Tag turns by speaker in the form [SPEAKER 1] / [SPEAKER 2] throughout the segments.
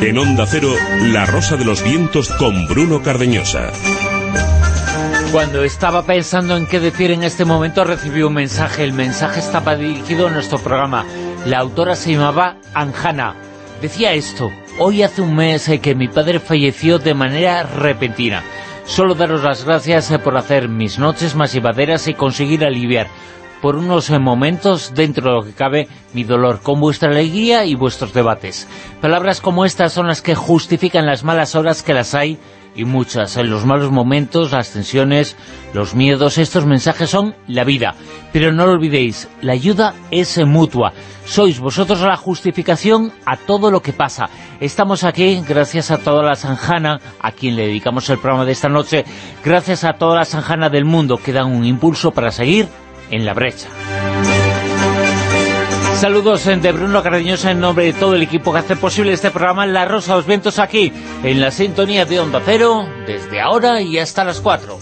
[SPEAKER 1] En Onda Cero, La Rosa de los Vientos con Bruno Cardeñosa.
[SPEAKER 2] Cuando estaba pensando en qué decir en este momento, recibí un mensaje. El mensaje estaba dirigido a nuestro programa. La autora se llamaba Anjana. Decía esto, hoy hace un mes eh, que mi padre falleció de manera repentina. Solo daros las gracias eh, por hacer mis noches más llevaderas y conseguir aliviar por unos eh, momentos, dentro de lo que cabe, mi dolor, con vuestra alegría y vuestros debates. Palabras como estas son las que justifican las malas horas que las hay y muchas. En los malos momentos, las tensiones, los miedos, estos mensajes son la vida. Pero no lo olvidéis, la ayuda es mutua. Sois vosotros la justificación a todo lo que pasa. Estamos aquí gracias a toda la Sanjana, a quien le dedicamos el programa de esta noche, gracias a toda la Sanjana del mundo que dan un impulso para seguir en la brecha. Saludos de Bruno Cardeñosa en nombre de todo el equipo que hace posible este programa La Rosa de los Vientos aquí, en la sintonía de Onda Cero, desde ahora y hasta las 4.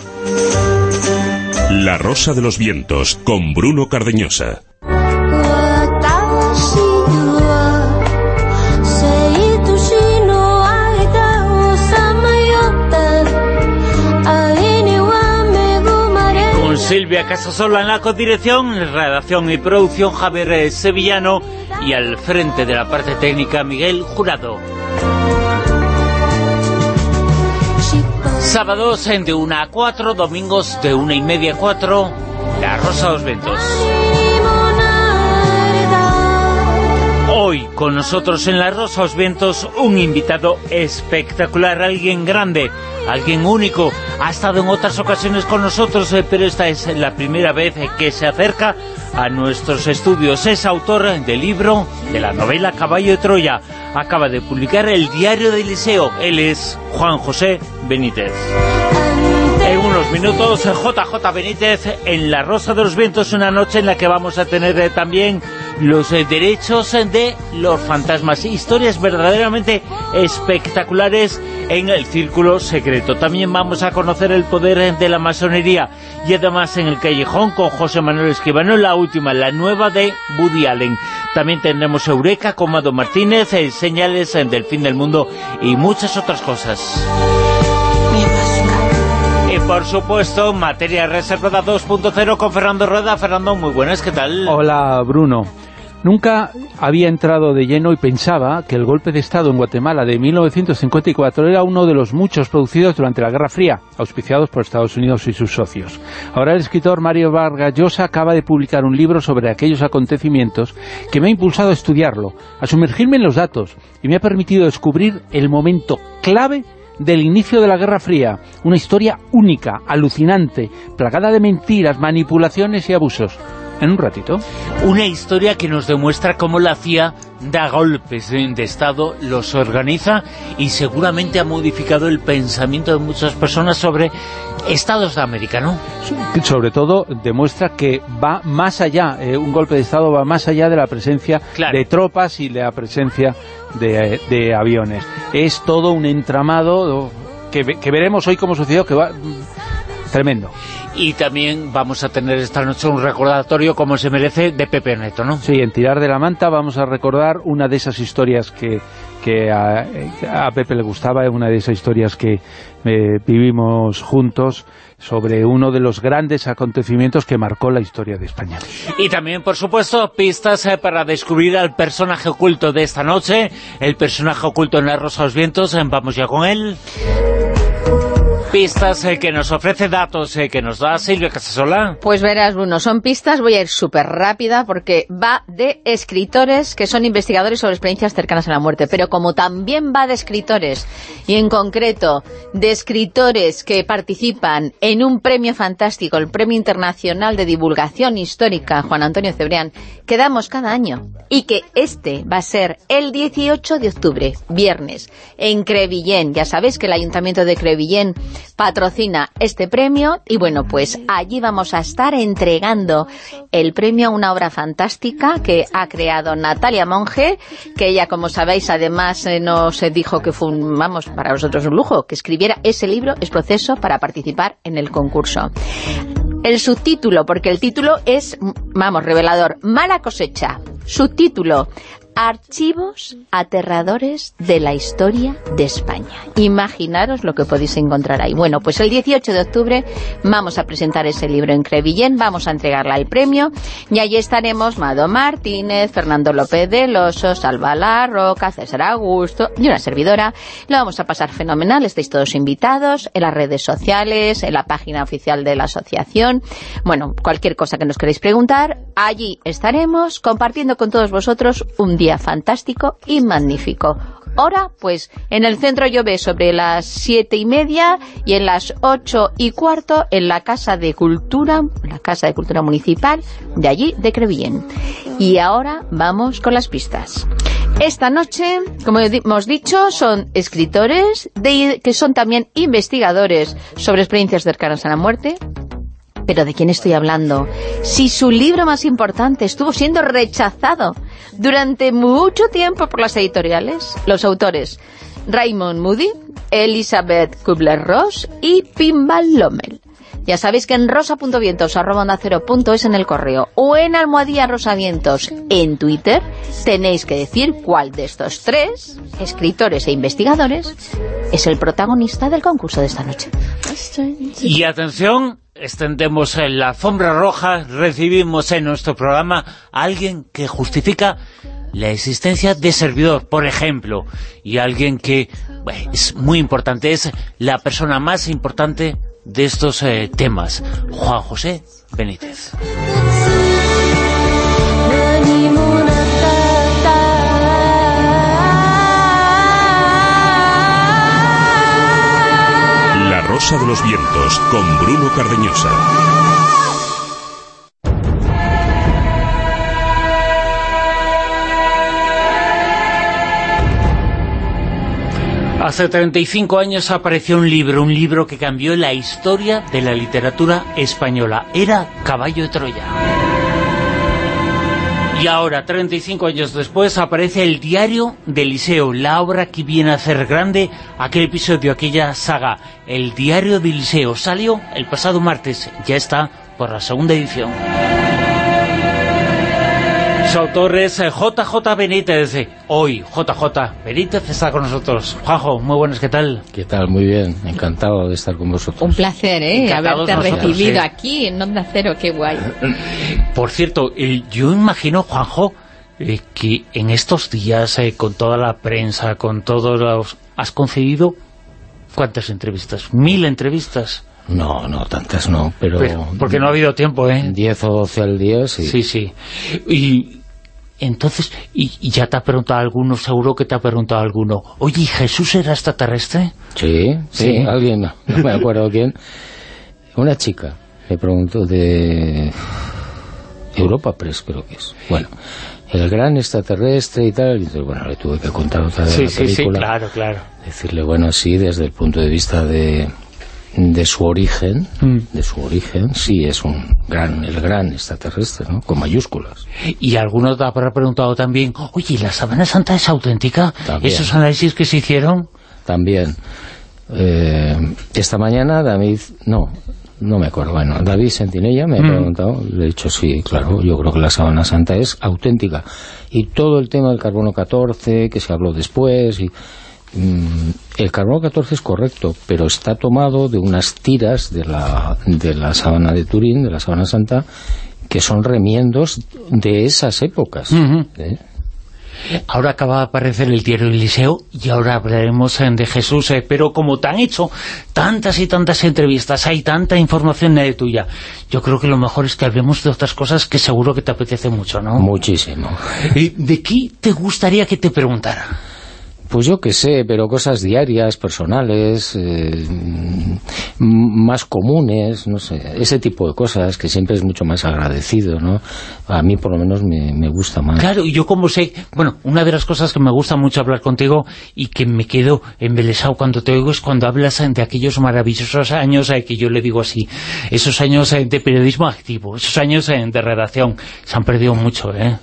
[SPEAKER 1] La Rosa de los Vientos, con Bruno Cardeñosa.
[SPEAKER 2] Silvia Casasola en la codirección, redacción y producción Javier Sevillano y al frente de la parte técnica Miguel Jurado. Sábados de 1 a 4, domingos de 1 y media a 4, La Rosa de los Ventos. Hoy con nosotros en La Rosa de los Vientos un invitado espectacular, alguien grande, alguien único, ha estado en otras ocasiones con nosotros, eh, pero esta es la primera vez eh, que se acerca a nuestros estudios. Es autor del libro, de la novela Caballo de Troya. Acaba de publicar el Diario del Liceo. Él es Juan José Benítez. En unos minutos, JJ Benítez en La Rosa de los Vientos, una noche en la que vamos a tener eh, también los eh, derechos de los fantasmas. Historias verdaderamente espectaculares en el Círculo Secreto. También vamos a conocer el poder de la masonería y además en el Callejón con José Manuel Esquivano, la última, la nueva de Woody Allen. También tendremos Eureka con Mado Martínez, eh, señales del fin del mundo y muchas otras cosas. Y por supuesto, materia reservada 2.0 con Fernando Rueda. Fernando, muy buenas, ¿qué tal?
[SPEAKER 3] Hola, Bruno. Nunca había entrado de lleno y pensaba que el golpe de Estado en Guatemala de 1954 era uno de los muchos producidos durante la Guerra Fría, auspiciados por Estados Unidos y sus socios. Ahora el escritor Mario Vargas Llosa acaba de publicar un libro sobre aquellos acontecimientos que me ha impulsado a estudiarlo, a sumergirme en los datos y me ha permitido descubrir el momento clave del inicio de la Guerra Fría, una historia única, alucinante, plagada de mentiras, manipulaciones y abusos en un ratito.
[SPEAKER 2] Una historia que nos demuestra cómo la CIA da golpes de Estado, los organiza y seguramente ha modificado el pensamiento de muchas personas sobre Estados de América, ¿no?
[SPEAKER 3] Sobre todo demuestra que va más allá, eh, un golpe de Estado va más allá de la presencia de tropas y de la presencia de, aviones. Es todo un entramado que, que veremos hoy como sucedió, que va tremendo.
[SPEAKER 2] Y también vamos a tener esta noche un recordatorio, como se merece, de Pepe Neto, ¿no?
[SPEAKER 3] Sí, en Tirar de la Manta vamos a recordar una de esas historias que, que a, Pepe le gustaba, una de esas historias que eh, vivimos juntos sobre uno de los grandes acontecimientos que marcó la historia de España.
[SPEAKER 2] Y también, por supuesto, pistas eh, para descubrir al personaje oculto de esta noche, el personaje oculto en la Rosa de los Vientos, vamos ya con él pistas eh, que nos ofrece datos eh, que nos da Silvia Casasola?
[SPEAKER 4] Pues verás, Bruno, son pistas, voy a ir súper rápida porque va de escritores que son investigadores sobre experiencias cercanas a la muerte, pero como también va de escritores, y en concreto de escritores que participan en un premio fantástico, el Premio Internacional de Divulgación Histórica Juan Antonio Cebrián, que damos cada año, y que este va a ser el 18 de octubre, viernes, en Crevillén. Ya sabéis que el Ayuntamiento de Crevillén patrocina este premio y bueno, pues allí vamos a estar entregando el premio a una obra fantástica que ha creado Natalia Monge, que ella, como sabéis, además eh, nos dijo que fue, un, vamos, para nosotros un lujo, que escribiera ese libro, es proceso para participar en el concurso. El subtítulo, porque el título es, vamos, revelador, Mala cosecha. Subtítulo, Archivos aterradores de la historia de España. Imaginaros lo que podéis encontrar ahí. Bueno, pues el 18 de octubre vamos a presentar ese libro en Crevillén, vamos a entregarle el premio y allí estaremos Mado Martínez, Fernando López de Loso, Salva La Roca, César Augusto y una servidora. Lo vamos a pasar fenomenal, estáis todos invitados en las redes sociales, en la página oficial de la asociación. Bueno, cualquier cosa que nos queréis preguntar, allí estaremos compartiendo con todos vosotros un fantástico y magnífico. Ahora, pues, en el centro llove sobre las siete y media y en las ocho y cuarto en la Casa de Cultura, la Casa de Cultura Municipal de allí, de Crevillén. Y ahora vamos con las pistas. Esta noche, como hemos dicho, son escritores de, que son también investigadores sobre experiencias cercanas a la muerte, ¿Pero de quién estoy hablando? Si su libro más importante estuvo siendo rechazado durante mucho tiempo por las editoriales, los autores Raymond Moody, Elizabeth Kubler-Ross y Pimbal Lommel. Ya sabéis que en rosa.vientos es en el correo o en almohadilla rosavientos en Twitter tenéis que decir cuál de estos tres escritores e investigadores es el protagonista del concurso de esta noche.
[SPEAKER 2] Y atención, extendemos en la alfombra roja, recibimos en nuestro programa a alguien que justifica la existencia de servidor, por ejemplo, y alguien que es muy importante, es la persona más importante de estos eh, temas, Juan José Benítez.
[SPEAKER 1] Rosa de los Vientos con Bruno Cardeñosa.
[SPEAKER 2] Hace 35 años apareció un libro, un libro que cambió la historia de la literatura española. Era Caballo de Troya. Y ahora, 35 años después, aparece el Diario de Liceo, la obra que viene a hacer grande aquel episodio, aquella saga. El Diario de Liceo salió el pasado martes, ya está por la segunda edición. Su autor es JJ Benítez. Hoy JJ Benítez está con nosotros. Juanjo, muy buenas, ¿qué tal?
[SPEAKER 5] ¿Qué tal? Muy bien, encantado de estar con vosotros.
[SPEAKER 4] Un placer, ¿eh? Haberte recibido aquí en Onda Cero, qué guay.
[SPEAKER 2] Por cierto, eh, yo imagino, Juanjo, eh, que en estos días, eh, con toda la prensa, con todos los... ¿Has concedido cuántas entrevistas? ¿Mil entrevistas?
[SPEAKER 5] No, no, tantas no, pero...
[SPEAKER 2] porque no ha habido tiempo, ¿eh?
[SPEAKER 5] Diez o doce al día, sí.
[SPEAKER 2] Sí, sí. Y entonces, y, ya te ha preguntado alguno, seguro que te ha preguntado alguno, oye, ¿Jesús era extraterrestre?
[SPEAKER 5] Sí, sí, alguien, no, me acuerdo quién. Una chica me preguntó de Europa Press, creo que es. Bueno, el gran extraterrestre y tal, y entonces, bueno, le tuve que contar otra vez la película. Sí, sí,
[SPEAKER 2] claro, claro.
[SPEAKER 5] Decirle, bueno, sí, desde el punto de vista de de su origen, mm. de su origen, sí es un gran, el gran extraterrestre, ¿no? Con mayúsculas.
[SPEAKER 2] Y algunos te habrá preguntado también, oye, ¿la Sabana Santa es auténtica? ¿Esos análisis que se hicieron?
[SPEAKER 5] También. Eh, esta mañana David, no, no me acuerdo, bueno, David Sentinella me ha mm. preguntado, le he dicho sí, claro, yo creo que la Sabana Santa es auténtica. Y todo el tema del carbono 14, que se habló después, y el carbono 14 es correcto, pero está tomado de unas tiras de la, de la sábana de Turín, de la sábana santa, que son remiendos de esas épocas. ¿eh?
[SPEAKER 2] Ahora acaba de aparecer el diario Eliseo y ahora hablaremos eh, de Jesús, eh, pero como te han hecho tantas y tantas entrevistas, hay tanta información de tuya, yo creo que lo mejor es que hablemos de otras cosas que seguro que te apetece mucho, ¿no?
[SPEAKER 5] Muchísimo.
[SPEAKER 2] ¿De qué te gustaría que te preguntara?
[SPEAKER 5] Pues yo qué sé, pero cosas diarias, personales, eh, más comunes, no sé, ese tipo de cosas que siempre es mucho más agradecido, ¿no? A mí por lo menos me, gusta más.
[SPEAKER 2] Claro, y yo como sé, bueno, una de las cosas que me gusta mucho hablar contigo y que me quedo embelesado cuando te oigo es cuando hablas de aquellos maravillosos años eh, que yo le digo así, esos años eh, de periodismo activo, esos años de redacción, se han perdido mucho, ¿eh?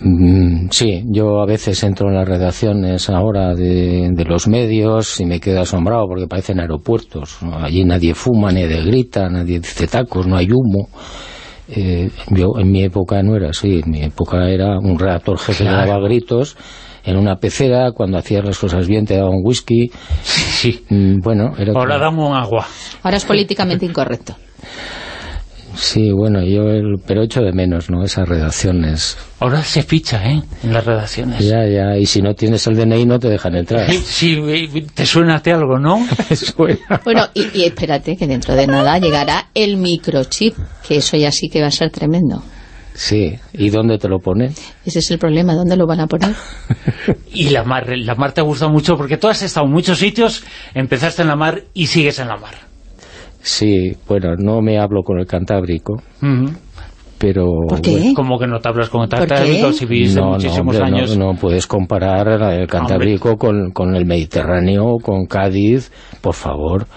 [SPEAKER 5] Mm, sí, yo a veces entro en las redacciones ahora de, los medios y me quedo asombrado porque parecen aeropuertos. Allí nadie fuma, nadie grita, nadie dice tacos, no hay humo. Eh, yo en mi época no era así, en mi época era un redactor jefe que daba gritos en una pecera, cuando hacías las cosas bien te daba un whisky.
[SPEAKER 2] Sí.
[SPEAKER 5] Mm, bueno, era
[SPEAKER 2] Ahora damos un agua.
[SPEAKER 4] Ahora es políticamente incorrecto.
[SPEAKER 5] Sí, bueno, yo pero echo de menos, ¿no? Esas redacciones.
[SPEAKER 2] Ahora se ficha, ¿eh? En las redacciones.
[SPEAKER 5] Ya, ya, y si no tienes el DNI no te dejan entrar.
[SPEAKER 2] Sí, te suena a algo, ¿no?
[SPEAKER 4] bueno, y, espérate, que dentro de nada llegará el microchip, que eso ya sí que va a ser tremendo.
[SPEAKER 5] Sí, ¿y dónde te lo ponen?
[SPEAKER 4] Ese es el problema, ¿dónde lo van a poner?
[SPEAKER 2] y la mar, la mar te gusta mucho porque tú has estado en muchos sitios, empezaste en la mar y sigues en la mar.
[SPEAKER 5] Sí, bueno, no me hablo con el Cantábrico, pero...
[SPEAKER 4] ¿Por qué?
[SPEAKER 2] ¿Cómo que no te hablas con el Cantábrico si viviste muchísimos años?
[SPEAKER 5] No, puedes comparar el Cantábrico con, con, el Mediterráneo, con Cádiz, por favor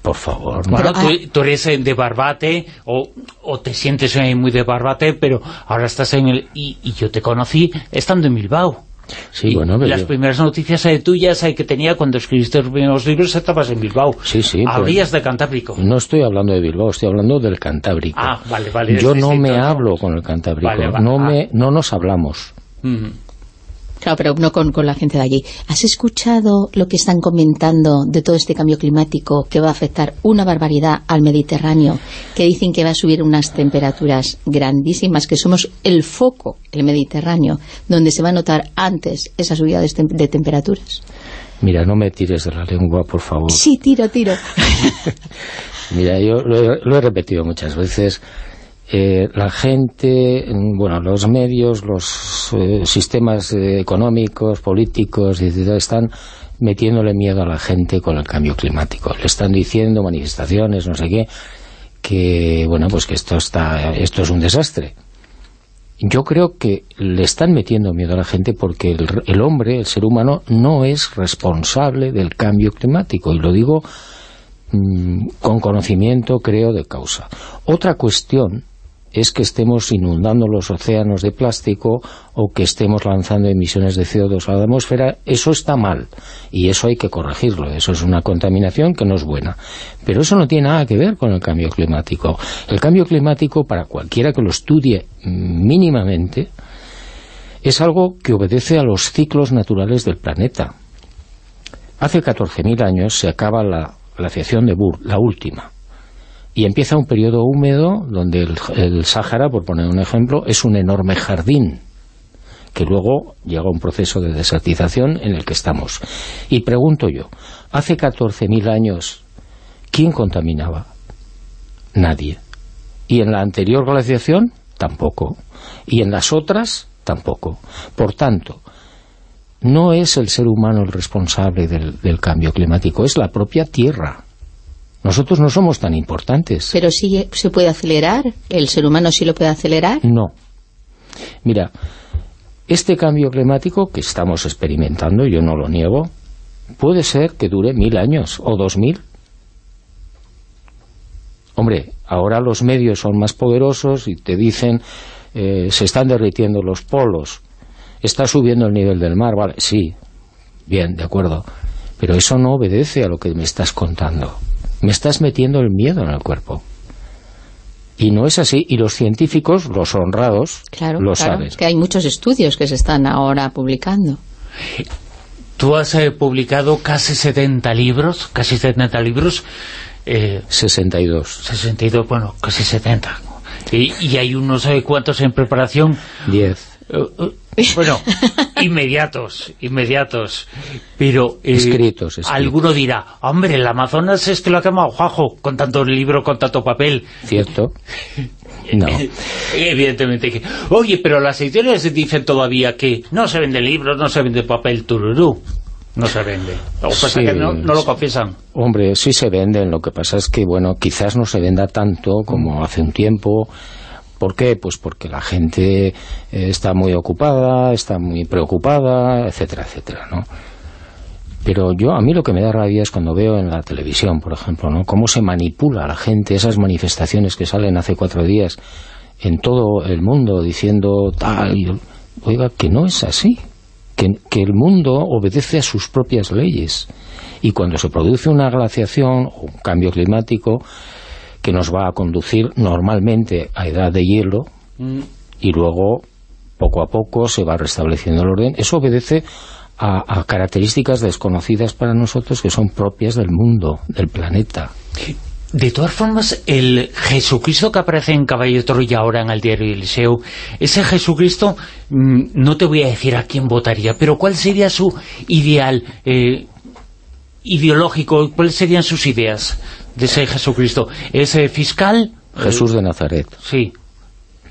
[SPEAKER 5] por favor.
[SPEAKER 2] Bueno, tú, eres de Barbate o, o te sientes muy de Barbate, pero ahora estás en el... Y, y yo te conocí estando en Bilbao.
[SPEAKER 5] Sí, bueno,
[SPEAKER 2] las primeras noticias eh, tuyas eh, que tenía cuando escribiste los primeros libros estabas en Bilbao.
[SPEAKER 5] Sí, sí.
[SPEAKER 2] Habrías de Cantábrico.
[SPEAKER 5] No estoy hablando de Bilbao, estoy hablando del Cantábrico.
[SPEAKER 2] Ah, vale, vale.
[SPEAKER 5] Yo no me hablo con el Cantábrico, no, ah. me, no nos hablamos.
[SPEAKER 4] Claro, pero no con, la gente de allí. ¿Has escuchado lo que están comentando de todo este cambio climático que va a afectar una barbaridad al Mediterráneo? Que dicen que va a subir unas temperaturas grandísimas, que somos el foco, el Mediterráneo, donde se va a notar antes esa subida de, temperaturas.
[SPEAKER 5] Mira, no me tires de la lengua, por favor.
[SPEAKER 4] Sí, tiro, tiro.
[SPEAKER 5] Mira, yo lo he repetido muchas veces eh, la gente, bueno, los medios, los eh, sistemas eh, económicos, políticos, están metiéndole miedo a la gente con el cambio climático. Le están diciendo manifestaciones, no sé qué, que, bueno, pues que esto, está, esto es un desastre. Yo creo que le están metiendo miedo a la gente porque el, el hombre, el ser humano, no es responsable del cambio climático. Y lo digo mm, con conocimiento, creo, de causa. Otra cuestión es que estemos inundando los océanos de plástico o que estemos lanzando emisiones de CO2 a la atmósfera, eso está mal y eso hay que corregirlo, eso es una contaminación que no es buena. Pero eso no tiene nada que ver con el cambio climático. El cambio climático, para cualquiera que lo estudie mínimamente, es algo que obedece a los ciclos naturales del planeta. Hace 14.000 años se acaba la glaciación de Burr, la última y empieza un periodo húmedo donde el, Sáhara, por poner un ejemplo, es un enorme jardín que luego llega un proceso de desertización en el que estamos. Y pregunto yo, hace 14.000 años, ¿quién contaminaba? Nadie. ¿Y en la anterior glaciación? Tampoco. ¿Y en las otras? Tampoco. Por tanto, no es el ser humano el responsable del cambio climático, es la propia Tierra. Nosotros no somos tan importantes.
[SPEAKER 4] ¿Pero sí se puede acelerar? ¿El ser humano sí lo puede acelerar?
[SPEAKER 5] No. Mira, este cambio climático que estamos experimentando, yo no lo niego, puede ser que dure mil años o dos mil. Hombre, ahora los medios son más poderosos y te dicen eh, se están derritiendo los polos, está subiendo el nivel del mar, vale, sí, bien, de acuerdo, pero eso no obedece a lo que me estás contando me estás metiendo el miedo en el cuerpo. Y no es así, y los científicos, los honrados, lo claro, saben.
[SPEAKER 4] que hay muchos estudios que se están ahora publicando.
[SPEAKER 2] Tú has eh, publicado casi 70 libros, casi 70 libros.
[SPEAKER 5] Eh, 62.
[SPEAKER 2] 62, bueno, casi 70. Y, y hay unos eh, cuantos en preparación.
[SPEAKER 5] 10.
[SPEAKER 2] Bueno, inmediatos, inmediatos. Pero
[SPEAKER 5] eh, escritos,
[SPEAKER 2] alguno dirá, hombre, el Amazonas es que lo ha quemado Juajo, con tanto libro, con tanto papel.
[SPEAKER 5] Cierto. No.
[SPEAKER 2] Evidentemente Oye, pero las editoriales dicen todavía que no se vende libros, no se vende papel tururú. No se vende. O pasa que no, no, lo confiesan.
[SPEAKER 5] Hombre, sí se venden. Lo que pasa es que, bueno, quizás no se venda tanto como hace un tiempo ¿Por qué? Pues porque la gente eh, está muy ocupada, está muy preocupada, etcétera, etcétera, ¿no? Pero yo, a mí lo que me da rabia es cuando veo en la televisión, por ejemplo, ¿no? Cómo se manipula a la gente, esas manifestaciones que salen hace cuatro días en todo el mundo diciendo tal... oiga, que no es así, que el mundo obedece a sus propias leyes. Y cuando se produce una glaciación o un cambio climático que nos va a conducir normalmente a edad de hielo y luego poco a poco se va restableciendo el orden, eso obedece a, a características desconocidas para nosotros que son propias del mundo, del planeta.
[SPEAKER 2] De todas formas, el Jesucristo que aparece en Caballo de Troya ahora en el diario Eliseo, ese Jesucristo, mm, no te voy a decir a quién votaría, pero ¿cuál sería su ideal eh, ideológico? ¿Cuáles serían sus ideas de ese Jesucristo? ¿Es eh, fiscal?
[SPEAKER 5] Jesús de Nazaret.
[SPEAKER 2] Sí.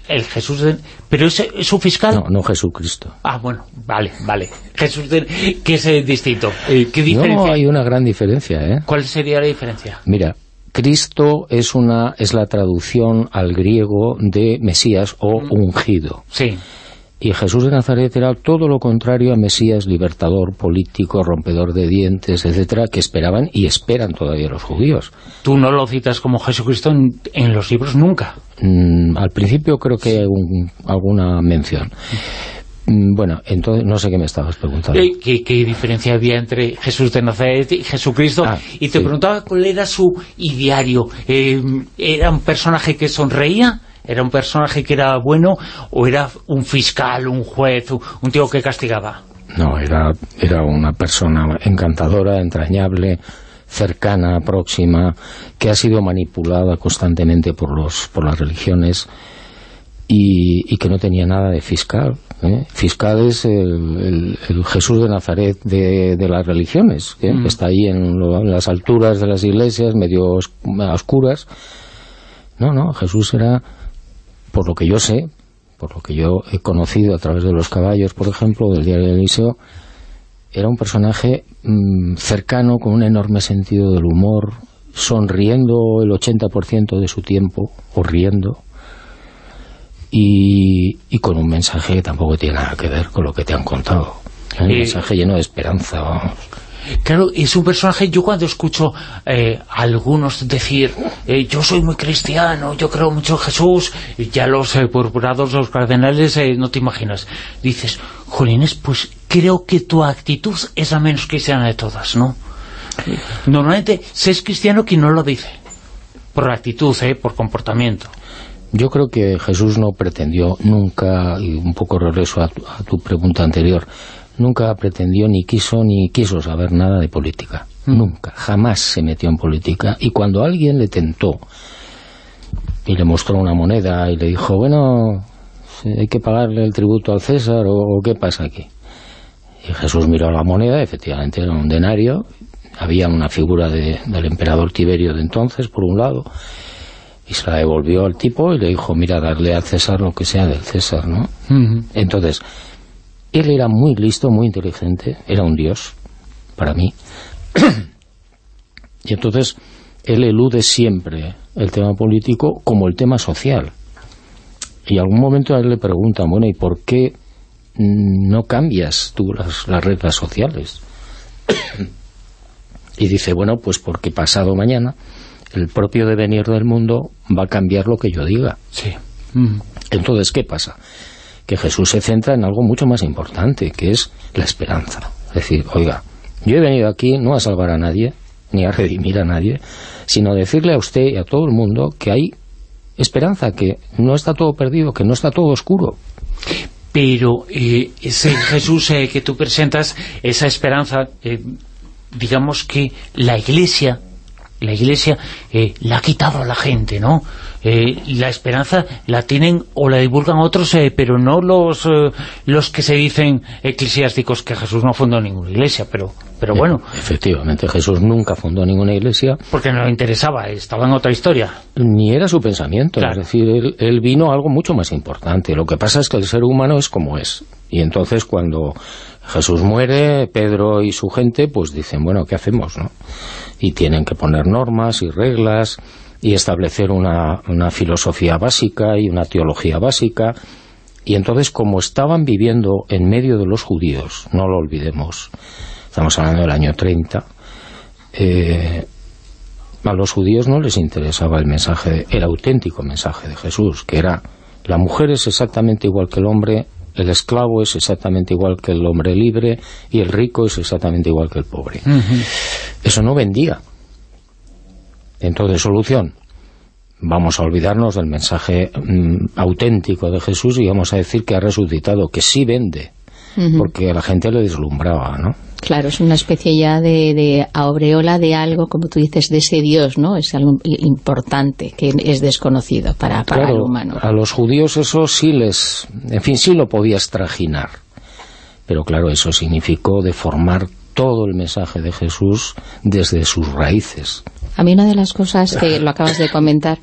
[SPEAKER 2] El Jesús de... ¿Pero es, es un fiscal?
[SPEAKER 5] No, no Jesucristo.
[SPEAKER 2] Ah, bueno, vale, vale. Jesús de... que es eh, distinto. Eh, ¿Qué diferencia?
[SPEAKER 5] No, hay una gran diferencia, ¿eh?
[SPEAKER 2] ¿Cuál sería la diferencia?
[SPEAKER 5] Mira, Cristo es una es la traducción al griego de Mesías o ungido.
[SPEAKER 2] Sí.
[SPEAKER 5] Y Jesús de Nazaret era todo lo contrario a Mesías, libertador, político, rompedor de dientes, etcétera, que esperaban y esperan todavía los judíos.
[SPEAKER 2] Tú no lo citas como Jesucristo en, en los libros nunca.
[SPEAKER 5] Mm, al principio creo que hay un- alguna mención. Mm, bueno, entonces no sé qué me estabas preguntando.
[SPEAKER 2] ¿Qué, qué diferencia había entre Jesús de Nazaret y Jesucristo?
[SPEAKER 5] Ah,
[SPEAKER 2] y te
[SPEAKER 5] sí.
[SPEAKER 2] preguntaba cuál era su ideario. Eh, ¿Era un personaje que sonreía? ¿Era un personaje que era bueno? ¿O era un fiscal, un juez, un, tío que castigaba?
[SPEAKER 5] No, era, era una persona encantadora, entrañable, cercana, próxima, que ha sido manipulada constantemente por, los, por las religiones y, y que no tenía nada de fiscal. ¿eh? Fiscal es el, el- el Jesús de Nazaret de, de las religiones, que está ahí en, lo- en las alturas de las iglesias, medio os- a oscuras. No, no, Jesús era, por lo que yo sé, por lo que yo he conocido a través de los caballos, por ejemplo, del diario del Eliseo, era un personaje mm, cercano, con un enorme sentido del humor, sonriendo el 80% de su tiempo, o riendo, y, y con un mensaje que tampoco tiene nada que ver con lo que te han contado. Un mensaje lleno de esperanza, vamos.
[SPEAKER 2] Claro, es un personaje, yo cuando escucho eh, a algunos decir, eh, yo soy muy cristiano, yo creo mucho en Jesús, y ya los eh, los cardenales, eh, no te imaginas. Dices, Jolines, pues creo que tu actitud es la menos cristiana de todas, ¿no? Normalmente se es cristiano quien no lo dice, por actitud, eh, por comportamiento.
[SPEAKER 5] Yo creo que Jesús no pretendió nunca, y un poco regreso a tu, a tu pregunta anterior, nunca pretendió ni quiso ni quiso saber nada de política. Nunca, jamás se metió en política. Y cuando alguien le tentó y le mostró una moneda y le dijo, bueno, hay que pagarle el tributo al César o, o qué pasa aquí. Y Jesús miró la moneda, efectivamente era un denario, había una figura de- del emperador Tiberio de entonces, por un lado, y se la devolvió al tipo y le dijo, mira, darle al César lo que sea del César, ¿no? Entonces, él era muy listo, muy inteligente, era un dios, para mí. y entonces, él elude siempre el tema político como el tema social. Y algún momento a él le preguntan, bueno, ¿y por qué mm, no cambias tú las, las reglas sociales? y dice, bueno, pues porque pasado mañana el propio devenir del mundo va a cambiar lo que yo diga.
[SPEAKER 2] Sí.
[SPEAKER 5] Entonces, ¿qué pasa? Que Jesús se centra en algo mucho más importante, que es la esperanza. Es decir, oiga, yo he venido aquí no a salvar a nadie, ni a redimir a nadie, sino a decirle a usted y a todo el mundo que hay esperanza, que no está todo perdido, que no está todo oscuro.
[SPEAKER 2] pero eh, ese Jesús eh, que tú presentas, esa esperanza, eh, digamos que la Iglesia, la Iglesia eh, la ha quitado a la gente, ¿no? Eh, la esperanza la tienen o la divulgan otros, eh, pero no los eh, los que se dicen eclesiásticos que Jesús no fundó ninguna iglesia, pero pero bueno,
[SPEAKER 5] Efectivamente, Jesús nunca fundó ninguna iglesia,
[SPEAKER 2] porque no le interesaba, estaba en otra historia.
[SPEAKER 5] ni era su pensamiento.
[SPEAKER 2] Claro.
[SPEAKER 5] Es decir, él, él vino a algo mucho más importante. Lo que pasa es que el ser humano es como es. Y entonces cuando Jesús muere, Pedro y su gente, pues dicen, bueno, ¿qué hacemos? no? Y tienen que poner normas y reglas y establecer una, una filosofía básica y una teología básica. Y entonces, como estaban viviendo en medio de los judíos, no lo olvidemos, estamos hablando del año 30, eh, a los judíos no les interesaba el mensaje, el auténtico mensaje de Jesús, que era la mujer es exactamente igual que el hombre El esclavo es exactamente igual que el hombre libre y el rico es exactamente igual que el pobre. Eso no vendía. Entonces, solución. Vamos a olvidarnos del mensaje mm, auténtico de Jesús y vamos a decir que ha resucitado, que sí vende, porque a la gente le deslumbraba, ¿no?
[SPEAKER 4] Claro, es una especie ya de, de aureola de algo, como tú dices, de ese Dios, ¿no? Es algo importante, que es desconocido para, para el humano.
[SPEAKER 5] a los judíos eso sí les... En fin, sí lo podías trajinar. Pero claro, eso significó deformar todo el mensaje de Jesús desde sus raíces.
[SPEAKER 4] A mí una de las cosas que lo acabas de comentar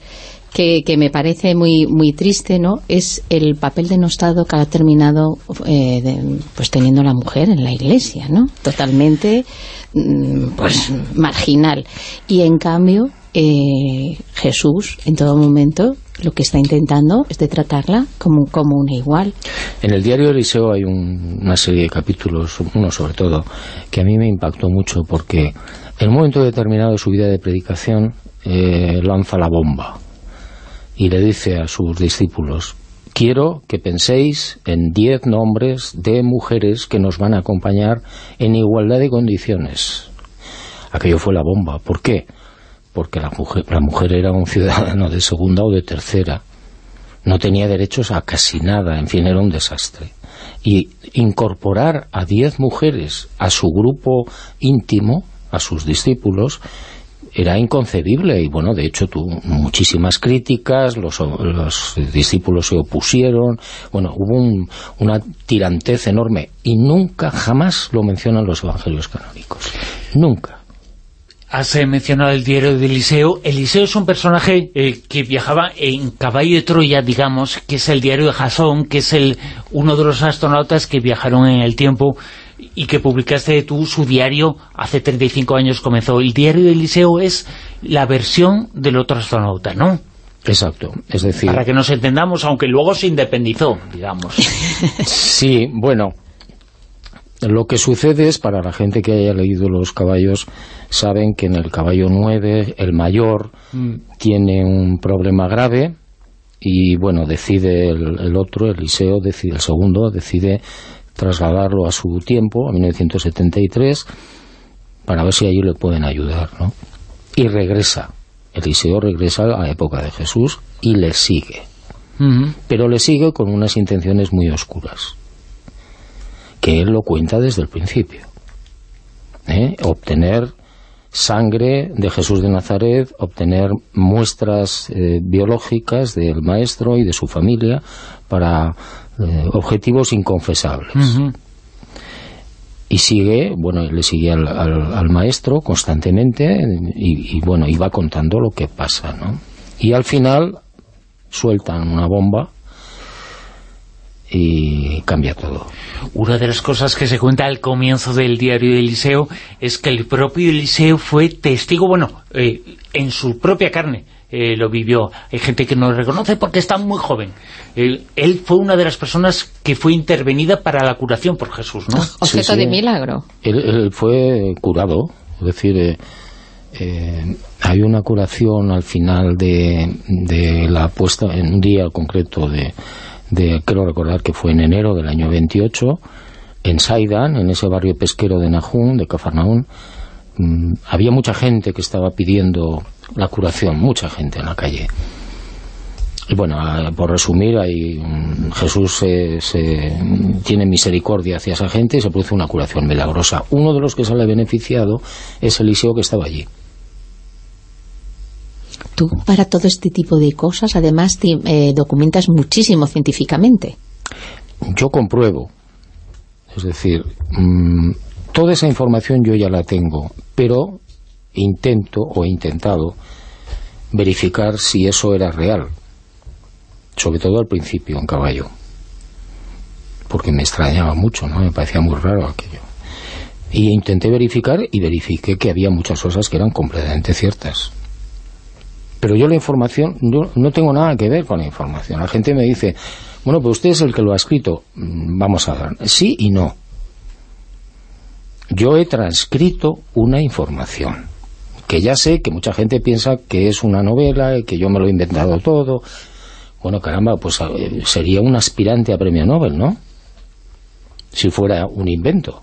[SPEAKER 4] que, que, me parece muy muy triste no es el papel denostado que ha terminado eh, pues teniendo la mujer en la iglesia no totalmente mm, pues marginal. Y en cambio eh, Jesús en todo momento lo que está intentando es de tratarla como, como una igual.
[SPEAKER 5] En el diario Eliseo hay un, una serie de capítulos, uno sobre todo, que a mí me impactó mucho porque en un momento determinado de su vida de predicación eh, lanza la bomba y le dice a sus discípulos, quiero que penséis en diez nombres de mujeres que nos van a acompañar en igualdad de condiciones. Aquello fue la bomba. ¿Por qué? Porque la mujer, la mujer era un ciudadano de segunda o de tercera. No tenía derechos a casi nada, en fin, era un desastre. Y incorporar a diez mujeres a su grupo íntimo, a sus discípulos, era inconcebible y bueno, de hecho tuvo muchísimas críticas, los, los discípulos se opusieron, bueno, hubo una tirantez enorme y nunca, jamás lo mencionan los evangelios canónicos, nunca.
[SPEAKER 2] Has eh, mencionado el diario de Eliseo. Eliseo es un personaje eh, que viajaba en caballo de Troya, digamos, que es el diario de Jasón, que es el uno de los astronautas que viajaron en el tiempo y que publicaste tú su diario hace 35 años comenzó. El diario de Eliseo es la versión del otro astronauta, ¿no?
[SPEAKER 5] Exacto, es decir...
[SPEAKER 2] Para que nos entendamos, aunque luego se independizó, digamos.
[SPEAKER 5] sí, bueno, lo que sucede es, para la gente que haya leído Los caballos, saben que en el caballo 9, el mayor, mm. tiene un problema grave, y bueno, decide el, el otro, Eliseo, decide, el segundo, decide trasladarlo a su tiempo, a 1973, para ver si allí le pueden ayudar, ¿no? Y regresa. Eliseo regresa a la época de Jesús y le sigue. Pero le sigue con unas intenciones muy oscuras, que él lo cuenta desde el principio. ¿eh? Obtener sangre de Jesús de Nazaret, obtener muestras eh, biológicas del maestro y de su familia para eh, objetivos inconfesables. Y sigue, bueno, le sigue al, maestro constantemente y, y, bueno, y va contando lo que pasa, ¿no? Y al final sueltan una bomba y cambia todo.
[SPEAKER 2] Una de las cosas que se cuenta al comienzo del diario de Eliseo es que el propio Eliseo fue testigo, bueno, eh, en su propia carne, eh, lo vivió. Hay gente que no lo reconoce porque está muy joven. él fue una de las personas que fue intervenida para la curación por Jesús, ¿no?
[SPEAKER 4] Objeto de milagro.
[SPEAKER 5] Él, fue curado, es decir, eh, eh, hay una curación al final de, de, la puesta en un día concreto de, de, quiero recordar que fue en enero del año 28, en Saidan, en ese barrio pesquero de Nahum, de Cafarnaún, mm, había mucha gente que estaba pidiendo la curación, mucha gente en la calle. Y bueno, por resumir, ahí Jesús se, tiene misericordia hacia esa gente y se produce una curación milagrosa. Uno de los que sale beneficiado es Eliseo que estaba allí.
[SPEAKER 4] Tú, para todo este tipo de cosas, además, eh, documentas muchísimo científicamente.
[SPEAKER 5] Yo compruebo. Es decir, mm, toda esa información yo ya la tengo, pero intento o he intentado verificar si eso era real sobre todo al principio en caballo porque me extrañaba mucho, ¿no? me parecía muy raro aquello y intenté verificar y verifiqué que había muchas cosas que eran completamente ciertas pero yo la información, yo no tengo nada que ver con la información la gente me dice, bueno, pues usted es el que lo ha escrito mm, vamos a ver, sí y no yo he transcrito una información que ya sé que mucha gente piensa que es una novela, y que yo me lo he inventado todo. Bueno, caramba, pues eh, sería un aspirante a premio Nobel, ¿no? si fuera un invento.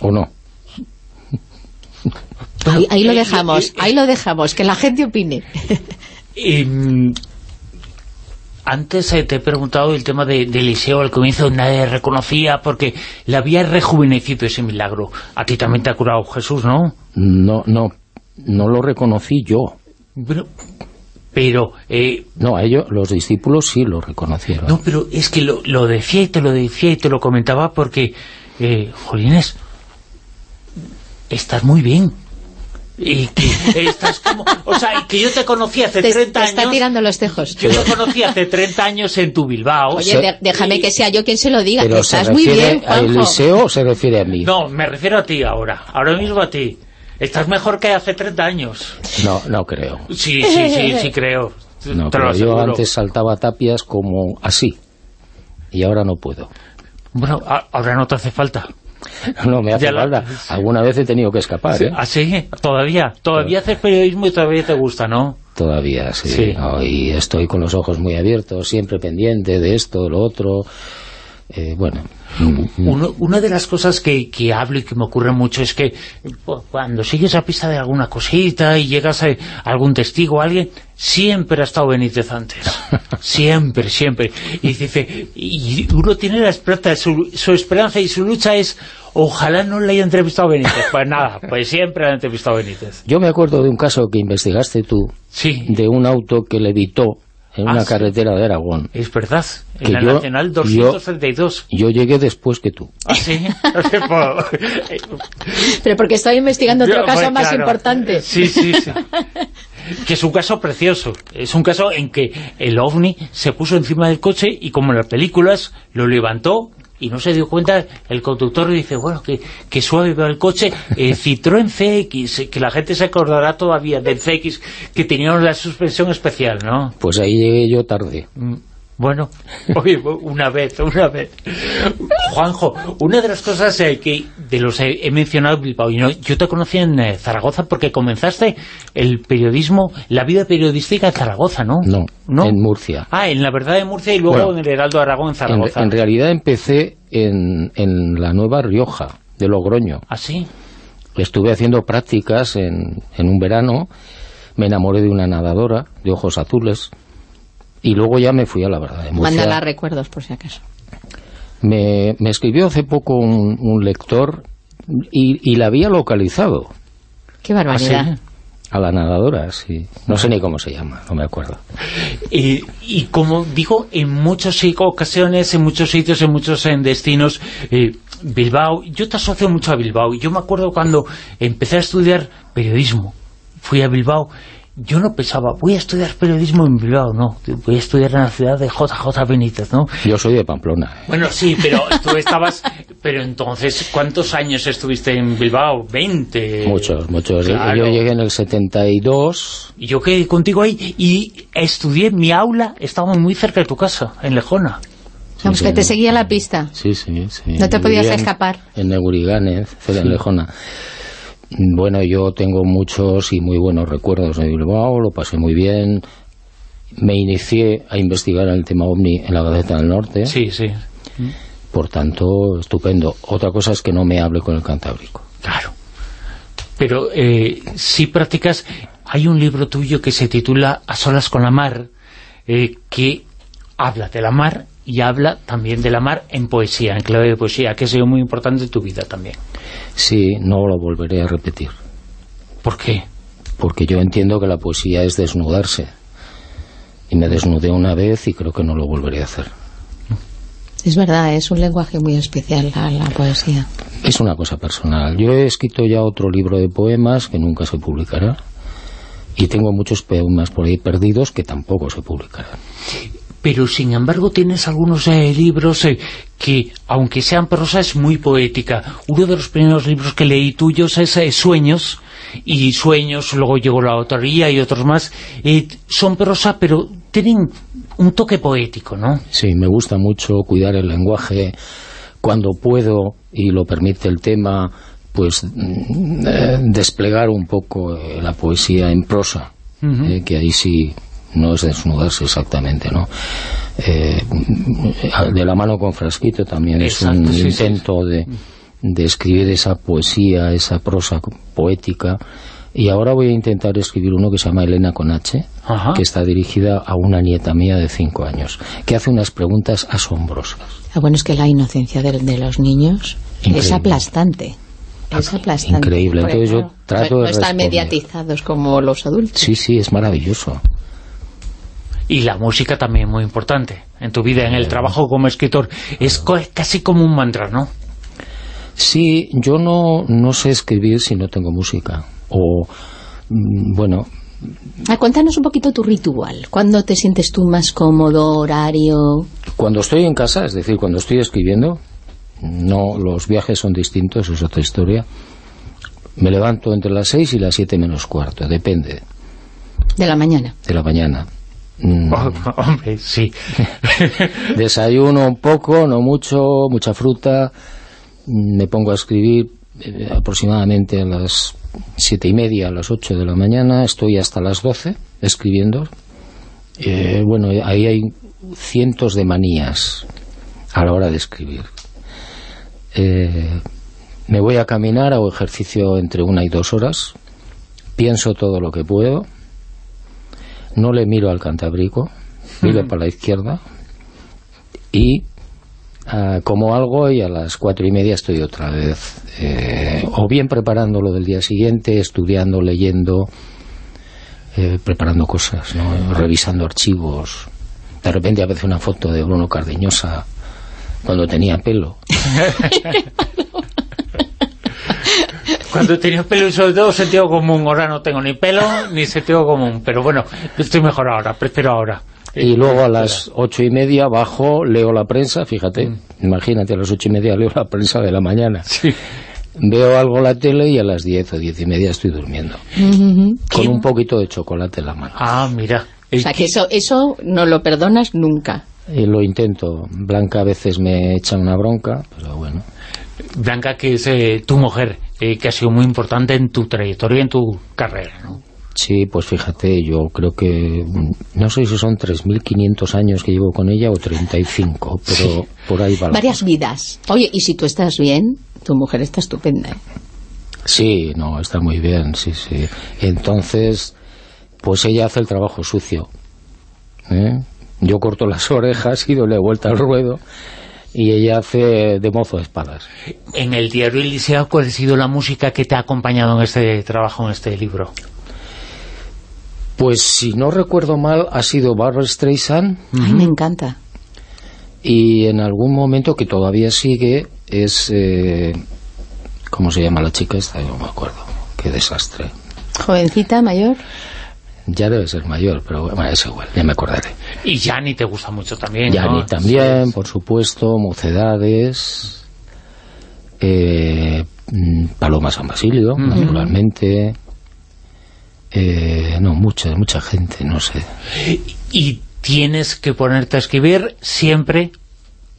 [SPEAKER 5] ¿O no?
[SPEAKER 4] Ahí, ahí lo dejamos, ahí lo dejamos, que la gente opine.
[SPEAKER 2] Em, antes eh, te he preguntado el tema de, de Eliseo, al comienzo nadie reconocía porque le había rejuvenecido ese milagro. A ti también te ha curado Jesús, ¿no?
[SPEAKER 5] No, no, no lo reconocí yo.
[SPEAKER 2] Pero, pero eh,
[SPEAKER 5] No, a ellos, los discípulos sí lo reconocieron.
[SPEAKER 2] no, pero es que lo, lo decía y te lo decía y te lo comentaba porque, eh, Jolines, estás muy bien. Y que estás como... O sea, y que yo te conocí hace
[SPEAKER 4] Te,
[SPEAKER 2] 30
[SPEAKER 4] te está
[SPEAKER 2] años...
[SPEAKER 4] tirando los tejos.
[SPEAKER 2] Yo te conocí hace 30 años en tu Bilbao.
[SPEAKER 4] Oye, de- déjame que sea yo quien se lo diga,
[SPEAKER 5] Pero
[SPEAKER 4] estás muy
[SPEAKER 5] refiere
[SPEAKER 4] bien,
[SPEAKER 5] a. Eliseo o se refiere a mí.
[SPEAKER 2] No, me refiero a ti ahora. Ahora mismo a ti. Estás mejor que hace 30 años.
[SPEAKER 5] No, no creo.
[SPEAKER 2] Sí, sí, sí, sí creo.
[SPEAKER 5] No,
[SPEAKER 2] Te lo
[SPEAKER 5] pero yo antes saltaba tapias como así. Y ahora no puedo.
[SPEAKER 2] Bueno, ahora no te hace falta.
[SPEAKER 5] No me hace
[SPEAKER 2] la-
[SPEAKER 5] falta. Alguna vez he tenido que escapar, ¿eh?
[SPEAKER 2] ¿Ah, sí? ¿Todavía? ¿Todavía haces periodismo y todavía te gusta, no?
[SPEAKER 5] Todavía, sí.
[SPEAKER 2] Sí.
[SPEAKER 5] No, y estoy con los ojos muy abiertos, siempre pendiente de esto, de lo otro. Eh, bueno,
[SPEAKER 2] Uno- una de las cosas que, que hablo y que me ocurre mucho es que cuando sigues a pista de alguna cosita y llegas a, a algún testigo, alguien, siempre ha estado Benítez antes. Siempre, siempre. Y dice, y uno tiene la esperanza, su, su esperanza y su lucha es, ojalá no le haya entrevistado Benítez. Pues nada, pues siempre le ha entrevistado Benítez.
[SPEAKER 5] yo me acuerdo de un caso que investigaste tú,
[SPEAKER 2] Sí,
[SPEAKER 5] de un auto que levitó en
[SPEAKER 2] Ah,
[SPEAKER 5] una
[SPEAKER 2] sí.
[SPEAKER 5] carretera de Aragón.
[SPEAKER 2] es verdad. En
[SPEAKER 5] Que
[SPEAKER 2] la
[SPEAKER 5] yo-
[SPEAKER 2] Nacional
[SPEAKER 5] yo-
[SPEAKER 2] 232.
[SPEAKER 5] Yo llegué después que tú.
[SPEAKER 2] ¿Ah, sí?
[SPEAKER 4] Pero porque estoy investigando otro
[SPEAKER 2] Yo,
[SPEAKER 4] caso
[SPEAKER 2] pues,
[SPEAKER 4] más
[SPEAKER 2] claro.
[SPEAKER 4] importante.
[SPEAKER 2] Sí, sí, sí. que es un caso precioso. Es un caso en que el ovni se puso encima del coche y como en las películas lo levantó y no se dio cuenta, el conductor dice, bueno, que, que suave va el coche, eh, Citroën CX, que la gente se acordará todavía del CX, que teníamos la suspensión especial, ¿no?
[SPEAKER 5] Pues ahí llegué yo tarde.
[SPEAKER 2] Mm, Bueno, oye, una vez, una vez. Juanjo, una de las cosas eh, que de los he, he mencionado Bilbao, y no, yo te conocí en eh, Zaragoza porque comenzaste el periodismo, la vida periodística en Zaragoza, ¿no?
[SPEAKER 5] No, en Murcia.
[SPEAKER 2] Ah, en La Verdad de Murcia y luego
[SPEAKER 5] Bueno,
[SPEAKER 2] en el Heraldo de Aragón en
[SPEAKER 5] En,
[SPEAKER 2] Zaragoza.
[SPEAKER 5] en realidad empecé en, en la Nueva Rioja, de Logroño.
[SPEAKER 2] ¿Ah, sí?
[SPEAKER 5] Estuve haciendo prácticas en, en un verano, me enamoré de una nadadora de ojos azules y luego ya me fui a la verdad de Murcia.
[SPEAKER 4] Mándala recuerdos, por si acaso.
[SPEAKER 5] Me, me escribió hace poco un, un lector y, y la había localizado
[SPEAKER 4] Qué
[SPEAKER 2] ¿Ah,
[SPEAKER 4] barbaridad.
[SPEAKER 2] sí?
[SPEAKER 5] a la nadadora, sí. No sé ni cómo se llama, no me acuerdo.
[SPEAKER 2] Y, y como digo, en muchas ocasiones, en muchos sitios, en muchos en destinos, eh, Bilbao, yo te asocio mucho a Bilbao. Yo me acuerdo cuando empecé a estudiar periodismo, fui a Bilbao, yo no pensaba, voy a estudiar periodismo en Bilbao, no, voy a estudiar en la ciudad de JJ Benítez, ¿no?
[SPEAKER 5] Yo soy de Pamplona.
[SPEAKER 2] Bueno, sí, pero tú estabas... Pero entonces, ¿cuántos años estuviste en Bilbao? ¿20?
[SPEAKER 5] Muchos, muchos.
[SPEAKER 2] Claro.
[SPEAKER 5] Yo llegué en el 72
[SPEAKER 2] Y yo quedé contigo ahí y estudié, mi aula estaba muy cerca de tu casa, en Lejona.
[SPEAKER 4] Vamos,
[SPEAKER 5] Sí,
[SPEAKER 4] que
[SPEAKER 5] sí.
[SPEAKER 4] te seguía la pista.
[SPEAKER 5] Sí, sí, sí.
[SPEAKER 4] No te podías
[SPEAKER 5] en-
[SPEAKER 4] escapar.
[SPEAKER 5] En Negurigánez, cerca de Lejona. Bueno, yo tengo muchos y muy buenos recuerdos de Bilbao, lo pasé muy bien. Me inicié a investigar el tema OVNI en la Gaceta del Norte,
[SPEAKER 2] Sí, sí,
[SPEAKER 5] por tanto, estupendo. Otra cosa es que no me hable con el Cantábrico.
[SPEAKER 2] claro. Pero eh, si practicas, hay un libro tuyo que se titula A solas con la mar, eh, que habla de la mar y habla también de la mar en poesía, en clave de poesía, que ha sido muy importante en tu vida también.
[SPEAKER 5] Sí, no lo volveré a repetir,
[SPEAKER 2] ¿Por qué?
[SPEAKER 5] porque yo entiendo que la poesía es desnudarse. Y me desnudé una vez y creo que no lo volveré a hacer.
[SPEAKER 4] Es verdad, es un lenguaje muy especial la, la poesía.
[SPEAKER 5] Es una cosa personal. Yo he escrito ya otro libro de poemas que nunca se publicará. Y tengo muchos poemas por ahí perdidos que tampoco se publicarán.
[SPEAKER 2] Pero sin embargo tienes algunos eh, libros eh, que, aunque sean prosa, es muy poética. Uno de los primeros libros que leí tuyos es eh, Sueños, y Sueños, luego llegó La Autoría y otros más. Eh, son prosa, pero tienen un toque poético, ¿no?
[SPEAKER 5] Sí, me gusta mucho cuidar el lenguaje cuando puedo y lo permite el tema, pues mm, eh, desplegar un poco la poesía en prosa, eh, que ahí sí no es desnudarse exactamente, ¿no? Eh, de la mano con Frasquito también es un intento De, de escribir esa poesía, esa prosa poética y ahora voy a intentar escribir uno que se llama Elena con H, que está dirigida a una nieta mía de cinco años, que hace unas preguntas asombrosas.
[SPEAKER 4] Ah, bueno, es que la inocencia de, los niños es aplastante. Es aplastante.
[SPEAKER 5] Increíble. Entonces yo trato
[SPEAKER 4] no,
[SPEAKER 5] de
[SPEAKER 4] están mediatizados como los adultos.
[SPEAKER 5] Sí, sí, es maravilloso.
[SPEAKER 2] Y la música también muy importante en tu vida, en el trabajo como escritor. Es casi como un mantra, ¿no?
[SPEAKER 5] Sí, yo no, no sé escribir si no tengo música. O, mm, bueno...
[SPEAKER 4] Ah, cuéntanos un poquito tu ritual. ¿Cuándo te sientes tú más cómodo, horario?
[SPEAKER 5] Cuando estoy en casa, es decir, cuando estoy escribiendo, no los viajes son distintos, es otra historia. Me levanto entre las seis y las siete menos cuarto, depende.
[SPEAKER 4] ¿De la mañana?
[SPEAKER 5] De la mañana.
[SPEAKER 2] Mm. hombre, sí.
[SPEAKER 5] Desayuno un poco, no mucho, mucha fruta. Me pongo a escribir eh, aproximadamente a las siete y media, a las ocho de la mañana. Estoy hasta las doce escribiendo. Eh, bueno, ahí hay cientos de manías a la hora de escribir. Eh, me voy a caminar, hago ejercicio entre una y dos horas, pienso todo lo que puedo, no le miro al Cantabrico, miro para la izquierda y ah, como algo y a las cuatro y media estoy otra vez eh, o bien preparando lo del día siguiente, estudiando, leyendo, eh, preparando cosas, revisando archivos. De repente aparece una foto de Bruno Cardeñosa cuando tenía pelo.
[SPEAKER 2] Cuando tenía pelo y sobre todo sentido común. Ahora no tengo ni pelo ni sentido común. Pero bueno, estoy mejor ahora, prefiero ahora.
[SPEAKER 5] Y luego a las ocho y media bajo, leo la prensa, fíjate, mm. imagínate, a las ocho y media leo la prensa de la mañana. Veo algo la tele y a las diez o diez y media estoy durmiendo. Con un poquito de chocolate en la mano.
[SPEAKER 2] Ah, mira.
[SPEAKER 4] O sea, que eso, eso no lo perdonas nunca.
[SPEAKER 5] Y lo intento. Blanca a veces me echa una bronca, pero bueno.
[SPEAKER 2] Blanca, que es eh, tu mujer, eh, que ha sido muy importante en tu trayectoria, en tu carrera, ¿no?
[SPEAKER 5] Sí, pues fíjate, yo creo que, mm, no sé si son 3.500 años que llevo con ella o 35, pero por ahí va.
[SPEAKER 4] Varias vidas. Oye, y si tú estás bien, tu mujer está estupenda. ¿eh?
[SPEAKER 5] Sí, no, está muy bien, sí, sí. Entonces, pues ella hace el trabajo sucio. ¿eh? Yo corto las orejas y doy vuelta al ruedo y ella hace de mozo de espadas.
[SPEAKER 2] En el diario Eliseo, ¿cuál ha sido la música que te ha acompañado en este trabajo, en este libro?
[SPEAKER 5] Pues si no recuerdo mal, ha sido Barbara Streisand.
[SPEAKER 4] Ay, me encanta.
[SPEAKER 5] Y en algún momento, que todavía sigue, es... Eh, ¿Cómo se llama la chica esta? Yo no me acuerdo. Qué desastre.
[SPEAKER 4] ¿Jovencita, mayor?
[SPEAKER 5] Ya debe ser mayor, pero bueno, es igual, ya me acordaré.
[SPEAKER 2] Y Yanni te gusta mucho también,
[SPEAKER 5] Yanni también, por supuesto, Mocedades, eh, mm, Paloma San Basilio, naturalmente... Eh, no, mucha, mucha gente, no sé.
[SPEAKER 2] Y tienes que ponerte a escribir siempre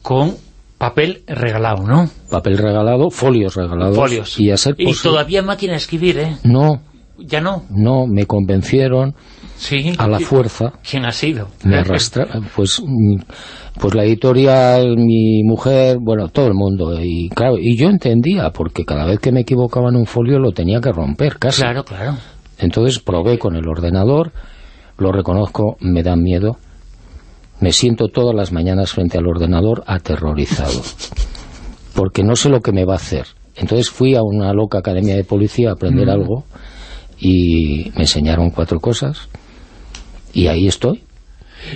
[SPEAKER 2] con papel regalado, ¿no?
[SPEAKER 5] Papel regalado, folios regalados.
[SPEAKER 2] Folios.
[SPEAKER 5] Y, hacer
[SPEAKER 2] y todavía máquina de escribir, ¿eh?
[SPEAKER 5] No.
[SPEAKER 2] ¿Ya no?
[SPEAKER 5] No, me convencieron
[SPEAKER 2] sí.
[SPEAKER 5] a la fuerza.
[SPEAKER 2] ¿Quién ha sido?
[SPEAKER 5] Me arrastra, pues, mm, pues la editorial, mi mujer, bueno, todo el mundo. Y claro, y yo entendía, porque cada vez que me equivocaba en un folio lo tenía que romper, casi.
[SPEAKER 2] Claro, claro.
[SPEAKER 5] Entonces probé con el ordenador, lo reconozco, me da miedo. Me siento todas las mañanas frente al ordenador aterrorizado, porque no sé lo que me va a hacer. Entonces fui a una loca academia de policía a aprender mm. algo y me enseñaron cuatro cosas y ahí estoy.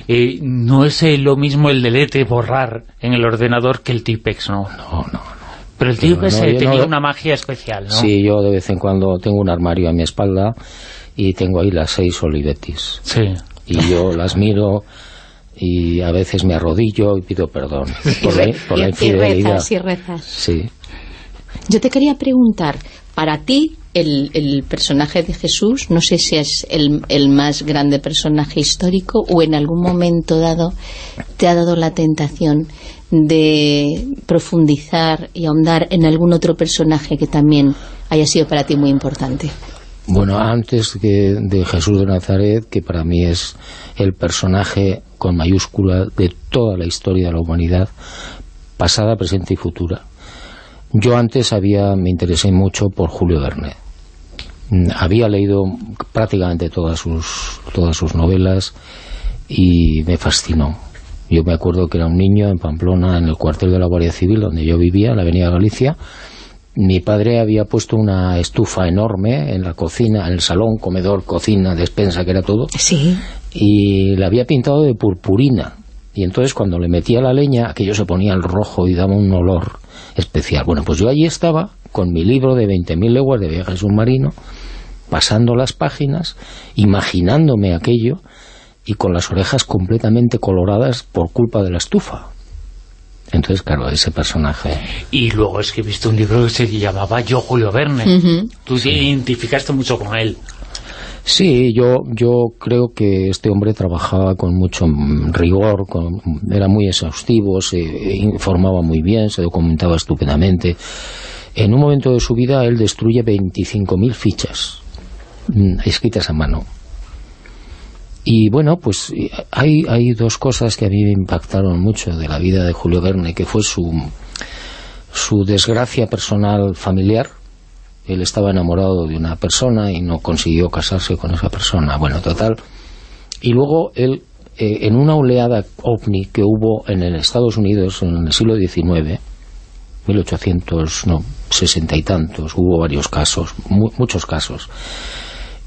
[SPEAKER 2] Eh, no es eh, lo mismo el delete, borrar en el ordenador que el tipex, ¿no?
[SPEAKER 5] No, no,
[SPEAKER 2] pero el tío ese tenía una magia especial, ¿no?
[SPEAKER 5] Sí, yo de vez en cuando tengo un armario a mi espalda y tengo ahí las seis Olivetis.
[SPEAKER 2] Sí.
[SPEAKER 5] Y yo las miro y a veces me arrodillo y pido perdón por, la, por la infidelidad. Y
[SPEAKER 4] rezas, y rezas.
[SPEAKER 5] Sí.
[SPEAKER 4] Yo te quería preguntar, para ti el, el, personaje de Jesús, no sé si es el, el, más grande personaje histórico o en algún momento dado te ha dado la tentación de profundizar y ahondar en algún otro personaje que también haya sido para ti muy importante.
[SPEAKER 5] Bueno, antes de Jesús de Nazaret, que para mí es el personaje con mayúscula de toda la historia de la humanidad, pasada, presente y futura. Yo antes había me interesé mucho por Julio Verne. Había leído prácticamente todas sus, todas sus novelas y me fascinó. Yo me acuerdo que era un niño en Pamplona, en el cuartel de la Guardia Civil, donde yo vivía, en la avenida Galicia, mi padre había puesto una estufa enorme en la cocina, en el salón, comedor, cocina, despensa, que era todo.
[SPEAKER 4] Sí.
[SPEAKER 5] Y la había pintado de purpurina. Y entonces cuando le metía la leña, aquello se ponía el rojo y daba un olor especial. Bueno, pues yo allí estaba con mi libro de 20.000 leguas de viaje submarino, pasando las páginas, imaginándome aquello y con las orejas completamente coloradas por culpa de la estufa. Entonces, claro, ese personaje...
[SPEAKER 2] Y luego escribiste un libro que se llamaba Yo, Julio Verne. Tú te identificaste mucho con él.
[SPEAKER 5] Sí, yo, yo creo que este hombre trabajaba con mucho rigor, era muy exhaustivo, se informaba muy bien, se documentaba estupendamente. En un momento de su vida él destruye 25.000 fichas mm, escritas a mano. Y bueno, pues hay, hay dos cosas que a mí me impactaron mucho de la vida de Julio Verne, que fue su, su desgracia personal familiar. Él estaba enamorado de una persona y no consiguió casarse con esa persona. Bueno, total. Y luego él, eh, en una oleada ovni que hubo en el Estados Unidos en el siglo XIX, 1860 y tantos, hubo varios casos, muchos casos,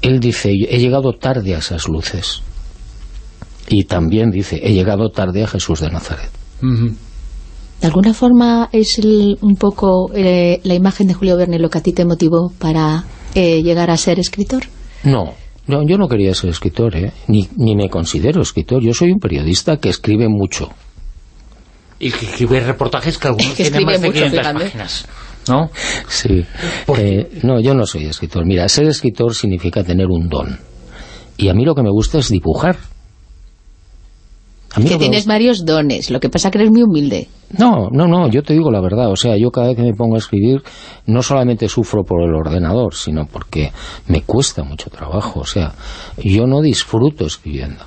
[SPEAKER 5] él dice, he llegado tarde a esas luces. Y también dice, he llegado tarde a Jesús de Nazaret.
[SPEAKER 4] ¿De alguna forma es un poco eh, la imagen de Julio Verne lo que a ti te motivó para eh, llegar a ser escritor?
[SPEAKER 5] No, no, yo no quería ser escritor, ¿eh? ni, ni me considero escritor. Yo soy un periodista que escribe mucho.
[SPEAKER 2] Y que escribe reportajes que algunos tienen más de 500 páginas. ¿No?
[SPEAKER 5] Sí. Eh, no, yo no soy escritor. Mira, ser escritor significa tener un don. Y a mí lo que me gusta es dibujar.
[SPEAKER 4] que tienes varios dones, lo que pasa que eres muy humilde.
[SPEAKER 5] No, no, no, yo te digo la verdad. O sea, yo cada vez que me pongo a escribir, no solamente sufro por el ordenador, sino porque me cuesta mucho trabajo. O sea, yo no disfruto escribiendo.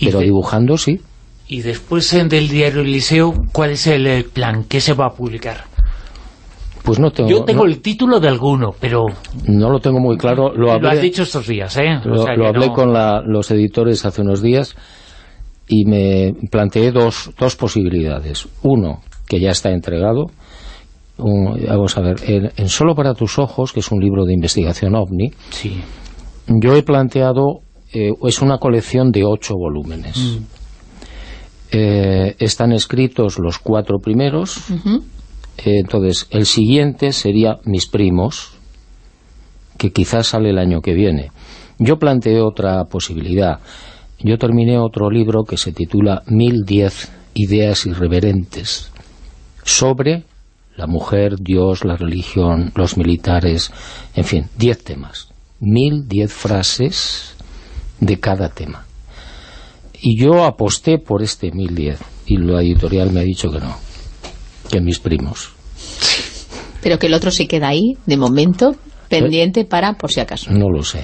[SPEAKER 5] Pero dibujando sí.
[SPEAKER 2] Y después del diario Eliseo, ¿cuál es el plan? ¿Qué se va a publicar?
[SPEAKER 5] Pues no tengo...
[SPEAKER 2] Yo tengo el título de alguno, pero...
[SPEAKER 5] No lo tengo muy claro. Lo, hablé,
[SPEAKER 2] has dicho estos días, ¿eh?
[SPEAKER 5] Lo, hablé con los editores hace unos días y me planteé dos, dos posibilidades. Uno, que ya está entregado, vamos a ver, en, Solo para tus ojos, que es un libro de investigación OVNI,
[SPEAKER 2] sí.
[SPEAKER 5] yo he planteado, eh, es una colección de ocho volúmenes. Mm. Eh, están escritos los cuatro primeros, eh, entonces, el siguiente sería Mis primos, que quizás sale el año que viene. Yo planteé otra posibilidad. Yo terminé otro libro que se titula Mil diez ideas irreverentes sobre la mujer, Dios, la religión, los militares, en fin, diez temas. Mil diez frases de cada tema. Y yo aposté por este mil diez, y la editorial me ha dicho que no que mis primos.
[SPEAKER 4] Pero que el otro se queda ahí, de momento, pendiente para, por si acaso.
[SPEAKER 5] No lo sé,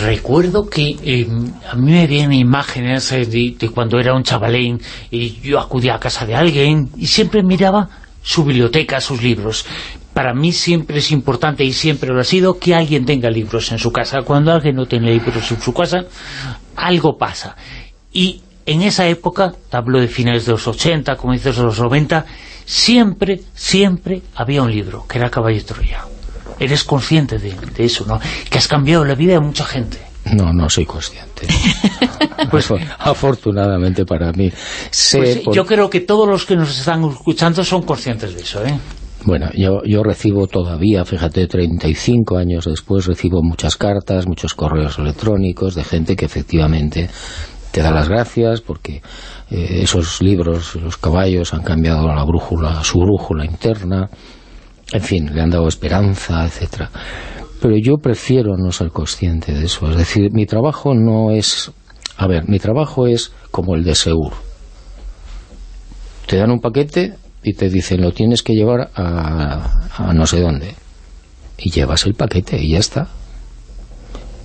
[SPEAKER 2] Recuerdo que eh, a mí me vienen imágenes eh, de, cuando era un chavalín y yo acudía a casa de alguien y siempre miraba su biblioteca, sus libros. Para mí siempre es importante y siempre lo ha sido que alguien tenga libros en su casa. Cuando alguien no tiene libros en su casa, algo pasa. Y en esa época, hablo de finales de los 80, comienzos de los 90, siempre, siempre había un libro, que era Caballo de Troya. Eres consciente de, eso, ¿no? Que has cambiado la vida de mucha gente.
[SPEAKER 5] No, no soy consciente. pues afortunadamente para mí.
[SPEAKER 2] Pues yo creo que todos los que nos están escuchando son conscientes de eso, ¿eh?
[SPEAKER 5] Bueno, yo, yo recibo todavía, fíjate, 35 años después, recibo muchas cartas, muchos correos electrónicos de gente que efectivamente te da las gracias porque eh, esos libros, los caballos han cambiado la brújula, su brújula interna, en fin, le han dado esperanza, etcétera. Pero yo prefiero no ser consciente de eso, es decir, mi trabajo no es... A ver, mi trabajo es como el de Seur. Te dan un paquete y te dicen, lo tienes que llevar a, a no sé dónde. y llevas el paquete y ya está.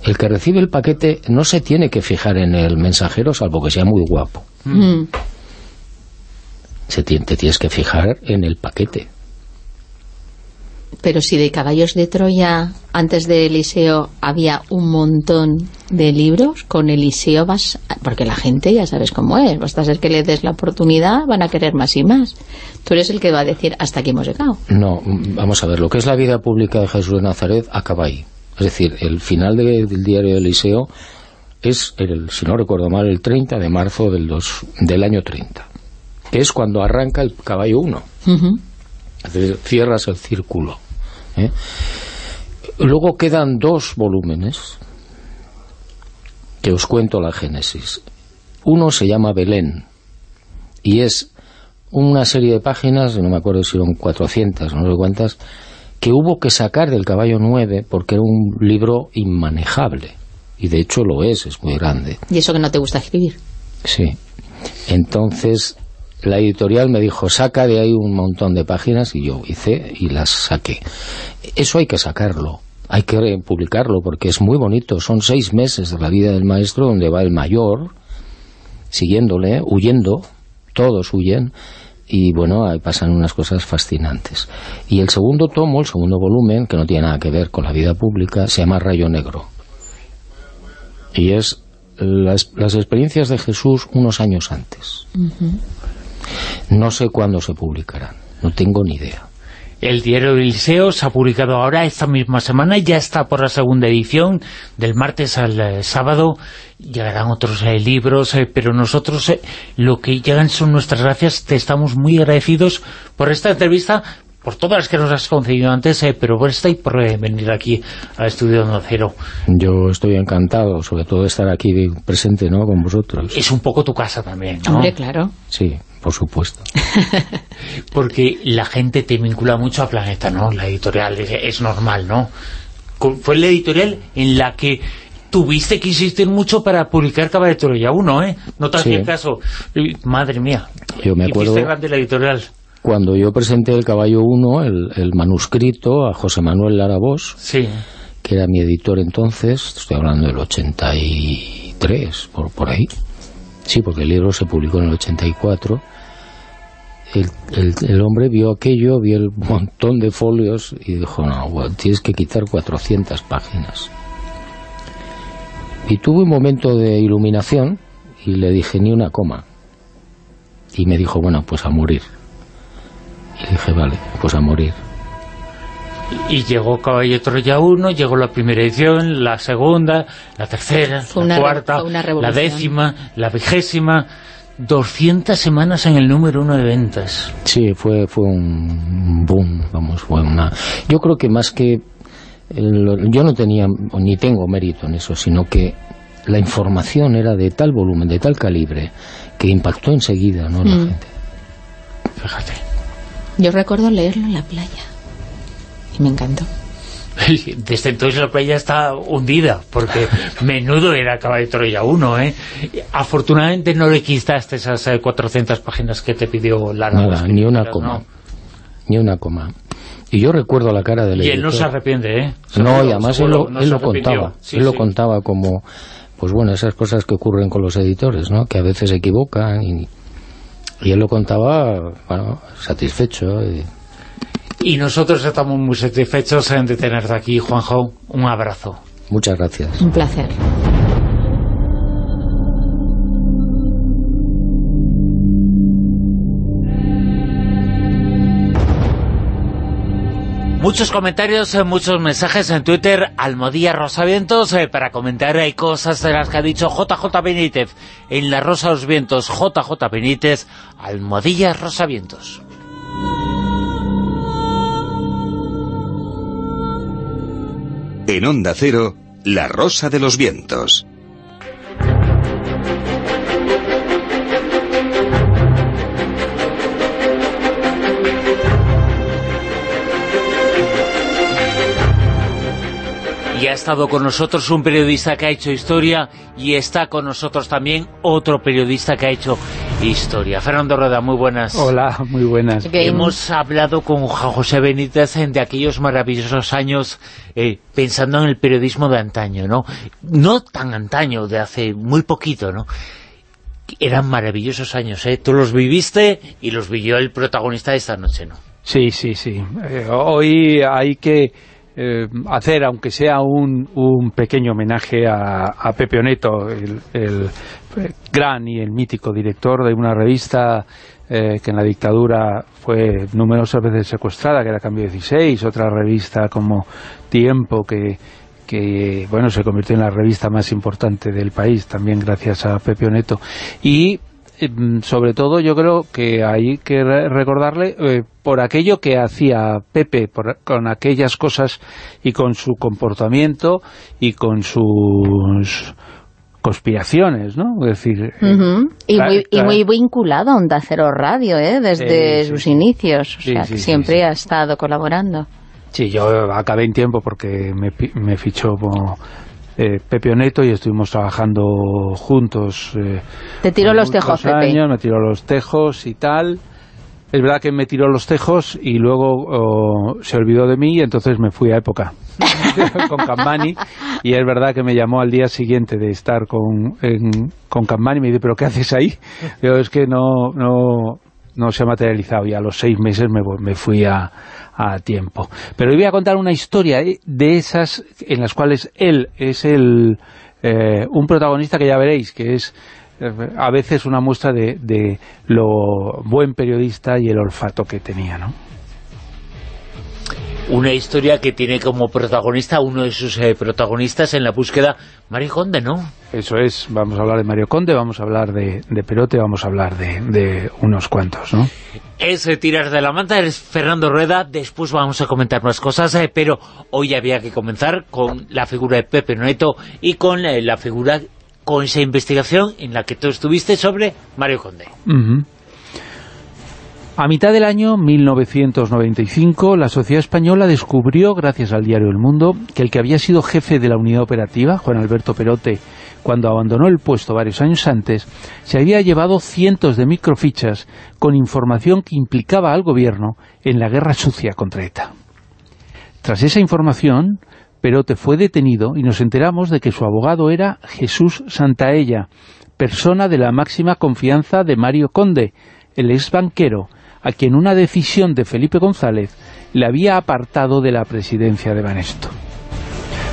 [SPEAKER 5] El que recibe el paquete no se tiene que fijar en el mensajero, salvo que sea muy guapo.
[SPEAKER 4] Mm.
[SPEAKER 5] Se ti- te tienes que fijar en el paquete.
[SPEAKER 4] Pero si de Caballos de Troya, antes de Eliseo, había un montón de libros, con Eliseo vas... Porque la gente ya sabes cómo es, basta ser que le des la oportunidad, van a querer más y más. Tú eres el que va a decir, hasta aquí hemos llegado.
[SPEAKER 5] No, mm, vamos a ver, lo que es la vida pública de Jesús de Nazaret acaba ahí. Es decir, el final de- del diario Eliseo es, el, si no recuerdo mal, el 30 de marzo del, dos- del año 30, que es cuando arranca el caballo 1.
[SPEAKER 4] Ujú.
[SPEAKER 5] Es decir, cierras el círculo. ¿eh? Luego quedan dos volúmenes que os cuento la génesis. Uno se llama Belén y es una serie de páginas, no me acuerdo si eran 400, no sé cuántas, que hubo que sacar del caballo 9 porque era un libro inmanejable. Y de hecho lo es, es muy grande.
[SPEAKER 4] Y eso que no te gusta escribir.
[SPEAKER 5] Sí. Entonces, la editorial me dijo, saca de ahí un montón de páginas, y yo hice y las saqué. Eso hay que sacarlo, hay que publicarlo, porque es muy bonito. Son seis meses de la vida del maestro donde va el mayor, siguiéndole, huyendo, todos huyen, y bueno, ahí pasan unas cosas fascinantes. Y el segundo tomo, el segundo volumen, que no tiene nada que ver con la vida pública, se llama Rayo Negro. Y es las, las experiencias de Jesús unos años antes. No sé cuándo se publicarán, no tengo ni idea.
[SPEAKER 2] El diario de Eliseo se ha publicado ahora esta misma semana, ya está por la segunda edición, del martes al eh, sábado, llegarán otros eh, libros, eh, pero nosotros lo que llegan son nuestras gracias, te estamos muy agradecidos por esta entrevista, por todas las que nos has concedido antes, eh, pero por esta y por eh, venir aquí al estudio de Cero.
[SPEAKER 5] Yo estoy encantado, sobre todo de estar aquí presente ¿no? con vosotros.
[SPEAKER 2] Es un poco tu casa también, ¿no?
[SPEAKER 4] Hombre, claro.
[SPEAKER 5] Sí, por supuesto.
[SPEAKER 2] Porque la gente te vincula mucho a Planeta, ¿no? La editorial, es, es normal, ¿no? Fue la editorial en la que tuviste que insistir mucho para publicar Caballo de Troya 1, ¿eh? No te hacía
[SPEAKER 5] Sí.
[SPEAKER 2] caso. Madre mía.
[SPEAKER 5] Yo me
[SPEAKER 2] Hiciste
[SPEAKER 5] acuerdo-
[SPEAKER 2] grande la editorial.
[SPEAKER 5] Cuando yo presenté el Caballo 1, el, el manuscrito, a José Manuel Larabós,
[SPEAKER 2] Sí.
[SPEAKER 5] que era mi editor entonces, estoy hablando del 83, por, por ahí. Sí, porque el libro se publicó en el 84. El, el, el hombre vio aquello, vio el montón de folios y dijo, no, bueno, tienes que quitar 400 páginas. Y tuve un momento de iluminación y le dije ni una coma. Y me dijo, bueno, pues a morir. Y dije, vale, pues a morir.
[SPEAKER 2] Y llegó Caballo Troya 1, llegó la primera edición, la segunda, la tercera,
[SPEAKER 4] Fue
[SPEAKER 2] la
[SPEAKER 4] una
[SPEAKER 2] cuarta,
[SPEAKER 4] una
[SPEAKER 2] la décima, la vigésima... 200 semanas en el número uno de ventas.
[SPEAKER 5] Sí, fue, fue un boom, vamos, fue una... Yo creo que más que... el- yo no tenía, ni tengo mérito en eso, sino que la información era de tal volumen, de tal calibre, que impactó enseguida, ¿no?, la
[SPEAKER 4] Mm.
[SPEAKER 5] gente.
[SPEAKER 2] Fíjate.
[SPEAKER 4] Yo recuerdo leerlo en la playa. Y me encantó.
[SPEAKER 2] Desde entonces la playa está hundida, porque menudo era Caballo de Troya 1, ¿eh? Afortunadamente no le quitaste esas eh, 400 páginas que te pidió Lara.
[SPEAKER 5] Nada, ni una coma.
[SPEAKER 2] ¿no?
[SPEAKER 5] Ni una coma. Y yo recuerdo la cara del
[SPEAKER 2] Y él no se
[SPEAKER 5] editor.
[SPEAKER 2] arrepiente, ¿eh?
[SPEAKER 5] No, y además él lo,
[SPEAKER 2] no
[SPEAKER 5] él lo contaba.
[SPEAKER 2] Sí,
[SPEAKER 5] él lo contaba como, pues bueno, esas cosas que ocurren con los editores, ¿no? Que a veces se equivocan y, y él lo contaba, bueno, satisfecho. y-
[SPEAKER 2] Y nosotros estamos muy satisfechos de tenerte aquí, Juanjo. Un abrazo.
[SPEAKER 5] muchas gracias.
[SPEAKER 4] Un placer.
[SPEAKER 2] Muchos comentarios, eh, muchos mensajes en Twitter, Almodía Rosavientos, eh, para comentar hay cosas de las que ha dicho JJ Benítez en La Rosa de los Vientos. JJ Benítez, Almodía Rosavientos.
[SPEAKER 1] En Onda Cero, La Rosa de los Vientos.
[SPEAKER 2] Y ha estado con nosotros un periodista que ha hecho historia y está con nosotros también otro periodista que ha hecho historia. Fernando Rueda, muy buenas.
[SPEAKER 3] Hola, muy buenas.
[SPEAKER 2] Hemos hablado con José Benítez de aquellos maravillosos años eh, pensando en el periodismo de antaño, ¿no? No tan antaño, de hace muy poquito, ¿no? Eran maravillosos años, ¿eh? Tú los viviste y los vivió el protagonista de esta noche, ¿no?
[SPEAKER 3] Sí, sí, sí. Eh, hoy hay que eh, hacer, aunque sea un, un pequeño homenaje a, a Pepe Oneto, el, el, gran y el mítico director de una revista eh, que en la dictadura fue numerosas veces secuestrada, que era Cambio 16, otra revista como Tiempo, que, que bueno se convirtió en la revista más importante del país, también gracias a Pepe Oneto. Y sobre todo yo creo que hay que recordarle eh, por aquello que hacía Pepe, con aquellas cosas y con su comportamiento y con sus conspiraciones, ¿no? Es decir...
[SPEAKER 4] Eh, y, muy, vinculado a Onda Cero Radio, ¿eh? Desde sus inicios, o sea, que siempre ha estado colaborando.
[SPEAKER 3] Sí, yo acabé en tiempo porque me, me fichó como eh, Pepe Oneto y estuvimos trabajando juntos.
[SPEAKER 4] Eh, Te tiró los tejos,
[SPEAKER 3] años, Me tiró los tejos y tal. Es verdad que me tiró los tejos y luego oh, se olvidó de mí y entonces me fui a época con Campani y es verdad que me llamó al día siguiente de estar con, con Campani y me dice, ¿pero qué haces ahí? Yo, es que no, no, no se ha materializado y a los seis meses me, me fui a, a tiempo. Pero hoy voy a contar una historia eh, de esas en las cuales él es el eh, un protagonista que ya veréis, que es eh, a veces una muestra de, de, lo buen periodista y el olfato que tenía, ¿no?
[SPEAKER 2] Una historia que tiene como protagonista uno de sus protagonistas en la búsqueda, Mario Conde, ¿no?
[SPEAKER 3] Eso es, vamos a hablar de Mario Conde, vamos a hablar de, de Perote, vamos a hablar de, de unos cuantos, ¿no?
[SPEAKER 2] es tirar de la manta, eres Fernando Rueda, después vamos a comentar más cosas, eh, pero hoy había que comenzar con la figura de Pepe Noeto y con eh, la figura, con esa investigación en la que tú estuviste sobre Mario Conde.
[SPEAKER 3] A mitad del año 1995, la sociedad española descubrió, gracias al diario El Mundo, que el que había sido jefe de la unidad operativa, Juan Alberto Perote, cuando abandonó el puesto varios años antes, se había llevado cientos de microfichas con información que implicaba al gobierno en la guerra sucia contra ETA. Tras esa información, Perote fue detenido y nos enteramos de que su abogado era Jesús Santaella, persona de la máxima confianza de Mario Conde, el ex banquero, a quien una decisión de Felipe González le había apartado de la presidencia de Banesto.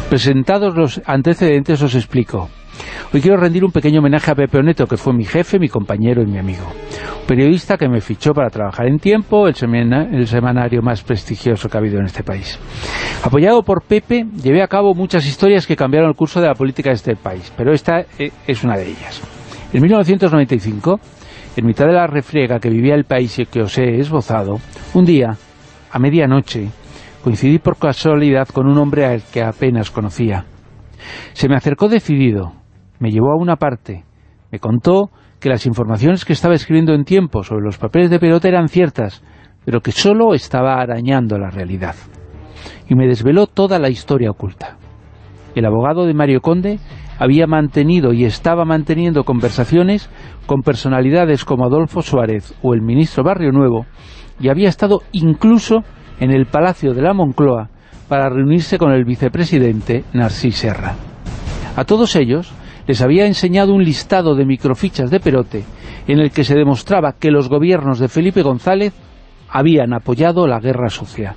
[SPEAKER 3] Presentados los antecedentes os explico. Hoy quiero rendir un pequeño homenaje a Pepe Oneto, que fue mi jefe, mi compañero y mi amigo. Un periodista que me fichó para trabajar en Tiempo, el, el semanario más prestigioso que ha habido en este país. Apoyado por Pepe, llevé a cabo muchas historias que cambiaron el curso de la política de este país, pero esta eh, es una de ellas. En 1995, en mitad de la refriega que vivía el país y que os he esbozado, un día, a medianoche, coincidí por casualidad con un hombre al que apenas conocía. Se me acercó decidido, me llevó a una parte, me contó que las informaciones que estaba escribiendo en tiempo sobre los papeles de Perote eran ciertas, pero que solo estaba arañando la realidad. Y me desveló toda la historia oculta. El abogado de Mario Conde había mantenido y estaba manteniendo conversaciones con personalidades como Adolfo Suárez o el ministro Barrio Nuevo, y había estado incluso en el Palacio de la Moncloa para reunirse con el vicepresidente Narcís Serra. A todos ellos les había enseñado un listado de microfichas de Perote en el que se demostraba que los gobiernos de Felipe González habían apoyado la guerra sucia.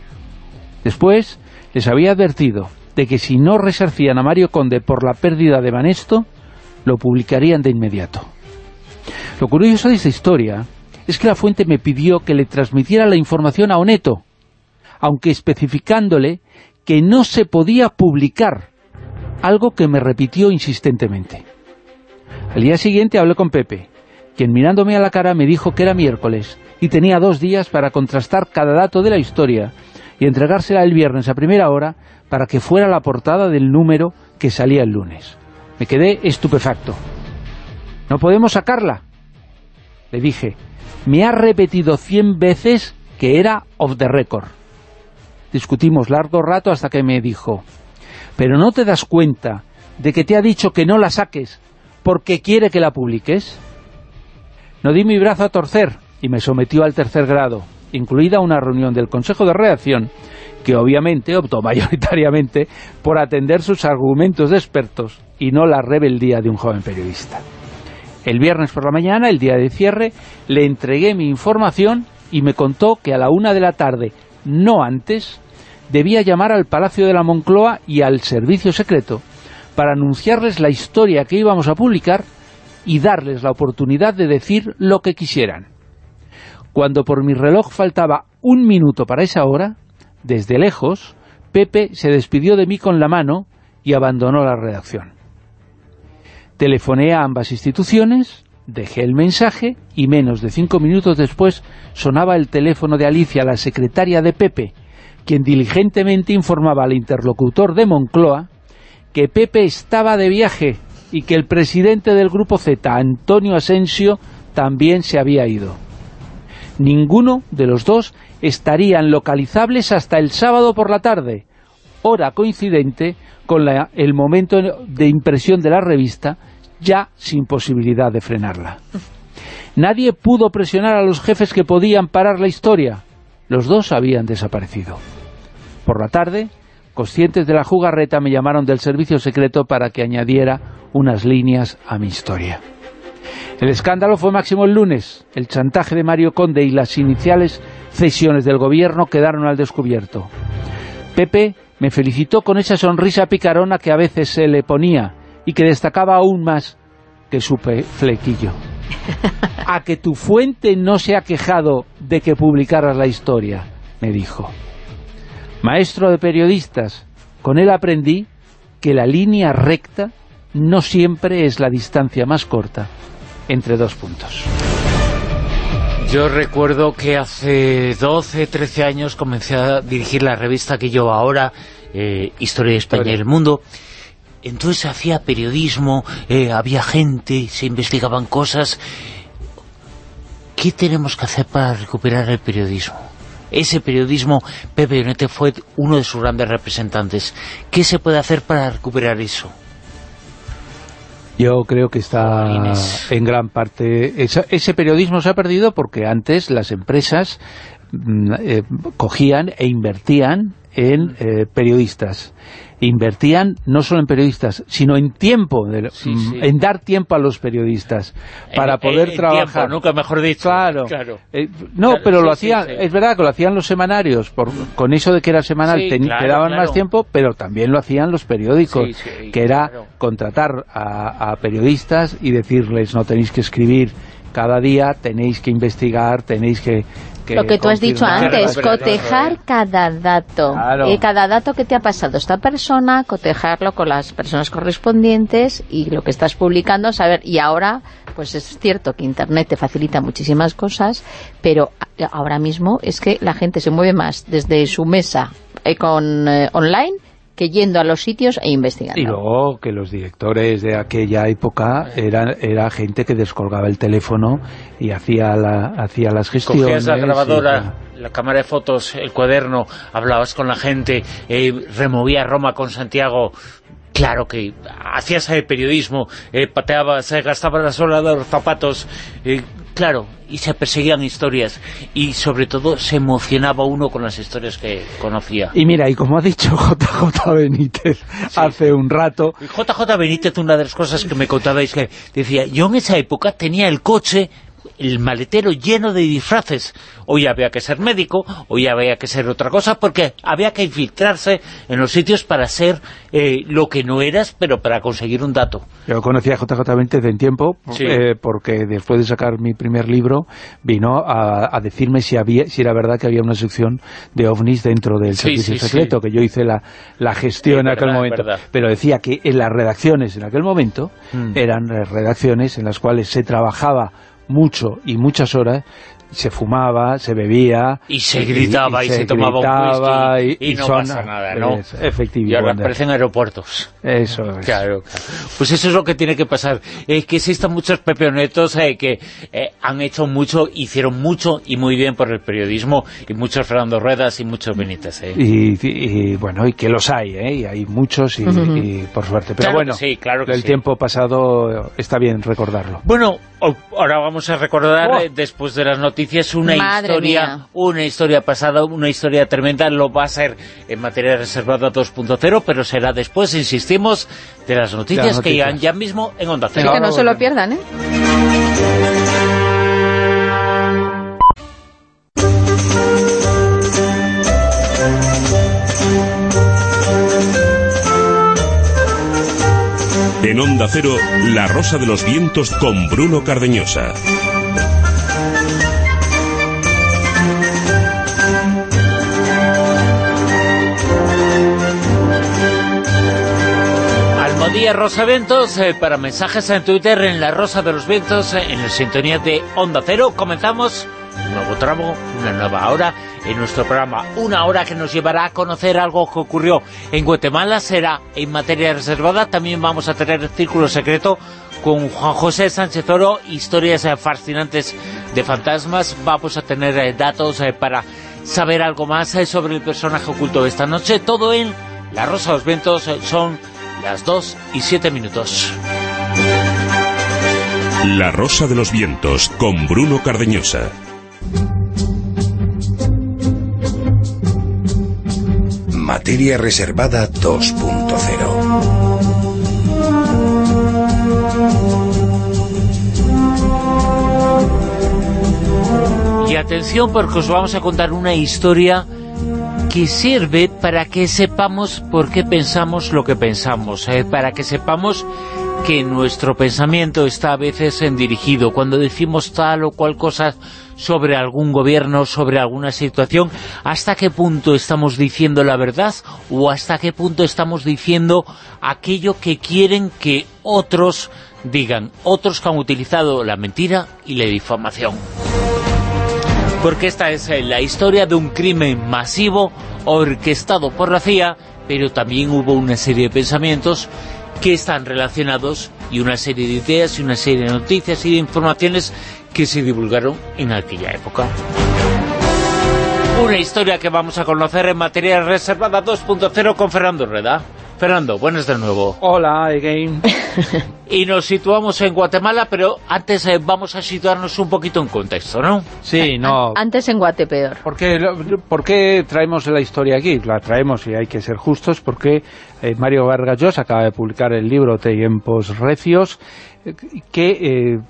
[SPEAKER 3] Después les había advertido de que si no resarcían a Mario Conde por la pérdida de Banesto, lo publicarían de inmediato. Lo curioso de esta historia es que la fuente me pidió que le transmitiera la información a Oneto, aunque especificándole que no se podía publicar algo que me repitió insistentemente. Al día siguiente hablé con Pepe, quien mirándome a la cara me dijo que era miércoles y tenía dos días para contrastar cada dato de la historia y entregársela el viernes a primera hora para que fuera la portada del número que salía el lunes. Me quedé estupefacto. ¿No podemos sacarla? Le dije, me ha repetido cien veces que era off the record. Discutimos largo rato hasta que me dijo, pero no te das cuenta de que te ha dicho que no la saques porque quiere que la publiques. No di mi brazo a torcer y me sometió al tercer grado, incluida una reunión del Consejo de Redacción, que obviamente optó mayoritariamente por atender sus argumentos de expertos y no la rebeldía de un joven periodista. El viernes por la mañana, el día de cierre, le entregué mi información y me contó que a la una de la tarde, no antes, debía llamar al Palacio de la Moncloa y al Servicio Secreto para anunciarles la historia que íbamos a publicar y darles la oportunidad de decir lo que quisieran. Cuando por mi reloj faltaba un minuto para esa hora, desde lejos, Pepe se despidió de mí con la mano y abandonó la redacción. Telefoné a ambas instituciones, dejé el mensaje y menos de cinco minutos después sonaba el teléfono de Alicia, la secretaria de Pepe, quien diligentemente informaba al interlocutor de Moncloa que Pepe estaba de viaje y que el presidente del Grupo Z, Antonio Asensio, también se había ido. Ninguno de los dos estarían localizables hasta el sábado por la tarde, hora coincidente con el momento de impresión de la revista, ya sin posibilidad de frenarla. Nadie pudo presionar a los jefes que podían parar la historia. Los dos habían desaparecido. Por la tarde, conscientes de la jugarreta, me llamaron del servicio secreto para que añadiera unas líneas a mi historia. El escándalo fue máximo el lunes. El chantaje de Mario Conde y las iniciales cesiones del gobierno quedaron al descubierto. Pepe me felicitó con esa sonrisa picarona que a veces se le ponía y que destacaba aún más que su flequillo. A que tu fuente no se ha quejado de que publicaras la historia, me dijo. Maestro de periodistas, con él aprendí que la línea recta no siempre es la distancia más corta entre dos puntos.
[SPEAKER 2] Yo recuerdo que hace 12, 13 años comencé a dirigir la revista que yo ahora, eh, Historia de España y el Mundo. Entonces hacía periodismo, eh, había gente, se investigaban cosas. ¿Qué tenemos que hacer para recuperar el periodismo? Ese periodismo, Pepe Ionete fue uno de sus grandes representantes. ¿Qué se puede hacer para recuperar eso?
[SPEAKER 3] Yo creo que está en gran parte... ese periodismo se ha perdido porque antes las empresas mm, eh, cogían e invertían en eh, periodistas invertían no solo en periodistas, sino en tiempo, en dar tiempo a los periodistas para poder trabajar.
[SPEAKER 2] nunca mejor dicho.
[SPEAKER 3] Claro. Eh, no, pero lo hacían, es verdad que lo hacían los semanarios, por, con eso de que era semanal te, daban más tiempo, pero también lo hacían los periódicos, que era contratar a periodistas y decirles no tenéis que escribir cada día, tenéis que investigar, tenéis que
[SPEAKER 4] lo que tú has dicho antes, cotejar cada dato. y cada dato que te ha pasado esta persona, cotejarlo con las personas correspondientes y lo que estás publicando, saber. Y ahora, pues es cierto que Internet te facilita muchísimas cosas, pero ahora mismo es que la gente se mueve más desde su mesa eh, con eh, online que yendo a los sitios e investigando.
[SPEAKER 3] Y luego que los directores de aquella época eran era gente que descolgaba el teléfono y hacía, la, hacía las gestiones.
[SPEAKER 2] Cogías la grabadora, la cámara de fotos, el cuaderno, hablabas con la gente, eh, removía Roma con Santiago, Claro que hacías el periodismo, eh, pateabas, eh, gastabas las horas de los zapatos, eh, Claro, y se perseguían historias y sobre todo se emocionaba uno con las historias que conocía.
[SPEAKER 3] Y mira, y como ha dicho JJ Benítez hace un rato...
[SPEAKER 2] JJ Benítez, una de las cosas que me contabais que decía, yo en esa época tenía el coche el maletero lleno de disfraces. Hoy había que ser médico, hoy había que ser otra cosa, porque había que infiltrarse en los sitios para ser eh, lo que no eras, pero para conseguir un dato.
[SPEAKER 3] Yo conocía a JJ Benítez en tiempo, eh, porque después de sacar mi primer libro, vino a, decirme si había si era verdad que había una sección de ovnis dentro del servicio secreto, que yo hice la, la gestión en aquel momento. Pero decía que en las redacciones en aquel momento mm. eran redacciones en las cuales se trabajaba mucho y muchas horas se fumaba, se bebía...
[SPEAKER 2] Y se gritaba y, se, tomaba un whisky y, no pasa nada, ¿no?
[SPEAKER 3] efectivamente.
[SPEAKER 2] Y ahora aparecen aeropuertos.
[SPEAKER 3] Eso es.
[SPEAKER 2] Claro, Pues eso es lo que tiene que pasar. Es que existan muchos pepeonetos eh, que eh, han hecho mucho, hicieron mucho y muy bien por el periodismo, y muchos Fernando Ruedas y muchos Benítez. Eh.
[SPEAKER 3] Y, bueno, y que los hay, ¿eh? Y hay muchos y, por suerte. Pero bueno,
[SPEAKER 2] sí, claro que
[SPEAKER 3] el tiempo pasado está bien recordarlo.
[SPEAKER 2] Bueno, ahora vamos a recordar, oh. después de las noticias, una historia una historia pasada, una historia tremenda. Lo va a ser en materia reservada 2.0, pero será después, insistimos, de las noticias, que llegan ya mismo en Onda Cero.
[SPEAKER 4] que no se lo pierdan, ¿eh?
[SPEAKER 1] En Onda Cero, La Rosa de los Vientos con Bruno Cardeñosa.
[SPEAKER 2] Almodía Rosa Vientos eh, para mensajes en Twitter en La Rosa de los Vientos eh, en la sintonía de Onda Cero. Comenzamos un nuevo tramo, una nueva hora en nuestro programa. Una hora que nos llevará a conocer algo que ocurrió en Guatemala. Será en materia reservada. También vamos a tener el Círculo Secreto con Juan José Sánchez Oro, historias eh, fascinantes de fantasmas. Vamos a tener eh, datos para saber algo más sobre el personaje oculto de esta noche. Todo en La Rosa de los Vientos. Son las 2 y 7 minutos.
[SPEAKER 1] La Rosa de los Vientos con Bruno Cardeñosa. Materia Reservada 2.0
[SPEAKER 2] Y atención porque os vamos a contar una historia que sirve para que sepamos por qué pensamos lo que pensamos, eh, para que sepamos que nuestro pensamiento está a veces en dirigido. Cuando decimos tal o cual cosa sobre algún gobierno, sobre alguna situación, hasta qué punto estamos diciendo la verdad o hasta qué punto estamos diciendo aquello que quieren que otros digan, otros que han utilizado la mentira y la difamación. Porque esta es eh, la historia de un crimen masivo orquestado por la CIA, pero también hubo una serie de pensamientos que están relacionados y una serie de ideas y una serie de noticias y de informaciones que se divulgaron en aquella época. Una historia que vamos a conocer en materia reservada 2.0 con Fernando Reda. Fernando, buenas de nuevo.
[SPEAKER 3] Hola, again.
[SPEAKER 2] y nos situamos en Guatemala, pero antes eh, vamos a situarnos un poquito en contexto, ¿no?
[SPEAKER 3] Sí, no.
[SPEAKER 4] Antes en Guatepeor.
[SPEAKER 3] ¿Por qué, ¿Por qué traemos la historia aquí? La traemos, y hay que ser justos, porque eh, Mario Vargas acaba de publicar el libro Tiempos Recios, eh, que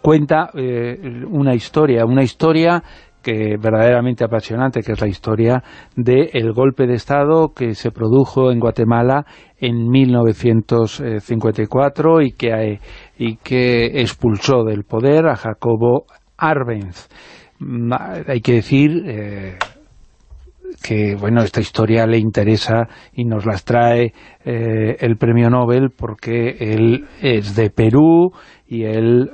[SPEAKER 3] cuenta eh, una historia, una historia que verdaderamente apasionante, que es la historia del golpe de Estado que se produjo en Guatemala en 1954 y que, eh, y que expulsó del poder a Jacobo Arbenz. Mm, hay que decir... Eh, que bueno esta historia le interesa y nos las trae el premio Nobel porque él es de Perú y él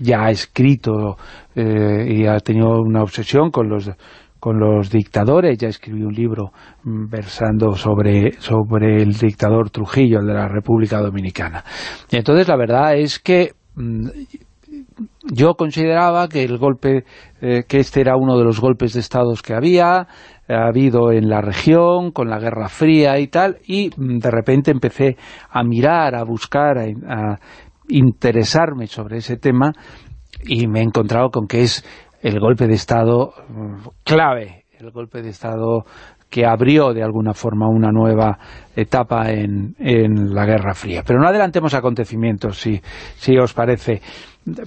[SPEAKER 3] ya ha escrito eh, y ha tenido una obsesión con los con los dictadores, ya escribió un libro mm, versando sobre, sobre el dictador Trujillo, el de la República Dominicana. Entonces la verdad es que mm, yo consideraba que el golpe, eh, que este era uno de los golpes de estados que había, ha habido en la región, con la Guerra Fría y tal, y mm, de repente empecé a mirar, a buscar, a interesarme sobre ese tema y me he encontrado con que es el golpe de Estado mm, clave, el golpe de Estado que abrió de alguna forma una nueva etapa en, en la Guerra Fría. Pero no adelantemos acontecimientos, si, si os parece.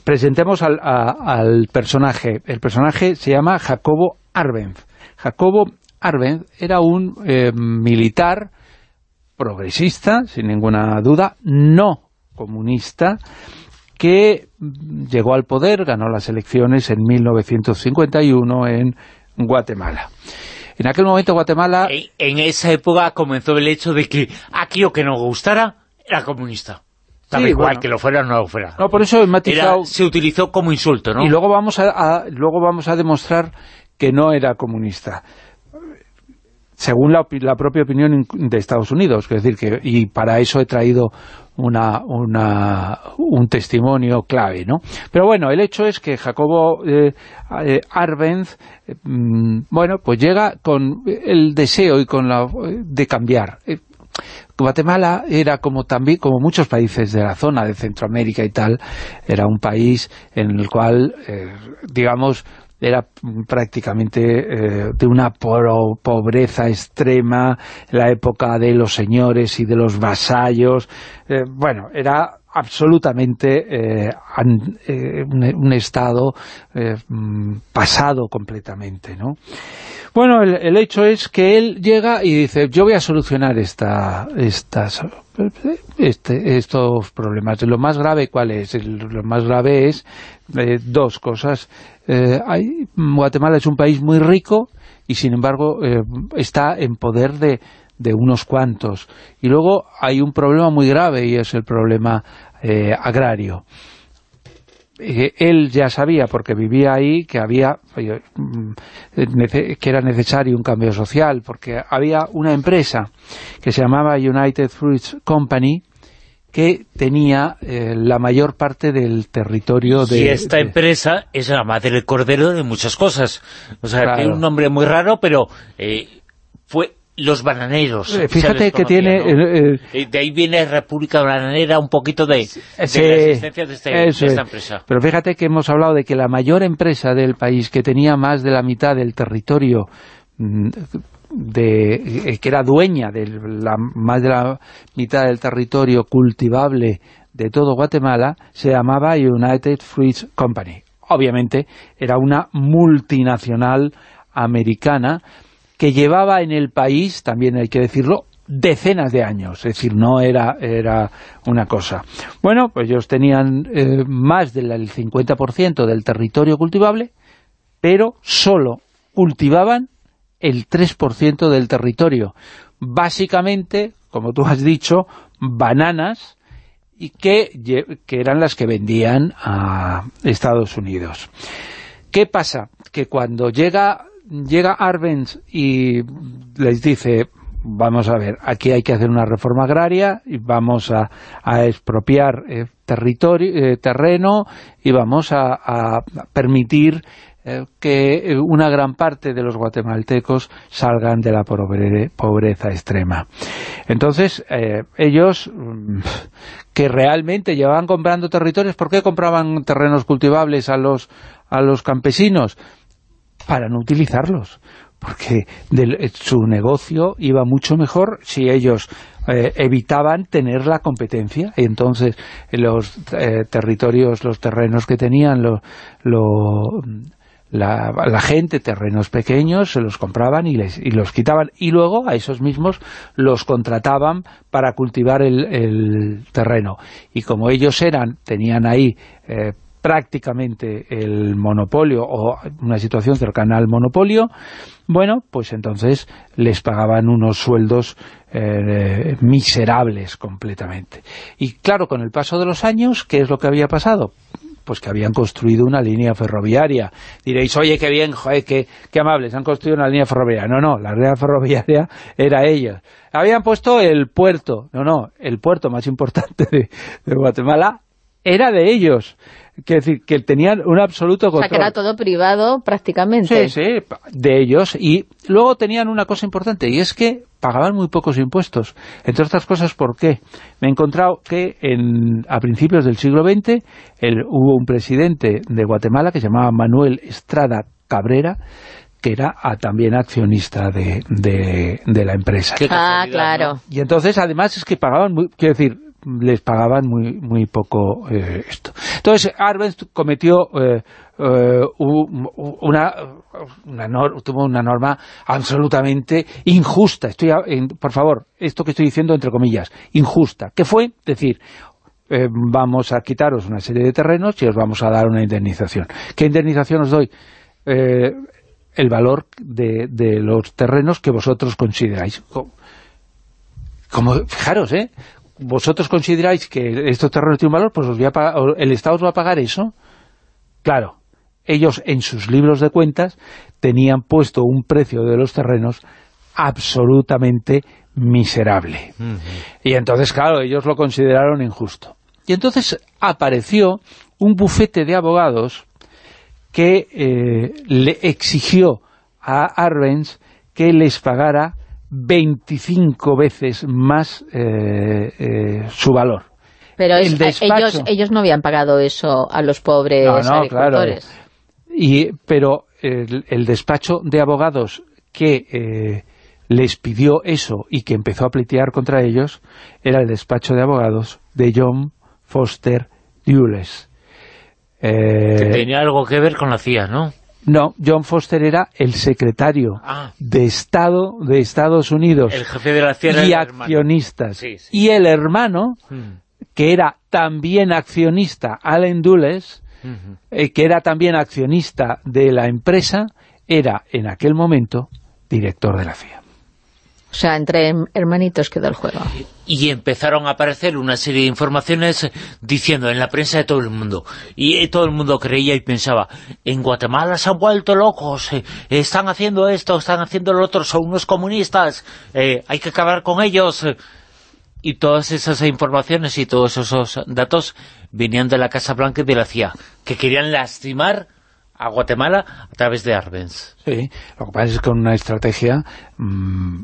[SPEAKER 3] Presentemos al, al personaje. El personaje se llama Jacobo Arbenz. Jacobo Arbenz era un eh, militar progresista, sin ninguna duda, no comunista que llegó al poder, ganó las elecciones en 1951 en Guatemala. En aquel momento Guatemala...
[SPEAKER 2] En, esa época comenzó el hecho de que aquello que nos gustara era comunista. Daba
[SPEAKER 3] Sí,
[SPEAKER 2] igual
[SPEAKER 3] bueno.
[SPEAKER 2] que lo fuera o no lo fuera.
[SPEAKER 3] No, por eso he matizado...
[SPEAKER 2] Era- se utilizó como insulto, ¿no?
[SPEAKER 3] Y luego vamos a, a- luego vamos a demostrar que no era comunista. Según la, la propia opinión in- de Estados Unidos, es decir, que y para eso he traído una, una- un testimonio clave, ¿no? Pero bueno, el hecho es que Jacobo eh, eh, Arbenz, mm, bueno, pues llega con el deseo y con la de cambiar. Eh, Guatemala era como también como muchos países de la zona de Centroamérica y tal, era un país en el cual, eh, digamos, era prácticamente eh, de una po- pobreza extrema, la época de los señores y de los vasallos, eh, bueno, era absolutamente eh, an- un, un estado mm, pasado completamente, ¿no? Bueno, el, el hecho es que él llega y dice, yo voy a solucionar esta, estas, este, estos problemas. Lo más grave, ¿cuál es? Lo más grave es eh, dos cosas. Eh, hay- Guatemala es un país muy rico y, sin embargo, eh, está en poder de, de unos cuantos. Y luego hay un problema muy grave y es el problema eh, agrario eh, él ya sabía, porque vivía ahí, que había eh, mm, que era necesario un cambio social, porque había una empresa que se llamaba United Fruits Company, que tenía eh, la mayor parte del territorio de...
[SPEAKER 2] y esta
[SPEAKER 3] de-
[SPEAKER 2] empresa es la madre del cordero de muchas cosas. O sea,
[SPEAKER 3] Claro.
[SPEAKER 2] tiene un nombre muy raro, pero eh, fue los bananeros.
[SPEAKER 3] Eh, fíjate que tiene,
[SPEAKER 2] ¿no?
[SPEAKER 3] eh,
[SPEAKER 2] de ahí viene República Bananera, un poquito de, de la existencia de, este- de esta
[SPEAKER 3] es.
[SPEAKER 2] empresa.
[SPEAKER 3] Pero fíjate que hemos hablado de que la mayor empresa del país, que tenía más de la mitad del territorio, mm, de, eh, que era dueña de la, más de la mitad del territorio cultivable de todo Guatemala, se llamaba United Fruits Company. Obviamente era una multinacional americana que llevaba en el país, también hay que decirlo, decenas de años, es decir, no era, era una cosa. Bueno, pues ellos tenían eh, más del 50% del territorio cultivable, pero solo cultivaban el 3% del territorio. Básicamente, como tú has dicho, bananas, y que, que eran las que vendían a Estados Unidos. ¿Qué pasa? Que cuando llega, llega Arbenz y les dice, vamos a ver, aquí hay que hacer una reforma agraria y vamos a, a expropiar eh, territorio, eh, terreno y vamos a, a permitir eh, que una gran parte de los guatemaltecos salgan de la pobre- pobreza extrema. Entonces, ellos, mm, que realmente llevaban comprando territorios, ¿por qué compraban terrenos cultivables a los, a los campesinos? Para no utilizarlos porque eh, su negocio iba mucho mejor si ellos eh, evitaban tener la competencia. Y entonces eh, los eh, territorios, los terrenos que tenían lo- la, la gente, terrenos pequeños, se los compraban y, les, y los quitaban. Y luego a esos mismos los contrataban para cultivar el, el terreno. Y como ellos eran, tenían ahí eh, prácticamente el monopolio o una situación cercana al monopolio, bueno, pues entonces les pagaban unos sueldos eh, miserables completamente. Y claro, con el paso de los años, ¿qué es lo que había pasado? Pues que habían construido una línea ferroviaria. Diréis, oye, qué bien, joder, qué, qué amables, han construido una línea ferroviaria. No, no, la línea ferroviaria era ellos. Habían puesto el puerto, no, no, el puerto más importante de, de Guatemala era de ellos. Quiere decir, que tenían un absoluto
[SPEAKER 4] O sea,
[SPEAKER 3] control.
[SPEAKER 4] que era todo privado prácticamente.
[SPEAKER 3] Sí, sí, de ellos. Y luego tenían una cosa importante, y es que pagaban muy pocos impuestos. Entre otras cosas, ¿por qué? Me he encontrado que en, a principios del siglo XX el- hubo un presidente de Guatemala que se llamaba Manuel Estrada Cabrera, que era ah, también accionista de, de- de la empresa.
[SPEAKER 4] Ah, claro.
[SPEAKER 2] ¿no?
[SPEAKER 3] Y entonces, además, es que pagaban, muy, quiero decir, les pagaban muy muy poco eh, esto. Entonces, Arbenz cometió eh, eh, una, una una norma absolutamente injusta. Estoy, por favor, esto que estoy diciendo entre comillas, injusta. ¿Qué fue? Decir, vamos a quitaros una serie de terrenos y os vamos a dar una indemnización. ¿Qué indemnización os doy? El valor de, de los terrenos que vosotros consideráis. Co- como, fijaros, ¿eh? Vosotros consideráis que estos terrenos tienen valor, pues el Estado os va a pagar eso. Claro, ellos en sus libros de cuentas tenían puesto un precio de los terrenos absolutamente miserable. Y entonces, claro, ellos lo consideraron injusto. Y entonces apareció un bufete de abogados que eh, le exigió a Arbenz que les pagara 25 veces más eh, eh, su valor.
[SPEAKER 4] Pero ellos, ellos no habían pagado eso a los pobres agricultores.
[SPEAKER 3] Y, pero el, despacho de abogados que les pidió eso y que empezó a pleitear contra ellos era el despacho de abogados de John Foster Dulles.
[SPEAKER 2] que tenía algo que ver con la CIA, ¿no?
[SPEAKER 3] No, John Foster era el secretario ah. de Estado de Estados Unidos.
[SPEAKER 2] El jefe de la CIA
[SPEAKER 3] y accionistas. Y el hermano, hmm. que era también accionista, Allen Dulles, eh, que era también accionista de la empresa, era en aquel momento director de la CIA.
[SPEAKER 4] O sea, entre hermanitos quedó el juego.
[SPEAKER 2] Y empezaron a aparecer una serie de informaciones diciendo en la prensa de todo el mundo. Y todo el mundo creía y pensaba, en Guatemala se han vuelto locos, eh, están haciendo esto, están haciendo lo otro, son unos comunistas, eh, hay que acabar con ellos. Y todas esas informaciones y todos esos datos venían de la Casa Blanca y de la CIA, que querían lastimar a Guatemala a través de Arbenz.
[SPEAKER 3] Sí, lo que pasa es que con una estrategia mm,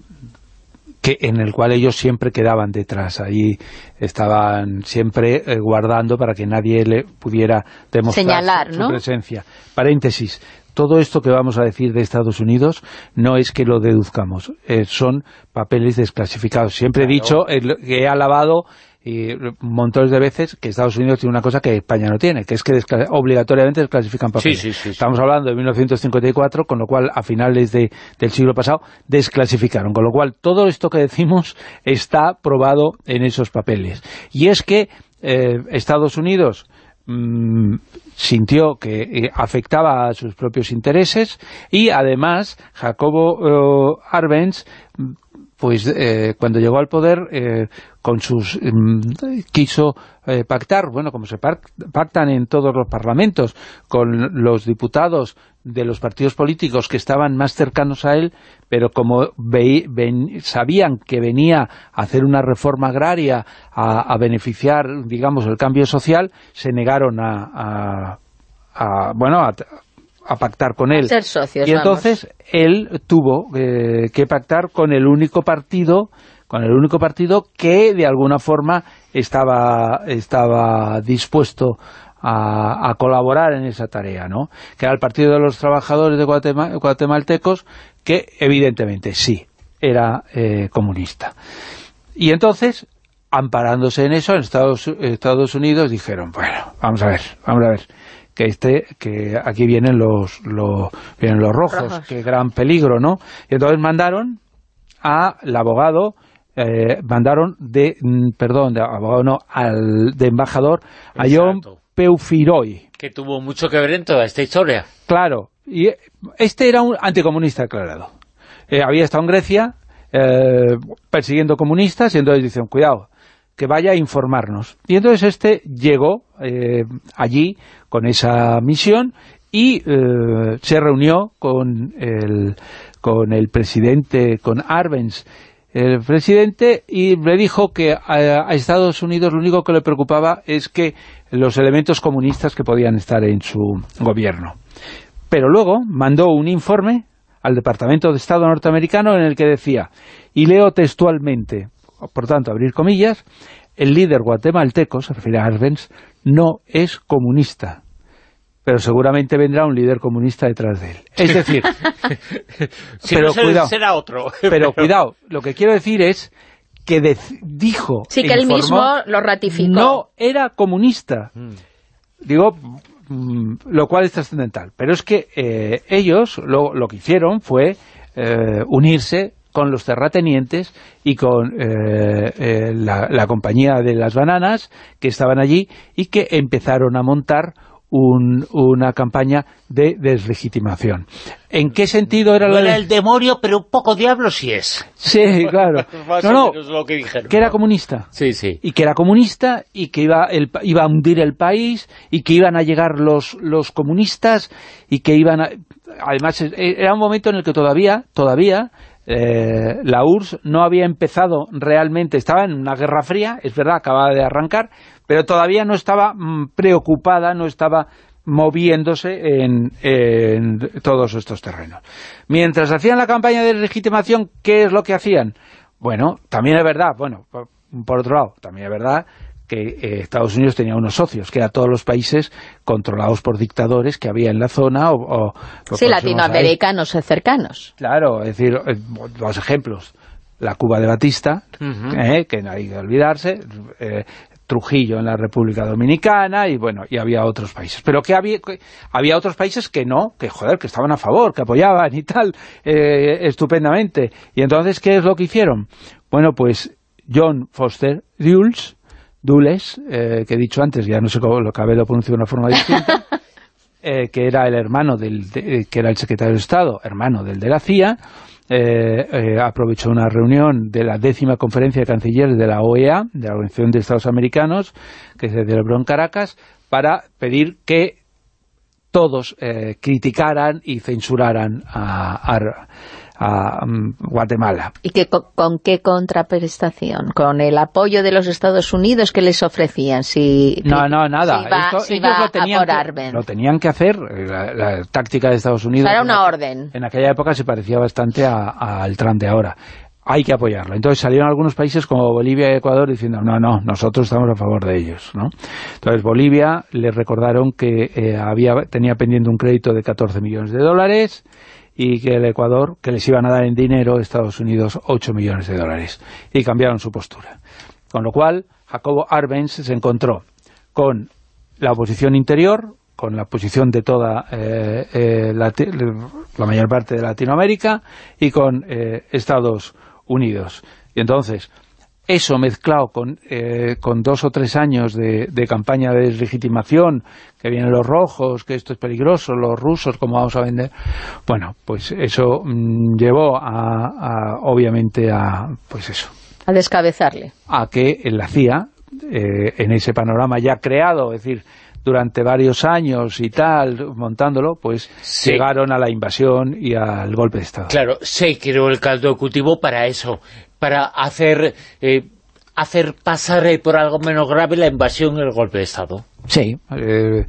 [SPEAKER 3] que en el cual ellos siempre quedaban detrás, ahí estaban siempre eh, guardando para que nadie le pudiera demostrar su, presencia. Paréntesis, todo esto que vamos a decir de Estados Unidos no es que lo deduzcamos, eh, son papeles desclasificados. Siempre he dicho que he alabado y montones de veces que Estados Unidos tiene una cosa que España no tiene, que es que obligatoriamente desclasifican papeles. Estamos hablando de 1954, con lo cual a finales de, del siglo pasado desclasificaron, con lo cual todo esto que decimos está probado en esos papeles. Y es que eh, Estados Unidos mm, sintió que eh, afectaba a sus propios intereses y además Jacobo eh, Arbenz pues eh, cuando llegó al poder eh, con sus mm, quiso eh, pactar, bueno, como se pactan en todos los parlamentos, con los diputados de los partidos políticos que estaban más cercanos a él, pero como sabían que venía a hacer una reforma agraria, a, beneficiar, digamos, el cambio social, se negaron a, a bueno, a a pactar con él.
[SPEAKER 4] y
[SPEAKER 3] entonces él tuvo eh, que pactar con el único partido con el único partido que de alguna forma estaba, estaba dispuesto a, colaborar en esa tarea, ¿no? Que era el Partido de los Trabajadores de Guatemaltecos, que evidentemente sí, era eh, comunista. Y entonces, amparándose en eso, en Estados, Estados Unidos dijeron, bueno, vamos a ver, vamos a ver, que este que aquí vienen los, los vienen los rojos, qué gran peligro, ¿no? Y entonces mandaron al abogado eh, mandaron de, mm, perdón, de abogado no, al de embajador a John Peufiroy.
[SPEAKER 2] Que tuvo mucho que ver en toda esta historia.
[SPEAKER 3] Claro, y este era un anticomunista declarado. Eh, había estado en Grecia eh, persiguiendo comunistas y entonces dicen, cuidado, que vaya a informarnos. Y entonces este llegó allí con esa misión y se reunió con el, con el presidente, con Arbenz, el presidente, y le dijo que a, Estados Unidos lo único que le preocupaba es que los elementos comunistas que podían estar en su gobierno. Pero luego mandó un informe al Departamento de Estado norteamericano en el que decía, y leo textualmente, por tanto, abrir comillas, el líder guatemalteco, se refiere a Arbenz, no es comunista, pero seguramente vendrá un líder comunista detrás de él. Es decir,
[SPEAKER 2] pero cuidado, será otro.
[SPEAKER 3] pero, cuidado, lo que quiero decir es que dijo...
[SPEAKER 4] Sí, que él mismo lo ratificó.
[SPEAKER 3] No era comunista. Mm. Digo, mm, lo cual es trascendental. Pero es que eh, ellos lo, lo, que hicieron fue eh, unirse con los terratenientes y con eh, eh, la, compañía de las bananas que estaban allí y que empezaron a montar una campaña de deslegitimación. ¿En qué sentido era
[SPEAKER 2] no
[SPEAKER 3] la
[SPEAKER 2] era el demonio, pero un poco diablo sí es.
[SPEAKER 3] Sí, claro. no, no, que, era comunista.
[SPEAKER 2] Sí, sí.
[SPEAKER 3] Y que era comunista y que iba, iba a hundir el país y que iban a llegar los, los comunistas y que iban a... Además, era un momento en el que todavía, todavía eh, la URSS no había empezado realmente, estaba en una guerra fría, es verdad, acababa de arrancar, pero todavía no estaba mm, preocupada, no estaba moviéndose en, todos estos terrenos. Mientras hacían la campaña de legitimación, ¿qué es lo que hacían? Bueno, también es verdad, bueno, por, otro lado, también es verdad que eh, Estados Unidos tenía unos socios, que eran todos los países controlados por dictadores que había en la zona. O,
[SPEAKER 4] sí, latinoamericanos cercanos.
[SPEAKER 3] Claro, es decir, eh, dos ejemplos. La Cuba de Batista, eh, que no hay que olvidarse, Trujillo en la República Dominicana y bueno, y había otros países. Pero que había, había otros países que no, que joder, que estaban a favor, que apoyaban y tal, eh, estupendamente. Y entonces, ¿qué es lo que hicieron? Bueno, pues John Foster Dulles, Dulles, eh, que he dicho antes, ya no sé cómo lo acabé de pronunciar de una forma distinta, eh, que era el hermano del, que era el secretario de Estado, hermano del de la CIA, eh, eh, aprovechó una reunión de la décima conferencia de cancilleres de la OEA, de la Organización de Estados Americanos, que se celebró en Caracas, para pedir que todos eh, criticaran y censuraran a, a mm, Guatemala.
[SPEAKER 4] ¿Y que, con, qué contraprestación? ¿Con el apoyo de los Estados Unidos que les ofrecían? Si,
[SPEAKER 3] no, no, nada. ellos lo, tenían que, lo tenían que hacer. Eh, la, táctica de Estados Unidos...
[SPEAKER 4] era una orden.
[SPEAKER 3] En aquella época se parecía bastante al Trump de ahora hay que apoyarlo. Entonces salieron algunos países como Bolivia y Ecuador diciendo, no, no, nosotros estamos a favor de ellos. ¿no? Entonces Bolivia le recordaron que eh, había tenía pendiente un crédito de 14 millones de dólares y que el Ecuador, que les iban a dar en dinero Estados Unidos 8 millones de dólares. Y cambiaron su postura. Con lo cual, Jacobo Arbenz se encontró con la oposición interior, con la posición de toda eh, eh, la, mayor parte de Latinoamérica y con eh, Estados Unidos. Y entonces, eso mezclado con, eh, con dos o tres años de, campaña de deslegitimación, que vienen los rojos, que esto es peligroso, los rusos, ¿cómo vamos a vender? Bueno, pues eso mm, llevó a, obviamente, a, pues eso.
[SPEAKER 4] A descabezarle.
[SPEAKER 3] A que la CIA, eh, en ese panorama ya creado, es decir, durante varios años y tal, montándolo, pues llegaron a la invasión y al golpe de Estado.
[SPEAKER 2] Claro, se creó el caldo cultivo para eso, para hacer... Eh, hacer pasar por algo menos grave la invasión y el golpe de Estado.
[SPEAKER 3] Sí, eh,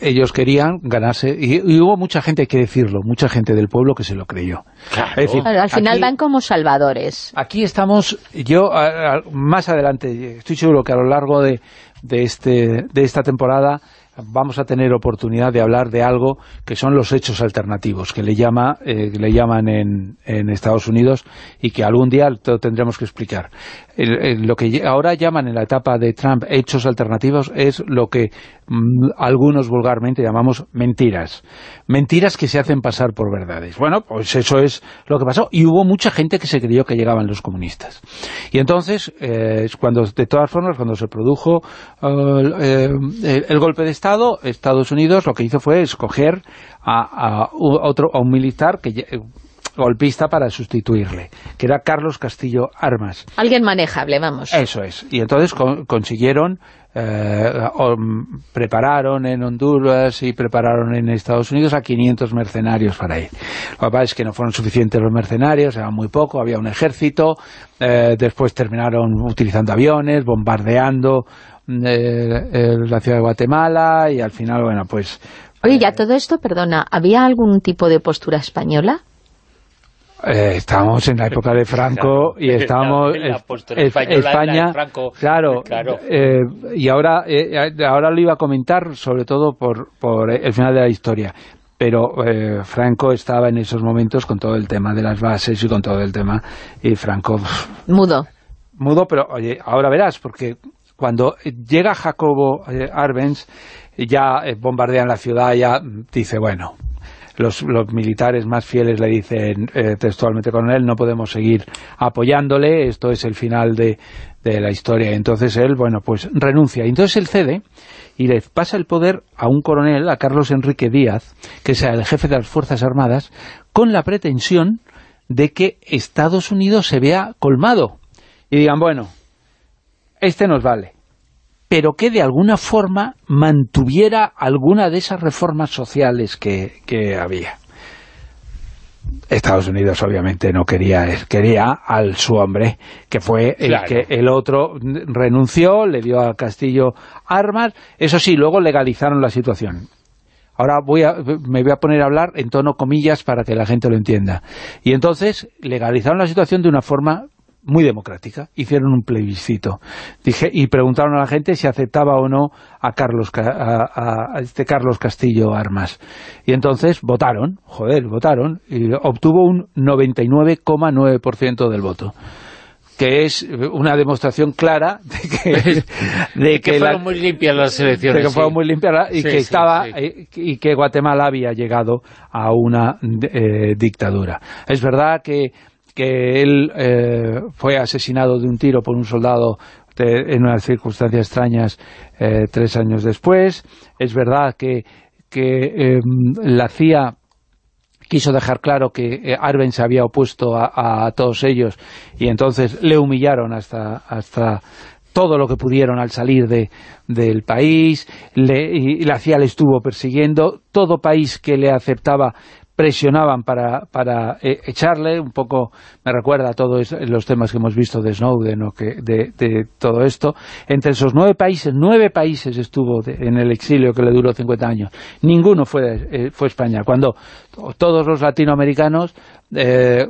[SPEAKER 3] ellos querían ganarse, y, hubo mucha gente, hay que decirlo, mucha gente del pueblo que se lo creyó.
[SPEAKER 4] al final van como salvadores.
[SPEAKER 3] Aquí estamos, yo más adelante, estoy seguro que a lo largo de, de, este, de esta temporada vamos a tener oportunidad de hablar de algo que son los hechos alternativos, que le, llama, eh, le llaman en, en, Estados Unidos y que algún día lo tendremos que explicar. lo que ahora llaman en la etapa de Trump hechos alternativos es lo que algunos vulgarmente llamamos mentiras. Mentiras que se hacen pasar por verdades. Bueno, pues eso es lo que pasó. Y hubo mucha gente que se creyó que llegaban los comunistas. Y entonces, eh, cuando de todas formas, cuando se produjo eh, el golpe de Estado, Estados Unidos lo que hizo fue escoger a, otro, a un militar que golpista para sustituirle, que era Carlos Castillo Armas.
[SPEAKER 4] Alguien manejable, vamos.
[SPEAKER 3] Eso es. Y entonces consiguieron, eh, prepararon en Honduras y prepararon en Estados Unidos a 500 mercenarios para ir. Lo que pasa es que no fueron suficientes los mercenarios, eran muy poco, había un ejército, eh, después terminaron utilizando aviones, bombardeando eh, la ciudad de Guatemala y al final, bueno, pues...
[SPEAKER 4] Oye, ya eh, todo esto, perdona, ¿había algún tipo de postura española?
[SPEAKER 3] Eh, estábamos en la época de Franco y estábamos en España, claro, eh, y ahora ahora lo iba a comentar sobre todo por, por el final de la historia. Pero Franco estaba en esos momentos con todo el tema de las bases y con todo el tema y Franco
[SPEAKER 4] mudo.
[SPEAKER 3] mudo pero oye ahora verás porque cuando llega Jacobo eh, Arbenz, ya eh, bombardean la ciudad, ya dice, bueno, los, militares más fieles le dicen eh, textualmente con él, no podemos seguir apoyándole, esto es el final de, de la historia. Entonces él, bueno, pues renuncia. Entonces él cede y le pasa el poder a un coronel, a Carlos Enrique Díaz, que es el jefe de las Fuerzas Armadas, con la pretensión de que Estados Unidos se vea colmado. Y digan, bueno, este nos vale pero que de alguna forma mantuviera alguna de esas reformas sociales que, que había. Estados Unidos obviamente no quería, quería al su hombre, que fue el que el otro renunció, le dio a Castillo armas, eso sí, luego legalizaron la situación. Ahora voy a, me voy a poner a hablar en tono comillas para que la gente lo entienda. Y entonces legalizaron la situación de una forma muy democrática, hicieron un plebiscito Dije, y preguntaron a la gente si aceptaba o no a Carlos a, este Carlos Castillo Armas y entonces votaron, joder, votaron y obtuvo un 99,9% del voto que es una demostración clara de que,
[SPEAKER 2] de que, fueron muy limpias las elecciones.
[SPEAKER 3] De que fueron muy limpias y que estaba eh, y que Guatemala había llegado a una eh, dictadura. Es verdad que que él eh, fue asesinado de un tiro por un soldado en unas circunstancias extrañas eh, tres años después. Es verdad que, que em, la CIA quiso dejar claro que eh, Arben se había opuesto a, todos ellos y entonces le humillaron hasta, hasta todo lo que pudieron al salir de, del país, y la CIA le estuvo persiguiendo, todo país que le aceptaba presionaban para, para eh, echarle, un poco me recuerda a todos los temas que hemos visto de Snowden o que de, todo esto. Entre esos nueve países, nueve países estuvo en el exilio que le duró 50 años. Ninguno fue, eh, fue España. Cuando todos los latinoamericanos, eh,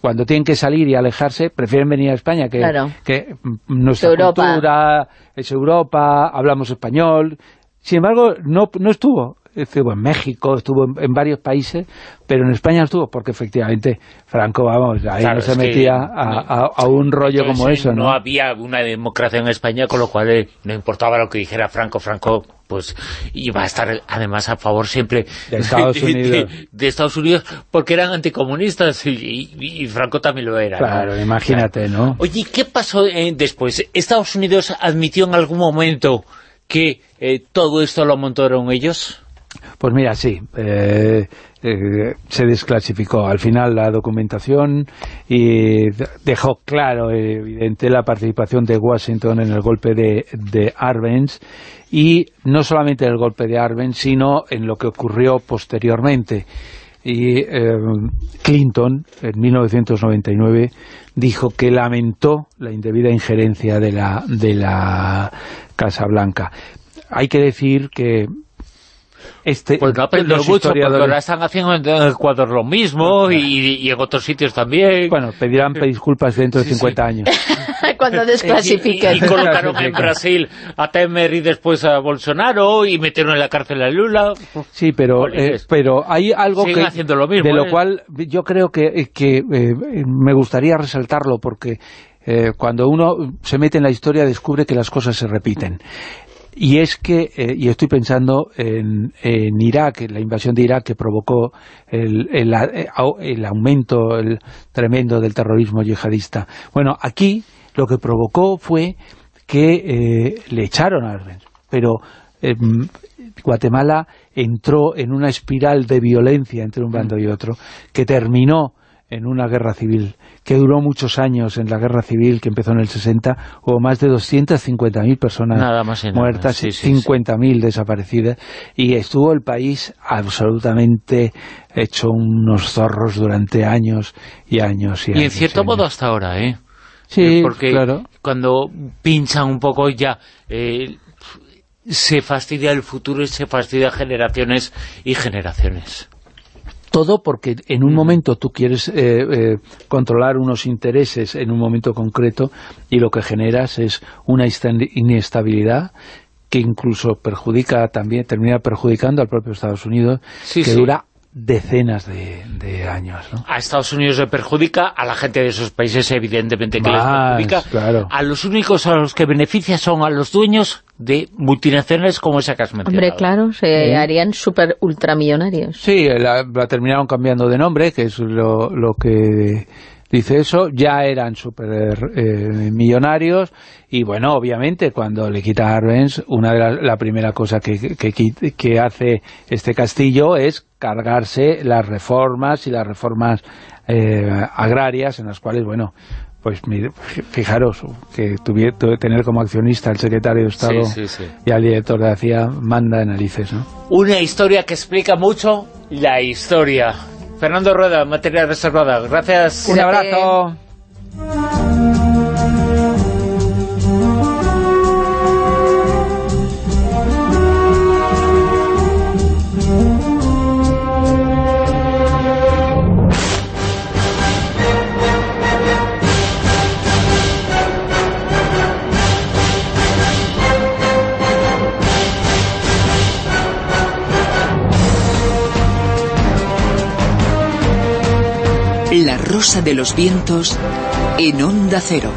[SPEAKER 3] cuando tienen que salir y alejarse, prefieren venir a España, que, que nuestra cultura es Europa, hablamos español. Sin embargo, no, no estuvo estuvo en México, estuvo en, varios países, pero en España no estuvo, porque efectivamente Franco, vamos, ahí no se metía a, un rollo como eso, ¿no?
[SPEAKER 2] No había una democracia en España, con lo cual eh, no importaba lo que dijera Franco, Franco pues iba a estar además a favor siempre
[SPEAKER 3] de Estados Unidos,
[SPEAKER 2] de, Estados Unidos porque eran anticomunistas y, Franco también lo era.
[SPEAKER 3] Claro, imagínate, ¿no?
[SPEAKER 2] Oye, ¿qué pasó eh, después? ¿Estados Unidos admitió en algún momento que eh, todo esto lo montaron ellos?
[SPEAKER 3] Pues mira, sí, eh, eh, se desclasificó al final la documentación y dejó claro, evidente, la participación de Washington en el golpe de, de Arbenz y no solamente en el golpe de Arbenz, sino en lo que ocurrió posteriormente. Y eh, Clinton, en 1999, dijo que lamentó la indebida injerencia de la, de la Casa Blanca. Hay que decir que
[SPEAKER 2] este, pues no aprendió mucho, porque ahora están haciendo en Ecuador lo mismo y, en otros sitios también.
[SPEAKER 3] Bueno, pedirán disculpas dentro de 50 años.
[SPEAKER 4] Cuando desclasifiquen.
[SPEAKER 2] Y, colocaron en Brasil a Temer y después a Bolsonaro y metieron en la cárcel a Lula.
[SPEAKER 3] Sí, pero, eh, pero hay algo que,
[SPEAKER 2] haciendo lo mismo,
[SPEAKER 3] de lo
[SPEAKER 2] ¿eh?
[SPEAKER 3] cual yo creo que, que eh, me gustaría resaltarlo porque cuando uno se mete en la historia descubre que las cosas se repiten. Y es que, eh, y estoy pensando en, en, Irak, en la invasión de Irak que provocó el, el, eh, el aumento el tremendo del terrorismo yihadista. Bueno, aquí lo que provocó fue que eh, le echaron a Arbenz, pero em, Guatemala entró en una espiral de violencia entre un bando y otro, que terminó en una guerra civil que duró muchos años en la guerra civil que empezó en el 60, hubo más de 250.000 personas muertas, y 50.000 desaparecidas, y estuvo el país absolutamente hecho unos zorros durante años y años. Y,
[SPEAKER 2] y en cierto modo hasta ahora, ¿eh?
[SPEAKER 3] Sí,
[SPEAKER 2] eh, Porque
[SPEAKER 3] claro.
[SPEAKER 2] cuando pinchan un poco ya... Eh, se fastidia el futuro y se fastidia generaciones y generaciones.
[SPEAKER 3] Todo porque en un momento tú quieres eh, eh, controlar unos intereses en un momento concreto y lo que generas es una inestabilidad que incluso perjudica también, termina perjudicando al propio Estados Unidos, que dura decenas de, años.
[SPEAKER 2] A Estados Unidos le perjudica, a la gente de esos países evidentemente que les perjudica. A los únicos a los que beneficia son a los dueños de multinacionales como esa que has mencionado.
[SPEAKER 4] Hombre, claro, se harían súper ultramillonarios.
[SPEAKER 3] Sí, la, terminaron cambiando de nombre, que es lo, lo que dice eso, ya eran super eh, millonarios y bueno, obviamente cuando le quita a Arbenz, una de la, primera cosa que, que, hace este castillo es cargarse las reformas y las reformas eh, agrarias en las cuales, bueno, pues fijaros que tuviera, tener como accionista al secretario de Estado y al director de Hacienda manda en narices, ¿no?
[SPEAKER 2] Una historia que explica mucho la historia. Fernando Rueda, materia reservada. Gracias.
[SPEAKER 3] Un abrazo.
[SPEAKER 6] Rosa de los Vientos en Onda Cero.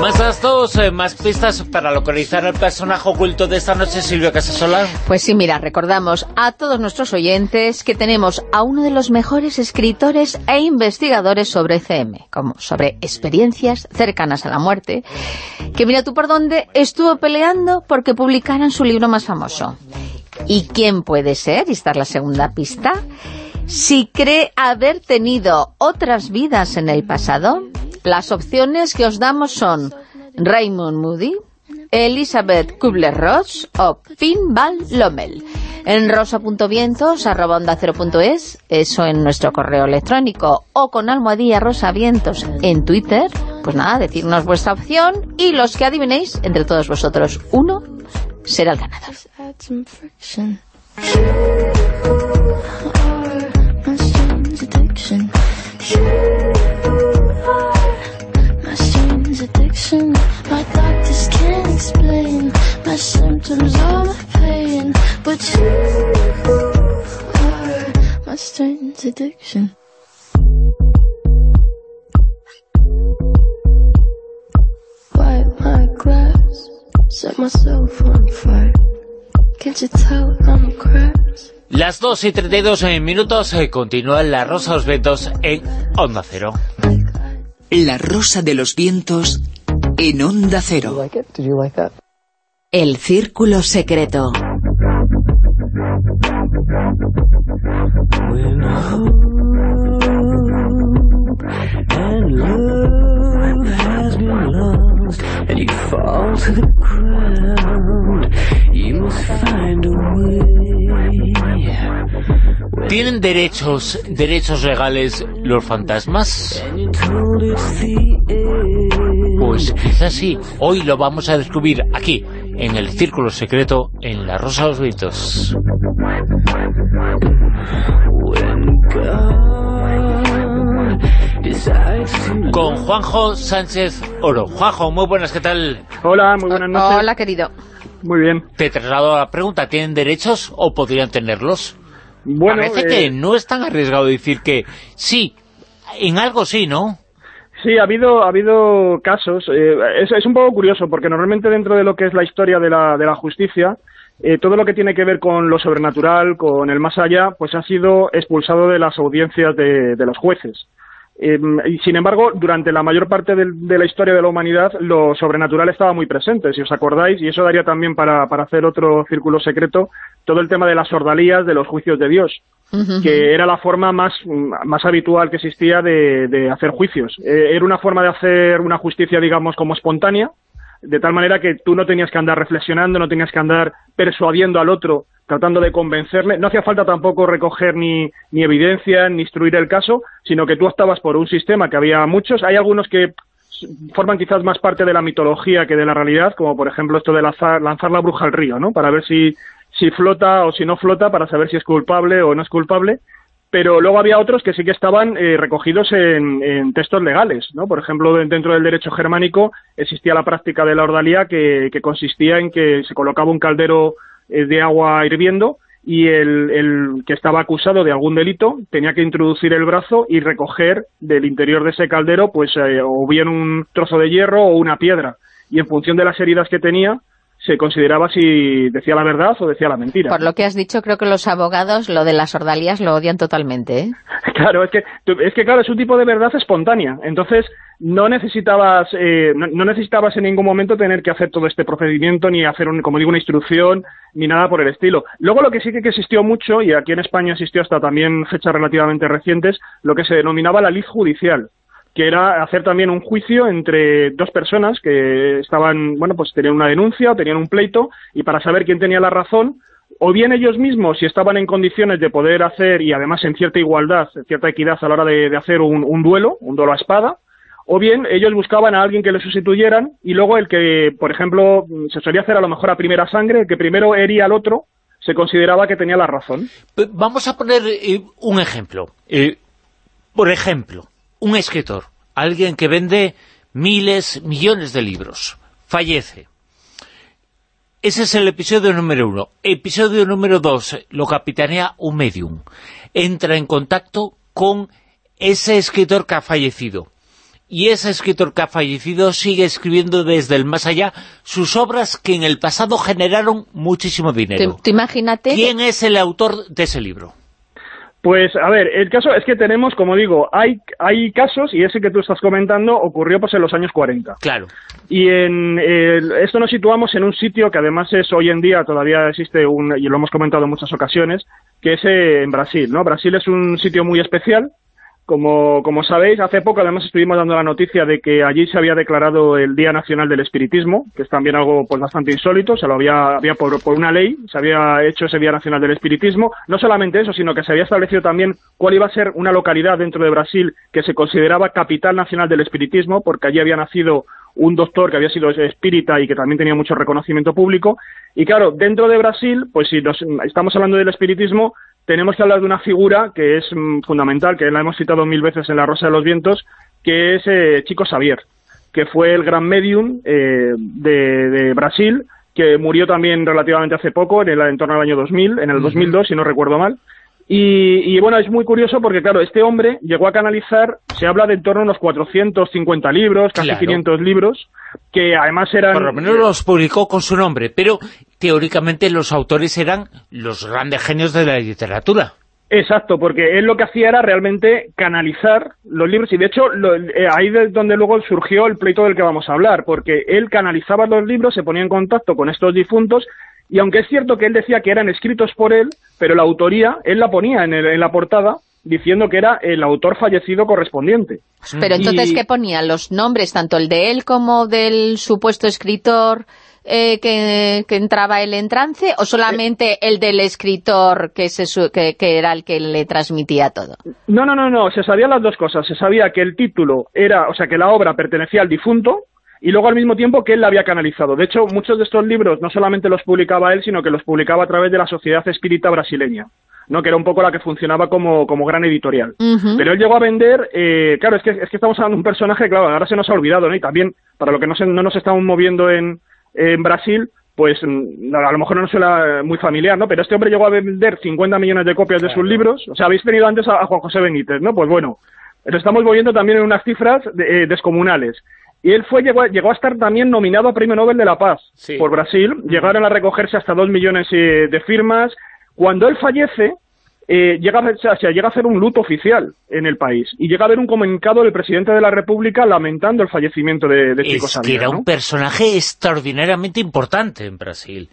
[SPEAKER 2] Más datos, eh, más pistas para localizar al personaje oculto de esta noche, Silvia Casasola.
[SPEAKER 4] Pues sí, mira, recordamos a todos nuestros oyentes que tenemos a uno de los mejores escritores e investigadores sobre CM, como sobre experiencias cercanas a la muerte, que mira tú por dónde estuvo peleando porque publicaran su libro más famoso. ¿Y quién puede ser? Y esta es la segunda pista. Si cree haber tenido otras vidas en el pasado, las opciones que os damos son Raymond Moody, Elizabeth Kubler-Ross o Finn Van Lommel. En rosa.vientos, eso en nuestro correo electrónico, o con almohadilla rosavientos en Twitter, pues nada, decirnos vuestra opción, y los que adivinéis, entre todos vosotros, uno será el ganador.
[SPEAKER 2] Las 2 y 32 minutos eh, continúa La Rosa de los Vientos en Onda Cero.
[SPEAKER 6] La Rosa de los Vientos en Onda Cero. El Círculo Secreto.
[SPEAKER 2] ¿Tienen derechos, derechos legales los fantasmas? Pues quizás sí. Hoy lo vamos a descubrir aquí, en el Círculo Secreto, en La Rosa de los Vientos. Con Juanjo Sánchez Oro. Juanjo, muy buenas, ¿qué tal?
[SPEAKER 7] Hola, muy buenas noches.
[SPEAKER 4] Hola, querido.
[SPEAKER 7] Muy bien.
[SPEAKER 2] Te traslado la pregunta, ¿tienen derechos o podrían tenerlos? Bueno, Parece que eh, no es tan arriesgado decir que sí, en algo sí, ¿no?
[SPEAKER 7] Sí, ha habido, ha habido casos. Eh, es, un poco curioso, porque normalmente dentro de lo que es la historia de la, de la justicia, eh, todo lo que tiene que ver con lo sobrenatural, con el más allá, pues ha sido expulsado de las audiencias de, de los jueces. Eh, y sin embargo, durante la mayor parte de, la historia de la humanidad, lo sobrenatural estaba muy presente, si os acordáis, y eso daría también para, para hacer otro círculo secreto, todo el tema de las ordalías de los juicios de Dios, que era la forma más, más habitual que existía de, de hacer juicios. Eh, era una forma de hacer una justicia, digamos, como espontánea, de tal manera que tú no tenías que andar reflexionando, no tenías que andar persuadiendo al otro, tratando de convencerle. No hacía falta tampoco recoger ni, ni evidencia, ni instruir el caso, sino que tú estabas por un sistema que había muchos. Hay algunos que forman quizás más parte de la mitología que de la realidad, como por ejemplo esto de lanzar, lanzar la bruja al río, ¿no? Para ver si, si flota o si no flota, para saber si es culpable o no es culpable pero luego había otros que sí que estaban eh, recogidos en, textos legales, ¿no? Por ejemplo, dentro del derecho germánico existía la práctica de la ordalía que, consistía en que se colocaba un caldero eh, de agua hirviendo y el, que estaba acusado de algún delito tenía que introducir el brazo y recoger del interior de ese caldero pues eh, o bien un trozo de hierro o una piedra y en función de las heridas que tenía se consideraba si decía la verdad o decía la mentira.
[SPEAKER 4] Por lo que has dicho, creo que los abogados lo de las ordalías lo odian totalmente, ¿eh?
[SPEAKER 7] Claro, es que, es que claro, es un tipo de verdad espontánea. Entonces, no necesitabas, eh, no, necesitabas en ningún momento tener que hacer todo este procedimiento, ni hacer, un, como digo, una instrucción, ni nada por el estilo. Luego, lo que sí que existió mucho, y aquí en España existió hasta también fechas relativamente recientes, lo que se denominaba la lid judicial que era hacer también un juicio entre dos personas que estaban, bueno, pues tenían una denuncia tenían un pleito y para saber quién tenía la razón, o bien ellos mismos, si estaban en condiciones de poder hacer, y además en cierta igualdad, en cierta equidad a la hora de, hacer un, duelo, un duelo a espada, o bien ellos buscaban a alguien que le sustituyeran y luego el que, por ejemplo, se solía hacer a lo mejor a primera sangre, el que primero hería al otro, se consideraba que tenía la razón.
[SPEAKER 2] Vamos a poner eh, un ejemplo. Eh, por ejemplo, un escritor, alguien que vende miles, millones de libros, fallece. Ese es el episodio número uno. Episodio número dos, lo capitanea un medium. Entra en contacto con ese escritor que ha fallecido. Y ese escritor que ha fallecido sigue escribiendo desde el más allá sus obras que en el pasado generaron muchísimo dinero.
[SPEAKER 4] imagínate...
[SPEAKER 2] ¿Quién es el autor de ese libro?
[SPEAKER 7] Pues a ver, el caso es que tenemos, como digo, hay, hay casos, y ese que tú estás comentando ocurrió pues en los años 40.
[SPEAKER 2] Claro.
[SPEAKER 7] Y en esto nos situamos en un sitio que además es hoy en día, todavía existe, un, y lo hemos comentado en muchas ocasiones, que es en Brasil, ¿no? Brasil es un sitio muy especial, como, como sabéis, hace poco además estuvimos dando la noticia de que allí se había declarado el Día Nacional del Espiritismo, que es también algo pues bastante insólito, se lo había, había por, por una ley, se había hecho ese Día Nacional del Espiritismo. No solamente eso, sino que se había establecido también cuál iba a ser una localidad dentro de Brasil que se consideraba capital nacional del espiritismo, porque allí había nacido un doctor que había sido espírita y que también tenía mucho reconocimiento público. Y claro, dentro de Brasil, pues si nos, estamos hablando del espiritismo, tenemos que hablar de una figura que es mm, fundamental, que la hemos citado mil veces en La Rosa de los Vientos, que es eh, Chico Xavier, que fue el gran medium eh, de, Brasil, que murió también relativamente hace poco, en, el, en torno al año 2000, en el 2002, si no recuerdo mal, y, bueno, es muy curioso porque, claro, este hombre llegó a canalizar, se habla de en torno a unos 450 libros, casi 500 libros, que además eran...
[SPEAKER 2] Por lo menos los publicó con su nombre, pero teóricamente los autores eran los grandes genios de la literatura.
[SPEAKER 7] Exacto, porque él lo que hacía era realmente canalizar los libros y de hecho eh, ahí es donde luego surgió el pleito del que vamos a hablar, porque él canalizaba los libros, se ponía en contacto con estos difuntos y aunque es cierto que él decía que eran escritos por él, pero la autoría, él la ponía en, la portada diciendo que era el autor fallecido correspondiente.
[SPEAKER 4] Pero entonces, ¿qué ponía? ¿Los nombres, tanto el de él como del supuesto escritor eh, que, entraba él en trance, o solamente el del escritor que, se, que, que, era el que le transmitía todo?
[SPEAKER 7] No, no, no, no, se sabían las dos cosas. Se sabía que el título era, o sea, que la obra pertenecía al difunto, y luego al mismo tiempo que él la había canalizado. De hecho, muchos de estos libros no solamente los publicaba él, sino que los publicaba a través de la Sociedad Espírita Brasileña. ¿no? que era un poco la que funcionaba como, como gran editorial. Pero él llegó a vender, eh, claro, es que, es que estamos hablando de un personaje, claro, ahora se nos ha olvidado, ¿no? Y también, para lo que no, no nos estamos moviendo en, en Brasil, pues mm, a lo mejor no nos suena muy familiar, ¿no? Pero este hombre llegó a vender 50 millones de copias de sus libros, o sea, habéis tenido antes a, Juan José Benítez, ¿no? Pues bueno, lo estamos moviendo también en unas cifras eh, descomunales. Y él fue llegó, llegó a estar también nominado a Premio Nobel de la Paz por Brasil. Llegaron a recogerse hasta dos millones eh, de firmas. Cuando él fallece, eh, llega, a, llega a hacer un luto oficial en el país y llega a haber un comunicado del presidente de la República lamentando el fallecimiento de, de Chico
[SPEAKER 2] es que era un personaje extraordinariamente importante en Brasil.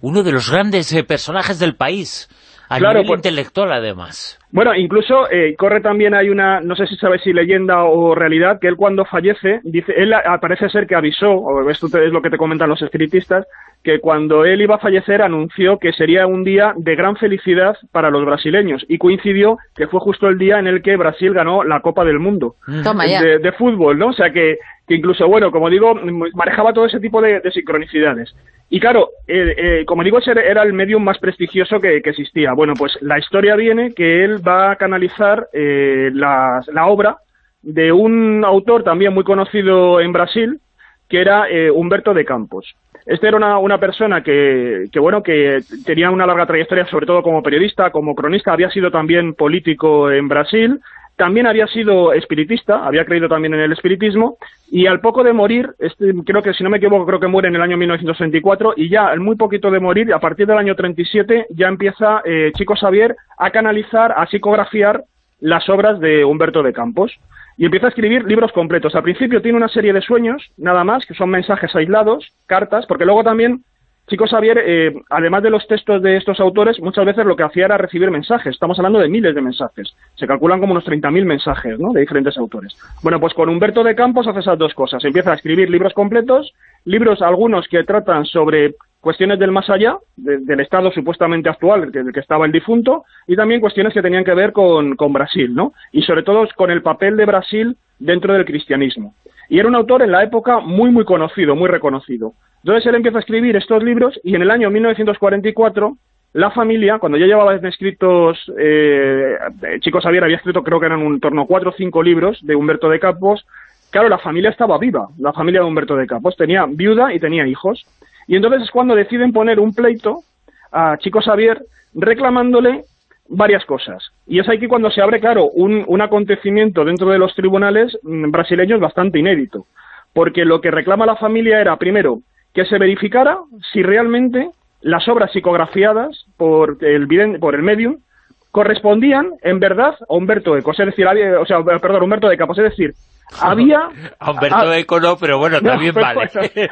[SPEAKER 2] Uno de los grandes eh, personajes del país a claro, nivel pues intelectual además.
[SPEAKER 7] Bueno, incluso eh, corre también hay una, no sé si sabes si leyenda o realidad, que él cuando fallece, dice, él parece ser que avisó, o esto es lo que te comentan los espiritistas, que cuando él iba a fallecer anunció que sería un día de gran felicidad para los brasileños y coincidió que fue justo el día en el que Brasil ganó la Copa del Mundo
[SPEAKER 4] mm.
[SPEAKER 7] de, de, fútbol, ¿no? O sea que, que incluso, bueno, como digo, manejaba todo ese tipo de, de sincronicidades. Y claro, eh, eh, como digo, era el medio más prestigioso que, existía. Bueno, pues la historia viene que él va a canalizar eh, la, obra de un autor también muy conocido en Brasil, que era Humberto de Campos. Este era una, una persona que, que, bueno, que tenía una larga trayectoria, sobre todo como periodista, como cronista, había sido también político en Brasil, también había sido espiritista, había creído también en el espiritismo, y al poco de morir, este, creo que si no me equivoco, creo que muere en el año 1964, y ya al muy poquito de morir, a partir del año 37, ya empieza eh, Chico Xavier a canalizar, a psicografiar las obras de Humberto de Campos. Y empieza a escribir libros completos. Al principio tiene una serie de sueños, nada más, que son mensajes aislados, cartas, porque luego también Chico Xavier, eh, además de los textos de estos autores, muchas veces lo que hacía era recibir mensajes. Estamos hablando de miles de mensajes. Se calculan como unos 30.000 mensajes ¿no? de diferentes autores. Bueno, pues con Humberto de Campos hace esas dos cosas. Empieza a escribir libros completos, libros algunos que tratan sobre cuestiones del más allá, del estado supuestamente actual, del que estaba el difunto, y también cuestiones que tenían que ver con, con Brasil, ¿no? Y sobre todo con el papel de Brasil dentro del cristianismo. Y era un autor en la época muy, muy conocido, muy reconocido. Entonces él empieza a escribir estos libros y en el año 1944 la familia, cuando ya llevaba escritos, eh, Chico Xavier había escrito creo que eran un torno cuatro o cinco libros de Humberto de Campos, claro, la familia estaba viva, la familia de Humberto de Campos, tenía viuda y tenía hijos. Y entonces es cuando deciden poner un pleito a Chico Xavier reclamándole varias cosas. Y es aquí cuando se abre, claro, un, un acontecimiento dentro de los tribunales mm, brasileños bastante inédito. Porque lo que reclama la familia era, primero, que se verificara si realmente las obras psicografiadas por el, por el medium correspondían en verdad a Humberto Eco, es decir, o sea, perdón, Humberto de Campos, es decir, había...
[SPEAKER 2] A Humberto Eco no, pero bueno, también vale.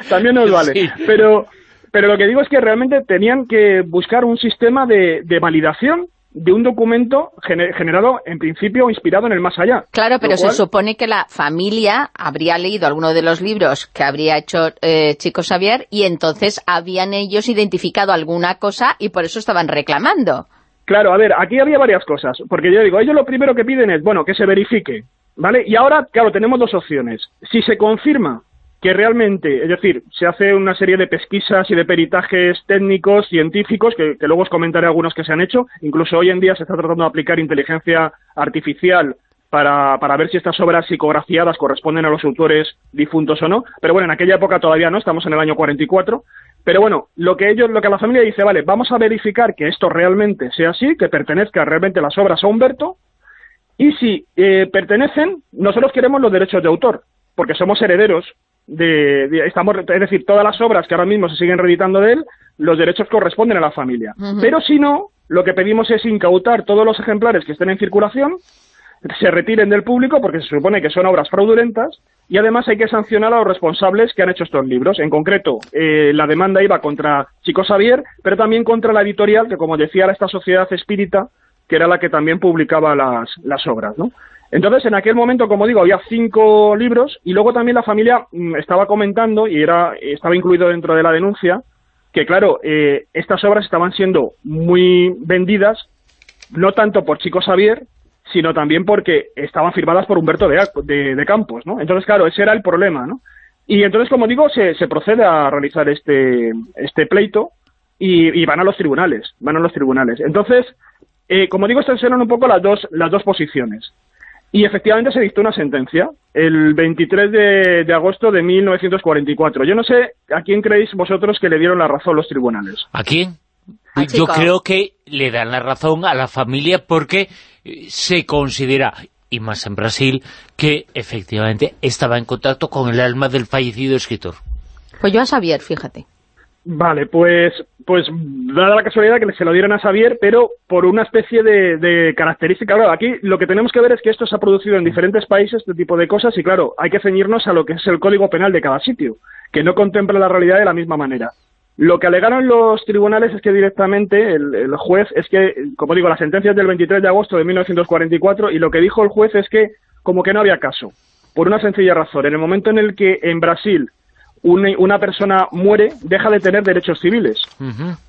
[SPEAKER 7] también nos vale, pero, pero lo que digo es que realmente tenían que buscar un sistema de, de validación de un documento generado, en principio, inspirado en el más allá.
[SPEAKER 4] Claro, pero se supone que la familia habría leído alguno de los libros que habría hecho eh, Chico Xavier y entonces habían ellos identificado alguna cosa y por eso estaban reclamando.
[SPEAKER 7] Claro, a ver, aquí había varias cosas, porque yo digo, ellos lo primero que piden es, bueno, que se verifique, ¿vale? Y ahora, claro, tenemos dos opciones. Si se confirma que realmente, es decir, se hace una serie de pesquisas y de peritajes técnicos, científicos, que, luego os comentaré algunos que se han hecho, incluso hoy en día se está tratando de aplicar inteligencia artificial para, para ver si estas obras psicografiadas corresponden a los autores difuntos o no, pero bueno, en aquella época todavía no, estamos en el año 44, pero bueno, lo que ellos, lo que la familia dice, vale, vamos a verificar que esto realmente sea así, que pertenezca realmente las obras a Humberto, y si eh, pertenecen, nosotros queremos los derechos de autor, porque somos herederos de, estamos, es decir, todas las obras que ahora mismo se siguen reeditando de él, los derechos corresponden a la familia. Pero si no, lo que pedimos es incautar todos los ejemplares que estén en circulación, se retiren del público porque se supone que son obras fraudulentas y además hay que sancionar a los responsables que han hecho estos libros. En concreto, eh, la demanda iba contra Chico Xavier, pero también contra la editorial que, como decía, era esta sociedad espírita, que era la que también publicaba las, las obras, ¿no? Entonces, en aquel momento, como digo, había cinco libros y luego también la familia mm, estaba comentando, y era estaba incluido dentro de la denuncia, que claro, eh, estas obras estaban siendo muy vendidas, no tanto por Chico Xavier, sino también porque estaban firmadas por Humberto de, de, Campos, ¿no? Entonces, claro, ese era el problema, ¿no? Y entonces, como digo, se, se procede a realizar este, este pleito y, van a los tribunales, van a los tribunales. Entonces, eh, como digo, estas eran un poco las dos, las dos posiciones. Y efectivamente se dictó una sentencia el 23 de, agosto de 1944. Yo no sé a quién creéis vosotros que le dieron la razón los tribunales.
[SPEAKER 2] ¿A quién? Yo creo que le dan la razón a la familia porque eh, se considera, y más en Brasil, que efectivamente estaba en contacto con el alma del fallecido escritor.
[SPEAKER 4] Pues yo a Xavier, fíjate.
[SPEAKER 7] Vale, pues, pues dada la casualidad que se lo dieron a Xavier, pero por una especie de, característica. Claro, aquí lo que tenemos que ver es que esto se ha producido en diferentes países, este tipo de cosas, y claro, hay que ceñirnos a lo que es el código penal de cada sitio, que no contempla la realidad de la misma manera. Lo que alegaron los tribunales es que directamente el, juez, es que, como digo, la sentencia es del 23 de agosto de 1944, y lo que dijo el juez es que como que no había caso, por una sencilla razón. En el momento en el que en Brasil una, persona muere, deja de tener derechos civiles.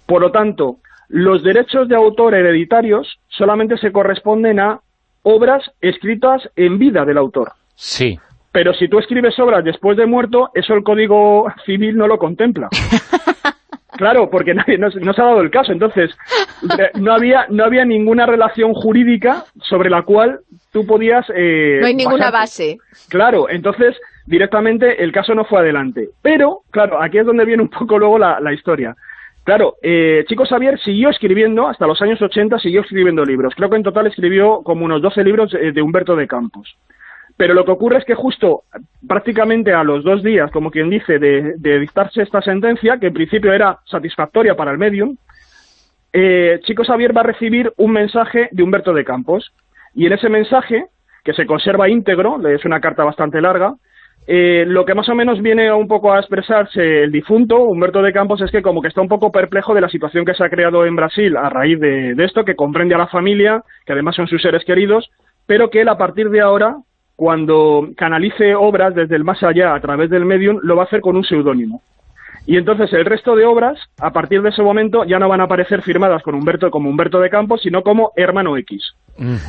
[SPEAKER 7] Por lo tanto, los derechos de autor hereditarios solamente se corresponden a obras escritas en vida del autor.
[SPEAKER 2] Sí.
[SPEAKER 7] Pero si tú escribes obras después de muerto, eso el Código Civil no lo contempla. Claro, porque nadie, no, no, se ha dado el caso. Entonces, no había, no había ninguna relación jurídica sobre la cual tú podías...
[SPEAKER 4] Eh, no hay ninguna base.
[SPEAKER 7] Claro, entonces directamente el caso no fue adelante. Pero, claro, aquí es donde viene un poco luego la, historia. Claro, eh, Chico Xavier siguió escribiendo, hasta los años 80 siguió escribiendo libros. Creo que en total escribió como unos 12 libros eh, de Humberto de Campos. Pero lo que ocurre es que justo prácticamente a los dos días, como quien dice, de, dictarse esta sentencia, que en principio era satisfactoria para el medium, eh, Chico Xavier va a recibir un mensaje de Humberto de Campos. Y en ese mensaje, que se conserva íntegro, es una carta bastante larga, eh, lo que más o menos viene un poco a expresarse el difunto, Humberto de Campos, es que como que está un poco perplejo de la situación que se ha creado en Brasil a raíz de, de esto, que comprende a la familia, que además son sus seres queridos, pero que él a partir de ahora cuando canalice obras desde el más allá a través del medium, lo va a hacer con un seudónimo. Y entonces el resto de obras, a partir de ese momento, ya no van a aparecer firmadas con Humberto como Humberto de Campos, sino como Hermano X.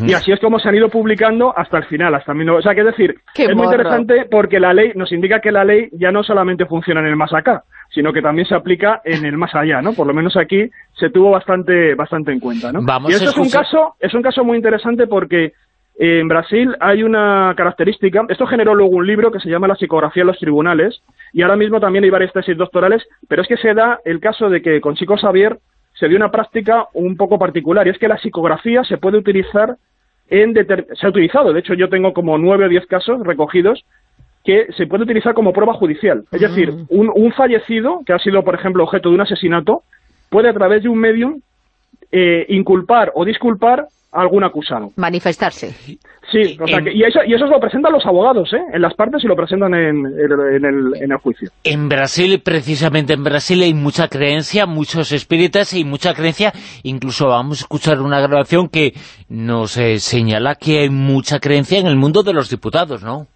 [SPEAKER 7] Y así es como se han ido publicando hasta el final, hasta O sea, que es decir, es muy interesante porque la ley nos indica que la ley ya no solamente funciona en el más acá, sino que también se aplica en el más allá, ¿no? Por lo menos aquí se tuvo bastante bastante en cuenta, ¿no?
[SPEAKER 2] Vamos
[SPEAKER 7] y esto es un caso es un caso muy interesante porque en Brasil hay una característica, esto generó luego un libro que se llama La psicografía en los tribunales, y ahora mismo también hay varias tesis doctorales, pero es que se da el caso de que con Chico Xavier se dio una práctica un poco particular, y es que la psicografía se puede utilizar en se ha utilizado, de hecho yo tengo como nueve o diez casos recogidos que se puede utilizar como prueba judicial. Es decir, mm. un, un fallecido, que ha sido, por ejemplo, objeto de un asesinato, puede a través de un medium eh, inculpar o disculpar algún acusado.
[SPEAKER 4] Manifestarse.
[SPEAKER 7] Sí, o sea y, eso, y eso lo presentan los abogados, ¿eh? en las partes y lo presentan en, en, el, en el juicio.
[SPEAKER 2] En Brasil, precisamente en Brasil, hay mucha creencia, muchos espíritas y mucha creencia. Incluso vamos a escuchar una grabación que nos eh, señala que hay mucha creencia en el mundo de los diputados, ¿no?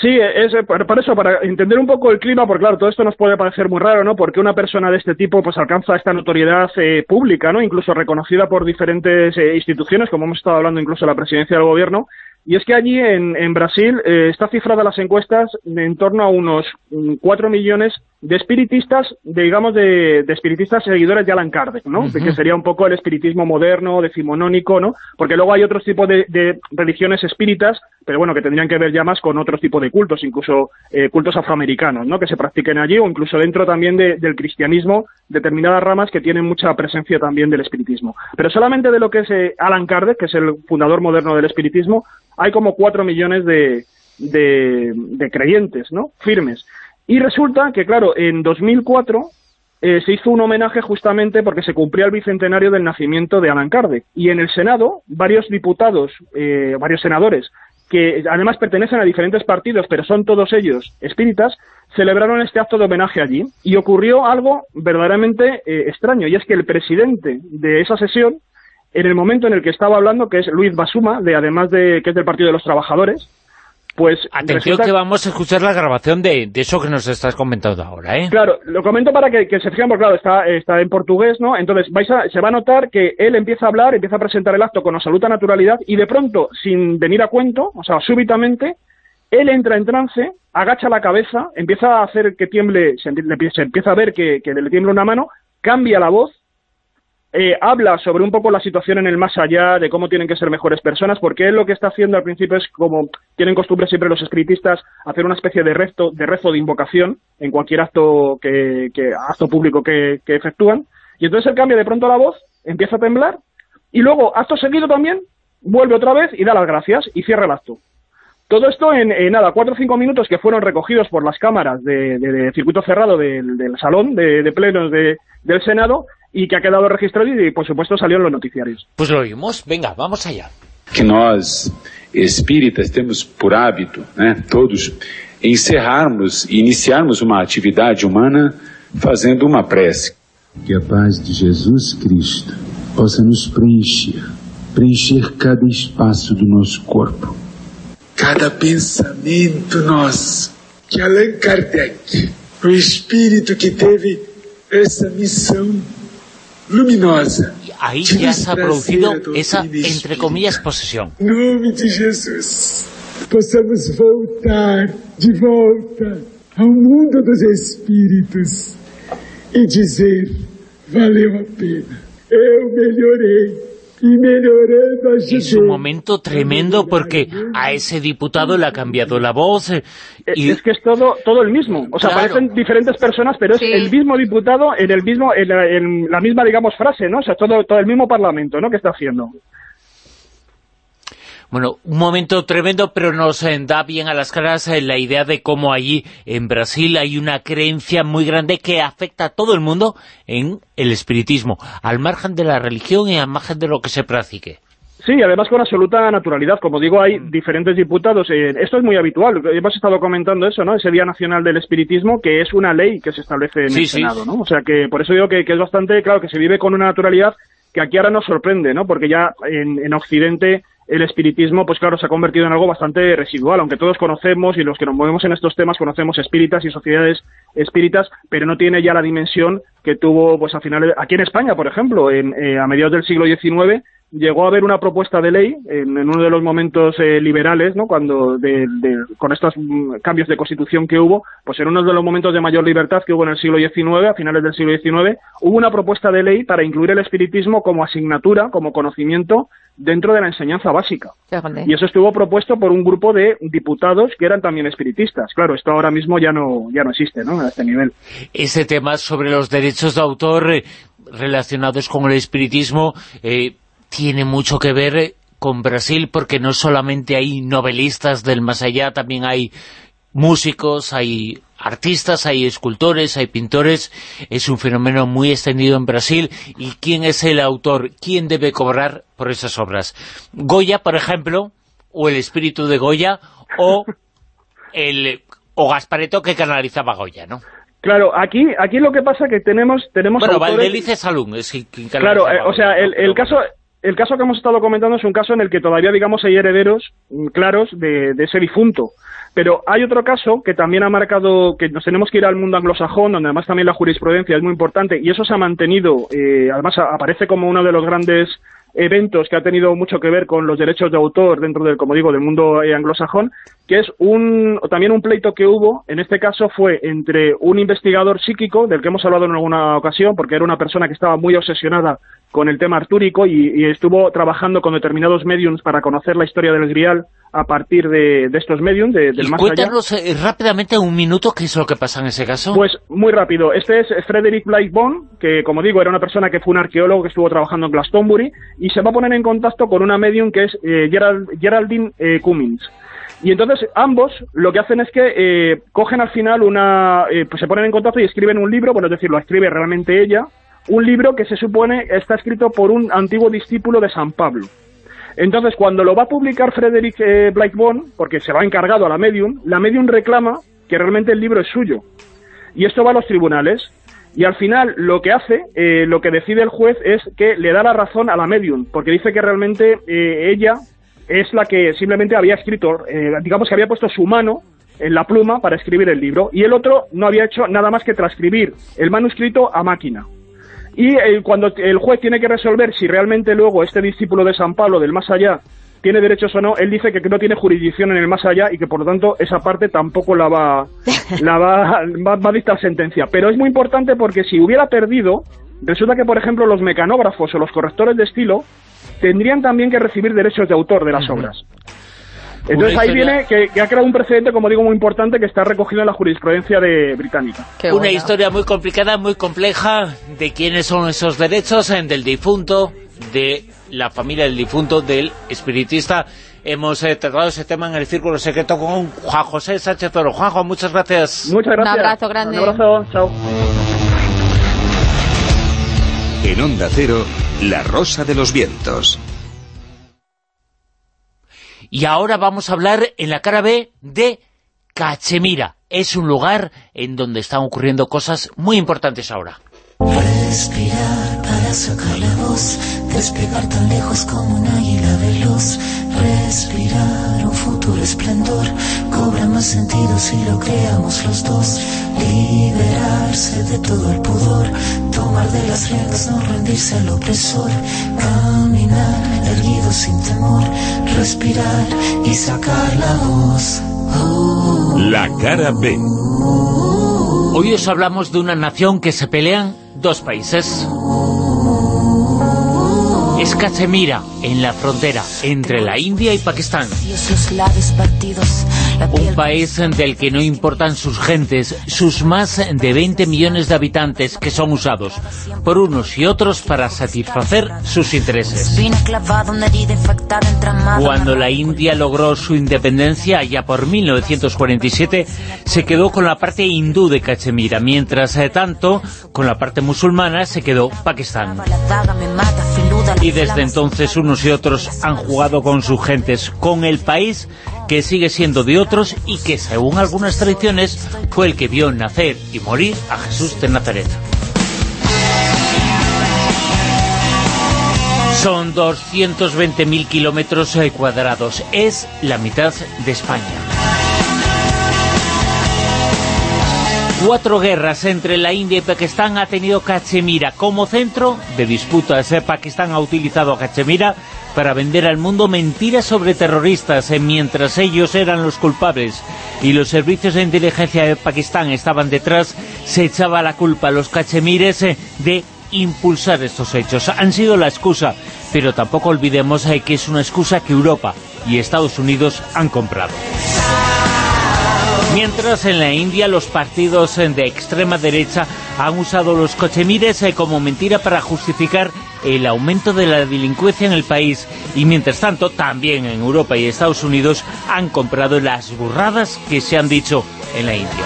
[SPEAKER 7] Sí, es para eso, para entender un poco el clima, porque claro, todo esto nos puede parecer muy raro, ¿no? Porque una persona de este tipo pues alcanza esta notoriedad eh, pública, ¿no? Incluso reconocida por diferentes eh, instituciones, como hemos estado hablando incluso de la presidencia del gobierno, y es que allí en, en Brasil eh, está cifrada las encuestas en torno a unos mm, cuatro millones de espiritistas, digamos, de, espiritistas seguidores de Alan Kardec, ¿no? Que sería un poco el espiritismo moderno, decimonónico, ¿no? Porque luego hay otros tipos de, religiones espíritas, pero bueno, que tendrían que ver ya más con otros tipos de cultos, incluso eh, cultos afroamericanos, ¿no? Que se practiquen allí, o incluso dentro también del cristianismo, determinadas ramas que tienen mucha presencia también del espiritismo. Pero solamente de lo que es eh, Alan Kardec, que es el fundador moderno del espiritismo, hay como cuatro millones de, de creyentes, ¿no? Firmes. Y resulta que, claro, en 2004 eh, se hizo un homenaje justamente porque se cumplía el bicentenario del nacimiento de Alan Kardec. Y en el Senado, varios diputados, eh, varios senadores, que además pertenecen a diferentes partidos, pero son todos ellos espíritas, celebraron este acto de homenaje allí. Y ocurrió algo verdaderamente eh, extraño, y es que el presidente de esa sesión, en el momento en el que estaba hablando, que es Luis Basuma, de, además de que es del Partido de los Trabajadores, pues
[SPEAKER 2] Atención que vamos a escuchar la grabación de, eso que nos estás comentando ahora, ¿eh?
[SPEAKER 7] Claro, lo comento para que, se fijen, porque claro, está, está en portugués, ¿no? Entonces vais a, se va a notar que él empieza a hablar, empieza a presentar el acto con absoluta naturalidad y de pronto, sin venir a cuento, o sea, súbitamente, él entra en trance, agacha la cabeza, empieza a hacer que tiemble, se, empieza a ver que, que le tiembla una mano, cambia la voz eh, habla sobre un poco la situación en el más allá, de cómo tienen que ser mejores personas, porque él lo que está haciendo al principio es como tienen costumbre siempre los escritistas hacer una especie de rezo de, rezo de invocación en cualquier acto que, acto público que, efectúan, y entonces él cambia de pronto la voz, empieza a temblar, y luego, acto seguido también, vuelve otra vez y da las gracias y cierra el acto. Todo esto en, nada, cuatro o cinco minutos que fueron recogidos por las cámaras de, circuito cerrado del, salón de, plenos del Senado y que ha quedado registrado y, por supuesto, salió en los noticiarios.
[SPEAKER 2] Pues lo oímos. Venga, vamos allá.
[SPEAKER 8] Que nós, espíritas, temos por hábito, né, todos, encerrarmos e iniciarmos uma atividade humana fazendo uma prece.
[SPEAKER 9] Que a paz de Jesus Cristo possa nos preencher, preencher cada espaço do nosso corpo cada pensamento nosso. Que Allan Kardec, o espírito que teve essa missão luminosa.
[SPEAKER 2] Ahí ya se ha producido esa, entre comillas, posesión.
[SPEAKER 9] Nome de Jesus, possamos voltar de volta ao mundo dos espíritos e dizer valeu a pena. Eu melhorei.
[SPEAKER 2] Es un momento tremendo porque a ese diputado le ha cambiado la voz. eh, y
[SPEAKER 7] Es que es todo todo el mismo. O sea,
[SPEAKER 2] Claro.
[SPEAKER 7] parecen diferentes personas, pero
[SPEAKER 4] Sí.
[SPEAKER 7] es el mismo diputado en el mismo en la, en la misma, digamos, frase, ¿no? O sea, todo, todo el mismo parlamento, ¿no? Que está haciendo.
[SPEAKER 2] Bueno, un momento tremendo, pero nos eh, da bien a las caras eh, la idea de cómo allí en Brasil hay una creencia muy grande que afecta a todo el mundo en el espiritismo, al margen de la religión y al margen de lo que se practique.
[SPEAKER 7] Sí, además con absoluta naturalidad. Como digo, hay diferentes diputados. eh, esto es muy habitual. Hemos estado comentando eso, ¿no? Ese Día Nacional del Espiritismo, que es una ley que se establece en
[SPEAKER 2] Sí,
[SPEAKER 7] el
[SPEAKER 2] sí.
[SPEAKER 7] Senado, ¿no? O sea, que por eso digo que, que es bastante, claro, que se vive con una naturalidad que aquí ahora nos sorprende, ¿no? Porque ya en, en Occidente el espiritismo, pues claro, se ha convertido en algo bastante residual, aunque todos conocemos y los que nos movemos en estos temas conocemos espíritas y sociedades espíritas, pero no tiene ya la dimensión que tuvo, pues a finales, aquí en España, por ejemplo, en, eh, a mediados del siglo XIX, llegó a haber una propuesta de ley en, uno de los momentos eh, liberales, ¿no? Cuando de, de- con estos mm, cambios de constitución que hubo, pues en uno de los momentos de mayor libertad que hubo en el siglo XIX, a finales del siglo XIX, hubo una propuesta de ley para incluir el espiritismo como asignatura, como conocimiento dentro de la enseñanza básica.
[SPEAKER 4] Fíjate.
[SPEAKER 7] Y eso estuvo propuesto por un grupo de diputados que eran también espiritistas. Claro, esto ahora mismo ya no ya no existe, ¿no? A este nivel.
[SPEAKER 2] Ese tema sobre los derechos de autor eh, relacionados con el espiritismo eh, tiene mucho que ver eh, con Brasil porque no solamente hay novelistas del más allá, también hay músicos, hay artistas, hay escultores, hay pintores, es un fenómeno muy extendido en Brasil. ¿Y quién es el autor? ¿Quién debe cobrar por esas obras? Goya, por ejemplo, o el espíritu de Goya, o el o Gaspareto que canalizaba a Goya, ¿no?
[SPEAKER 7] Claro, aquí aquí lo que pasa que tenemos tenemos
[SPEAKER 2] Bueno,
[SPEAKER 7] autores-
[SPEAKER 2] Valdelice Salún es quien-
[SPEAKER 7] Claro, eh, o sea, el, el caso el caso que hemos estado comentando es un caso en el que todavía, digamos, hay herederos mm, claros de, de ese difunto. Pero hay otro caso que también ha marcado que nos tenemos que ir al mundo anglosajón, donde además también la jurisprudencia es muy importante, y eso se ha mantenido, eh, además aparece como uno de los grandes eventos que ha tenido mucho que ver con los derechos de autor dentro del, como digo, del mundo eh, anglosajón, que es un también un pleito que hubo, en este caso fue entre un investigador psíquico, del que hemos hablado en alguna ocasión, porque era una persona que estaba muy obsesionada con el tema artúrico y, y estuvo trabajando con determinados mediums para conocer la historia del grial a partir de, de estos mediums, de- del
[SPEAKER 2] Y
[SPEAKER 7] más allá.
[SPEAKER 2] cuéntanos eh, rápidamente un minuto qué es lo que pasa en ese caso.
[SPEAKER 7] Pues muy rápido. Este es Frederick Blackburn, que como digo era una persona que fue un arqueólogo que estuvo trabajando en Glastonbury y se va a poner en contacto con una medium que es eh, Gerald- Geraldine eh, Cummins. Y entonces ambos lo que hacen es que eh, cogen al final una... eh, pues se ponen en contacto y escriben un libro, bueno, es decir, lo escribe realmente ella, un libro que se supone está escrito por un antiguo discípulo de San Pablo. Entonces, cuando lo va a publicar Frederick eh, Blackburn, porque se va encargado a la medium, la medium reclama que realmente el libro es suyo. Y esto va a los tribunales. Y al final lo que hace, eh, lo que decide el juez es que le da la razón a la medium, porque dice que realmente eh, ella es la que simplemente había escrito, eh, digamos que había puesto su mano en la pluma para escribir el libro, y el otro no había hecho nada más que transcribir el manuscrito a máquina. Y eh, cuando el juez tiene que resolver si realmente luego este discípulo de San Pablo del más allá tiene derechos o no, él dice que no tiene jurisdicción en el más allá y que por lo tanto esa parte tampoco la va, la va, va, va a dictar sentencia. Pero es muy importante porque si hubiera perdido, resulta que por ejemplo los mecanógrafos o los correctores de estilo tendrían también que recibir derechos de autor de las obras. Entonces ahí viene que, que ha creado un precedente, como digo, muy importante que está recogido en la jurisprudencia de británica.
[SPEAKER 4] Qué
[SPEAKER 2] Una historia muy complicada, muy compleja, de quiénes son esos derechos, eh, del difunto, de la familia del difunto, del espiritista. Hemos eh, tratado ese tema en el Círculo Secreto con Juan José Sánchez Oro. Juanjo, muchas gracias.
[SPEAKER 7] Muchas gracias.
[SPEAKER 4] abrazo grande.
[SPEAKER 7] Un abrazo, chao.
[SPEAKER 1] En Onda Cero, La Rosa de los Vientos.
[SPEAKER 2] Y ahora vamos a hablar en la cara B de Cachemira. Es un lugar en donde están ocurriendo cosas muy importantes ahora.
[SPEAKER 10] Respirar para sacar la voz, despegar tan lejos como un águila veloz. Respirar un futuro esplendor, cobra más sentido si lo creamos los dos. Liberarse de todo el pudor, tomar de las riendas, no rendirse al opresor. Caminar erguido sin temor, respirar y sacar la voz. Oh.
[SPEAKER 1] La cara B.
[SPEAKER 2] Hoy os hablamos de una nación que se pelean dos países. Es Cachemira, en la frontera entre la India y Pakistán. Un país del que no importan sus gentes, sus más de 20 millones de habitantes que son usados por unos y otros para satisfacer sus intereses. Cuando la India logró su independencia, ya por 1947, se quedó con la parte hindú de Cachemira, mientras eh, tanto, con la parte musulmana se quedó Pakistán. Y desde entonces unos y otros han jugado con sus gentes, con el país que sigue siendo de otros y que, según algunas tradiciones, fue el que vio nacer y morir a Jesús de Nazaret. Son 220.000 kilómetros cuadrados. Es la mitad de España. Cuatro guerras entre la India y Pakistán ha tenido Cachemira como centro de disputas. Pakistán ha utilizado a Cachemira para vender al mundo mentiras sobre terroristas, eh, mientras ellos eran los culpables y los servicios de inteligencia de Pakistán estaban detrás, se echaba la culpa a los cachemires eh, de impulsar estos hechos. Han sido la excusa, pero tampoco olvidemos eh, que es una excusa que Europa y Estados Unidos han comprado. Mientras en la India los partidos de extrema derecha han usado los cochemires como mentira para justificar el aumento de la delincuencia en el país y mientras tanto también en Europa y Estados Unidos han comprado las burradas que se han dicho en la India.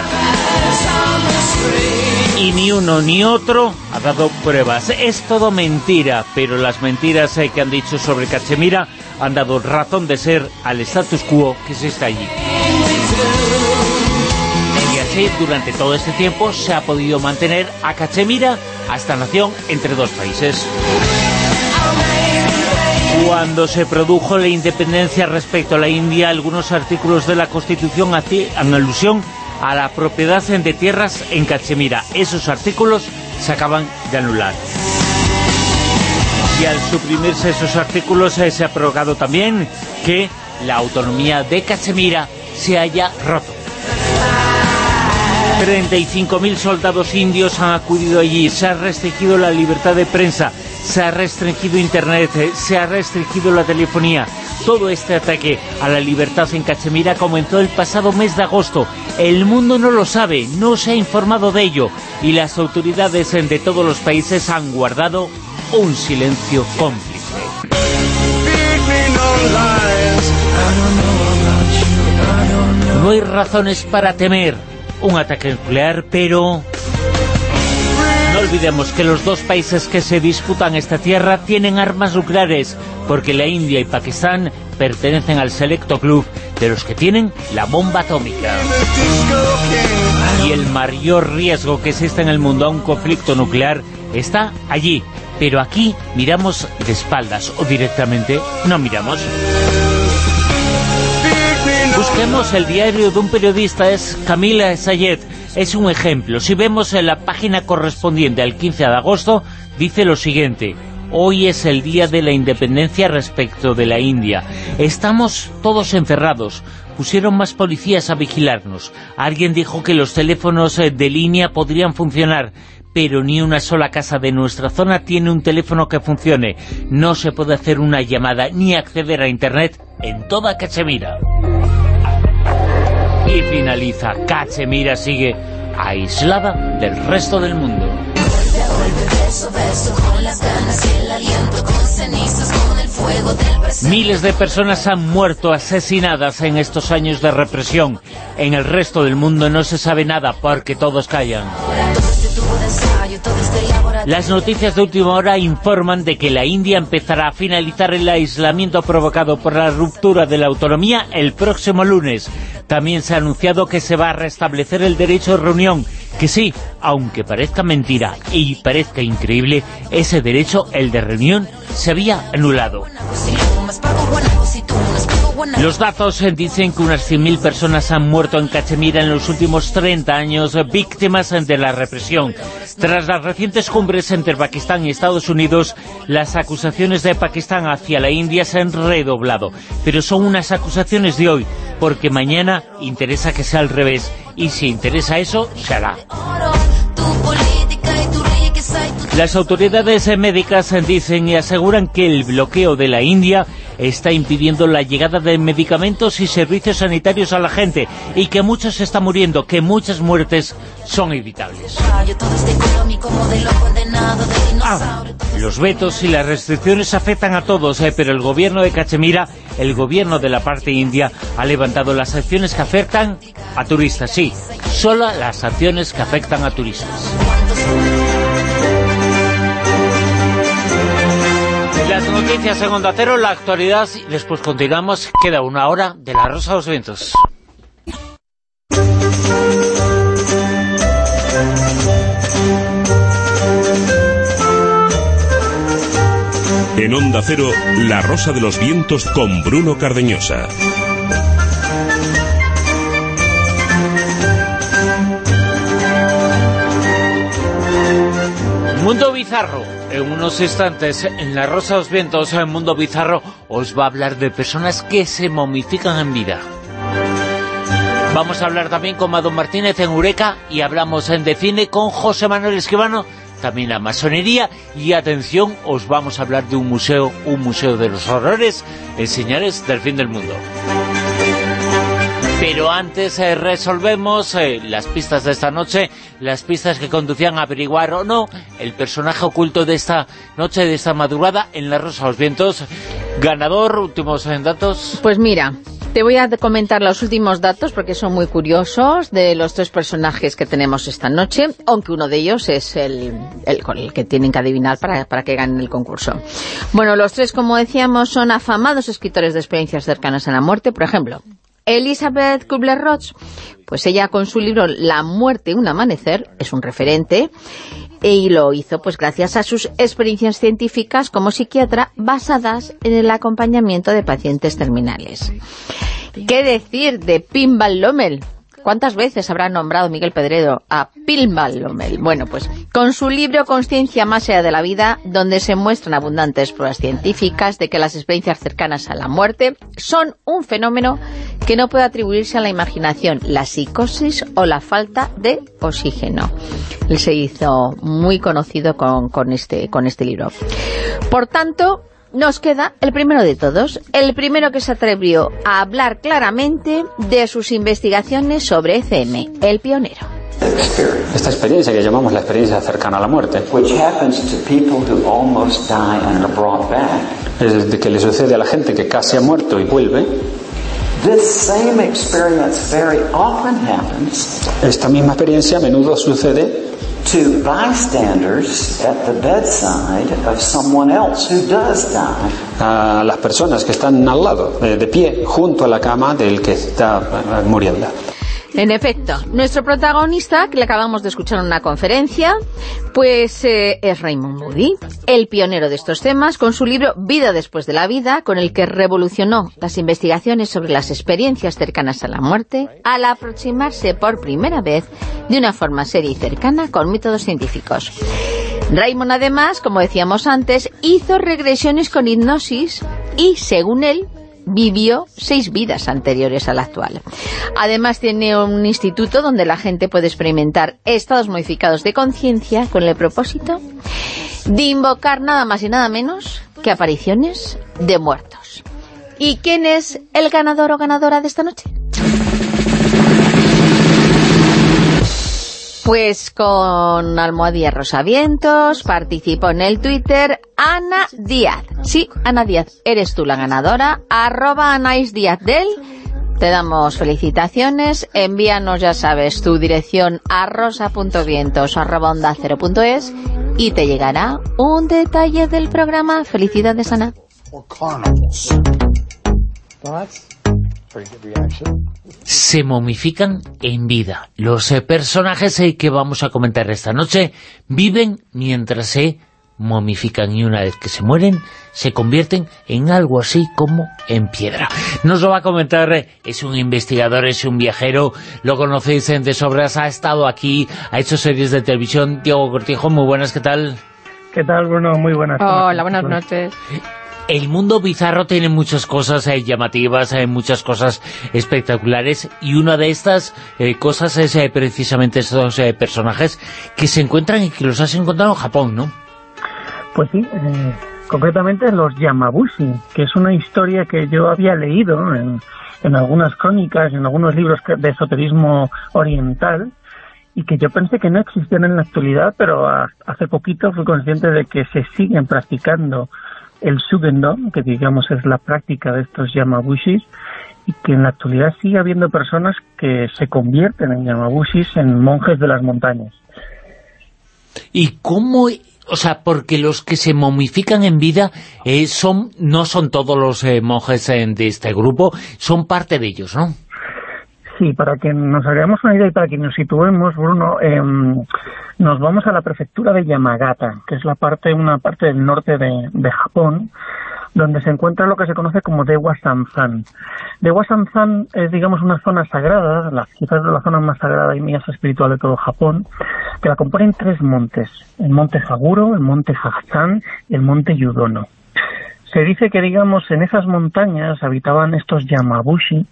[SPEAKER 2] Y ni uno ni otro ha dado pruebas. Es todo mentira, pero las mentiras que han dicho sobre Cachemira han dado razón de ser al status quo que se está allí durante todo este tiempo se ha podido mantener a Cachemira, a esta nación, entre dos países. Cuando se produjo la independencia respecto a la India, algunos artículos de la Constitución hacían alusión a la propiedad de tierras en Cachemira. Esos artículos se acaban de anular. Y al suprimirse esos artículos eh, se ha provocado también que la autonomía de Cachemira se haya roto. 35.000 soldados indios han acudido allí, se ha restringido la libertad de prensa, se ha restringido Internet, eh, se ha restringido la telefonía. Todo este ataque a la libertad en Cachemira comenzó el pasado mes de agosto. El mundo no lo sabe, no se ha informado de ello y las autoridades de todos los países han guardado un silencio cómplice. No hay razones para temer un ataque nuclear, pero... No olvidemos que los dos países que se disputan esta tierra tienen armas nucleares, porque la India y Pakistán pertenecen al selecto club de los que tienen la bomba atómica. Y el mayor riesgo que existe en el mundo a un conflicto nuclear está allí, pero aquí miramos de espaldas o directamente no miramos. Busquemos el diario de un periodista, es Camila Sayed. Es un ejemplo. Si vemos en la página correspondiente al 15 de agosto, dice lo siguiente. Hoy es el día de la independencia respecto de la India. Estamos todos encerrados. Pusieron más policías a vigilarnos. Alguien dijo que los teléfonos eh, de línea podrían funcionar pero ni una sola casa de nuestra zona tiene un teléfono que funcione. No se puede hacer una llamada ni acceder a Internet en toda Cachemira. Y finaliza, Cachemira sigue aislada del resto del mundo. Miles de personas han muerto asesinadas en estos años de represión. En el resto del mundo no se sabe nada porque todos callan. Las noticias de última hora informan de que la India empezará a finalizar el aislamiento provocado por la ruptura de la autonomía el próximo lunes. También se ha anunciado que se va a restablecer el derecho de reunión, que sí, aunque parezca mentira y parezca increíble, ese derecho, el de reunión, se había anulado. Los datos eh, dicen que unas 100.000 personas han muerto en Cachemira en los últimos 30 años, eh, víctimas eh, de la represión. Tras las recientes cumbres entre Pakistán y Estados Unidos, las acusaciones de Pakistán hacia la India se han redoblado. Pero son unas acusaciones de hoy, porque mañana interesa que sea al revés. Y si interesa eso, se hará. Las autoridades médicas dicen y aseguran que el bloqueo de la India está impidiendo la llegada de medicamentos y servicios sanitarios a la gente y que muchos están muriendo, que muchas muertes son evitables. Ah, los vetos y las restricciones afectan a todos, eh, pero el gobierno de Cachemira, el gobierno de la parte india, ha levantado las acciones que afectan a turistas. Sí, solo las acciones que afectan a turistas. Las noticias en Onda Cero, la actualidad, y después continuamos. Queda una hora de la Rosa de los Vientos.
[SPEAKER 1] En Onda Cero, La Rosa de los Vientos con Bruno Cardeñosa.
[SPEAKER 2] Mundo Bizarro. En unos instantes, en La Rosa de los Vientos, en Mundo Bizarro, os va a hablar de personas que se momifican en vida. Vamos a hablar también con Madón Martínez en Eureka y hablamos en Define con José Manuel Esquivano, también la masonería y atención, os vamos a hablar de un museo, un museo de los horrores en señales del fin del mundo. Pero antes eh, resolvemos eh, las pistas de esta noche, las pistas que conducían a averiguar o no el personaje oculto de esta noche, de esta madrugada en La Rosa de los Vientos. Ganador, últimos eh, datos.
[SPEAKER 4] Pues mira, te voy a comentar los últimos datos porque son muy curiosos de los tres personajes que tenemos esta noche, aunque uno de ellos es el, el con el que tienen que adivinar para, para que ganen el concurso. Bueno, los tres, como decíamos, son afamados escritores de experiencias cercanas a la muerte. Por ejemplo, Elizabeth Kubler-Ross, pues ella con su libro La muerte, un amanecer, es un referente, y lo hizo pues gracias a sus experiencias científicas como psiquiatra basadas en el acompañamiento de pacientes terminales. ¿Qué decir de Pimbal Lommel? ¿Cuántas veces habrá nombrado Miguel Pedredo a Pimbal Lommel? Bueno, pues con su libro Consciencia más allá de la vida, donde se muestran abundantes pruebas científicas de que las experiencias cercanas a la muerte son un fenómeno que no puede atribuirse a la imaginación, la psicosis o la falta de oxígeno. Él se hizo muy conocido con, con, este, con este libro. Por tanto, nos queda el primero de todos, el primero que se atrevió a hablar claramente de sus investigaciones sobre ECM, el pionero.
[SPEAKER 11] Esta experiencia que llamamos la experiencia cercana a la muerte, es de que le sucede a la gente que casi ha muerto y vuelve, esta misma experiencia a menudo sucede
[SPEAKER 12] to bystanders at the bedside of someone else who does die.
[SPEAKER 11] a las personas que están al lado, eh, de pie, junto a la cama del que está eh, muriendo.
[SPEAKER 4] En efecto, nuestro protagonista, que le acabamos de escuchar en una conferencia, pues eh, es Raymond Moody, el pionero de estos temas, con su libro Vida después de la vida, con el que revolucionó las investigaciones sobre las experiencias cercanas a la muerte, al aproximarse por primera vez de una forma seria y cercana con métodos científicos. Raymond, además, como decíamos antes, hizo regresiones con hipnosis y, según él, vivió seis vidas anteriores a la actual. Además tiene un instituto donde la gente puede experimentar estados modificados de conciencia con el propósito de invocar nada más y nada menos que apariciones de muertos. ¿Y quién es el ganador o ganadora de esta noche? Pues con Almohadía Rosavientos participó en el Twitter Ana Díaz. Sí, Ana Díaz, eres tú la ganadora. Arroba Anais Díaz del. Te damos felicitaciones. Envíanos, ya sabes, tu dirección a rosa.vientos arroba onda cero punto es y te llegará un detalle del programa. Felicidades, Ana.
[SPEAKER 2] Se momifican en vida. Los eh, personajes eh, que vamos a comentar esta noche viven mientras se momifican y una vez que se mueren se convierten en algo así como en piedra. Nos lo va a comentar, eh, es un investigador, es un viajero, lo conocéis de sobras, ha estado aquí, ha hecho series de televisión. Diego Cortijo, muy buenas, ¿qué tal?
[SPEAKER 13] ¿Qué tal, Bruno? Muy buenas.
[SPEAKER 4] Hola, buenas noches.
[SPEAKER 2] El mundo bizarro tiene muchas cosas eh, llamativas, hay muchas cosas espectaculares y una de estas eh, cosas es eh, precisamente estos eh, personajes que se encuentran y que los has encontrado en Japón, ¿no?
[SPEAKER 13] Pues sí, eh, concretamente los Yamabushi, que es una historia que yo había leído en, en algunas crónicas, en algunos libros de esoterismo oriental, y que yo pensé que no existían en la actualidad, pero hace poquito fui consciente de que se siguen practicando el Shugendo, que digamos es la práctica de estos Yamabushis, y que en la actualidad sigue habiendo personas que se convierten en Yamabushis, en monjes de las montañas.
[SPEAKER 2] ¿Y cómo...? O sea, porque los que se momifican en vida eh, son no son todos los eh, monjes de este grupo, son parte de ellos, ¿no?
[SPEAKER 13] Sí, para que nos hagamos una idea y para que nos situemos, Bruno, em, nos vamos a la prefectura de Yamagata, que es la parte, una parte del norte de, Japón, donde se encuentra lo que se conoce como Dewa Sanzan. Dewa Sanzan es, digamos, una zona sagrada, la, quizás la zona más sagrada y más espiritual de todo Japón, que la componen tres montes, el monte Haguro, el monte Hachsan y el monte Yudono. Se dice que, digamos, en esas montañas habitaban estos Yamabushi,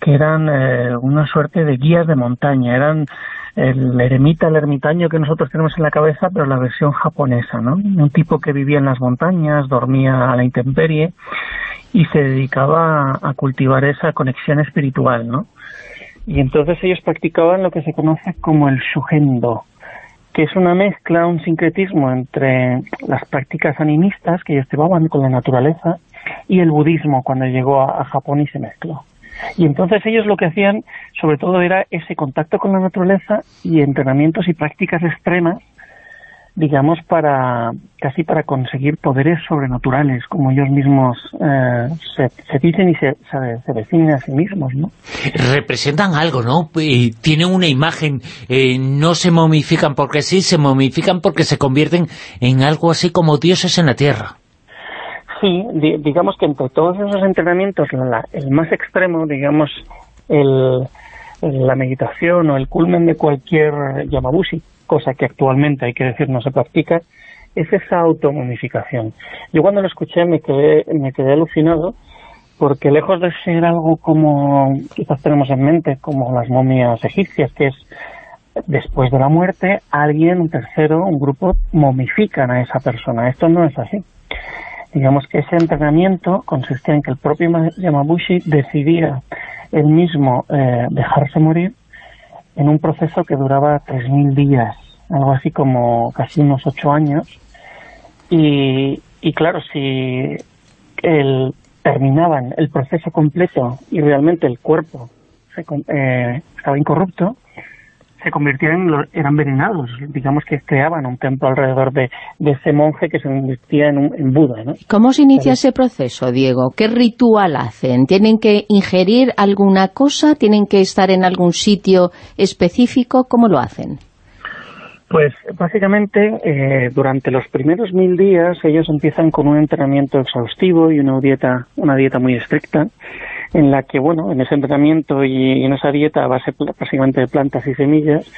[SPEAKER 13] que eran eh, una suerte de guías de montaña, eran el eremita, el ermitaño que nosotros tenemos en la cabeza, pero la versión japonesa, ¿no? Un tipo que vivía en las montañas, dormía a la intemperie y se dedicaba a cultivar esa conexión espiritual, ¿no? Y entonces ellos practicaban lo que se conoce como el shugendo, que es una mezcla, un sincretismo entre las prácticas animistas que ellos llevaban con la naturaleza y el budismo cuando llegó a, a Japón y se mezcló. Y entonces ellos lo que hacían, sobre todo, era ese contacto con la naturaleza y entrenamientos y prácticas extremas, digamos, para casi para conseguir poderes sobrenaturales, como ellos mismos eh, se, se dicen y se, se, definen a sí mismos, ¿no?
[SPEAKER 2] Representan algo, ¿no? Eh, tienen una imagen, eh, no se momifican porque sí, se momifican porque se convierten en algo así como dioses en la tierra.
[SPEAKER 13] Sí, di- digamos que entre todos esos entrenamientos, la- el más extremo, digamos, el, la meditación o el culmen de cualquier Yamabushi, cosa que actualmente, hay que decir, no se practica, es esa automomificación. Yo cuando lo escuché me quedé, me quedé alucinado porque lejos de ser algo como quizás tenemos en mente, como las momias egipcias, que es después de la muerte, alguien, un tercero, un grupo, momifican a esa persona. Esto no es así. Digamos que ese entrenamiento consistía en que el propio Ma- Yamabushi decidía él mismo eh, dejarse morir en un proceso que duraba 3.000 días, algo así como casi unos 8 años. Y, y claro, si el, terminaban el proceso completo y realmente el cuerpo se eh, estaba incorrupto, se convirtieron, en lo- eran envenenados, digamos que creaban un templo alrededor de, de ese monje que se convertía en, un, en Buda, ¿no?
[SPEAKER 4] ¿Cómo se inicia ese proceso, Diego? ¿Qué ritual hacen? ¿Tienen que ingerir alguna cosa? ¿Tienen que estar en algún sitio específico? ¿Cómo lo hacen?
[SPEAKER 13] Pues básicamente eh, durante los primeros mil días ellos empiezan con un entrenamiento exhaustivo y una dieta, una dieta muy estricta en la que, bueno, en ese entrenamiento y en esa dieta a base básicamente de plantas y semillas,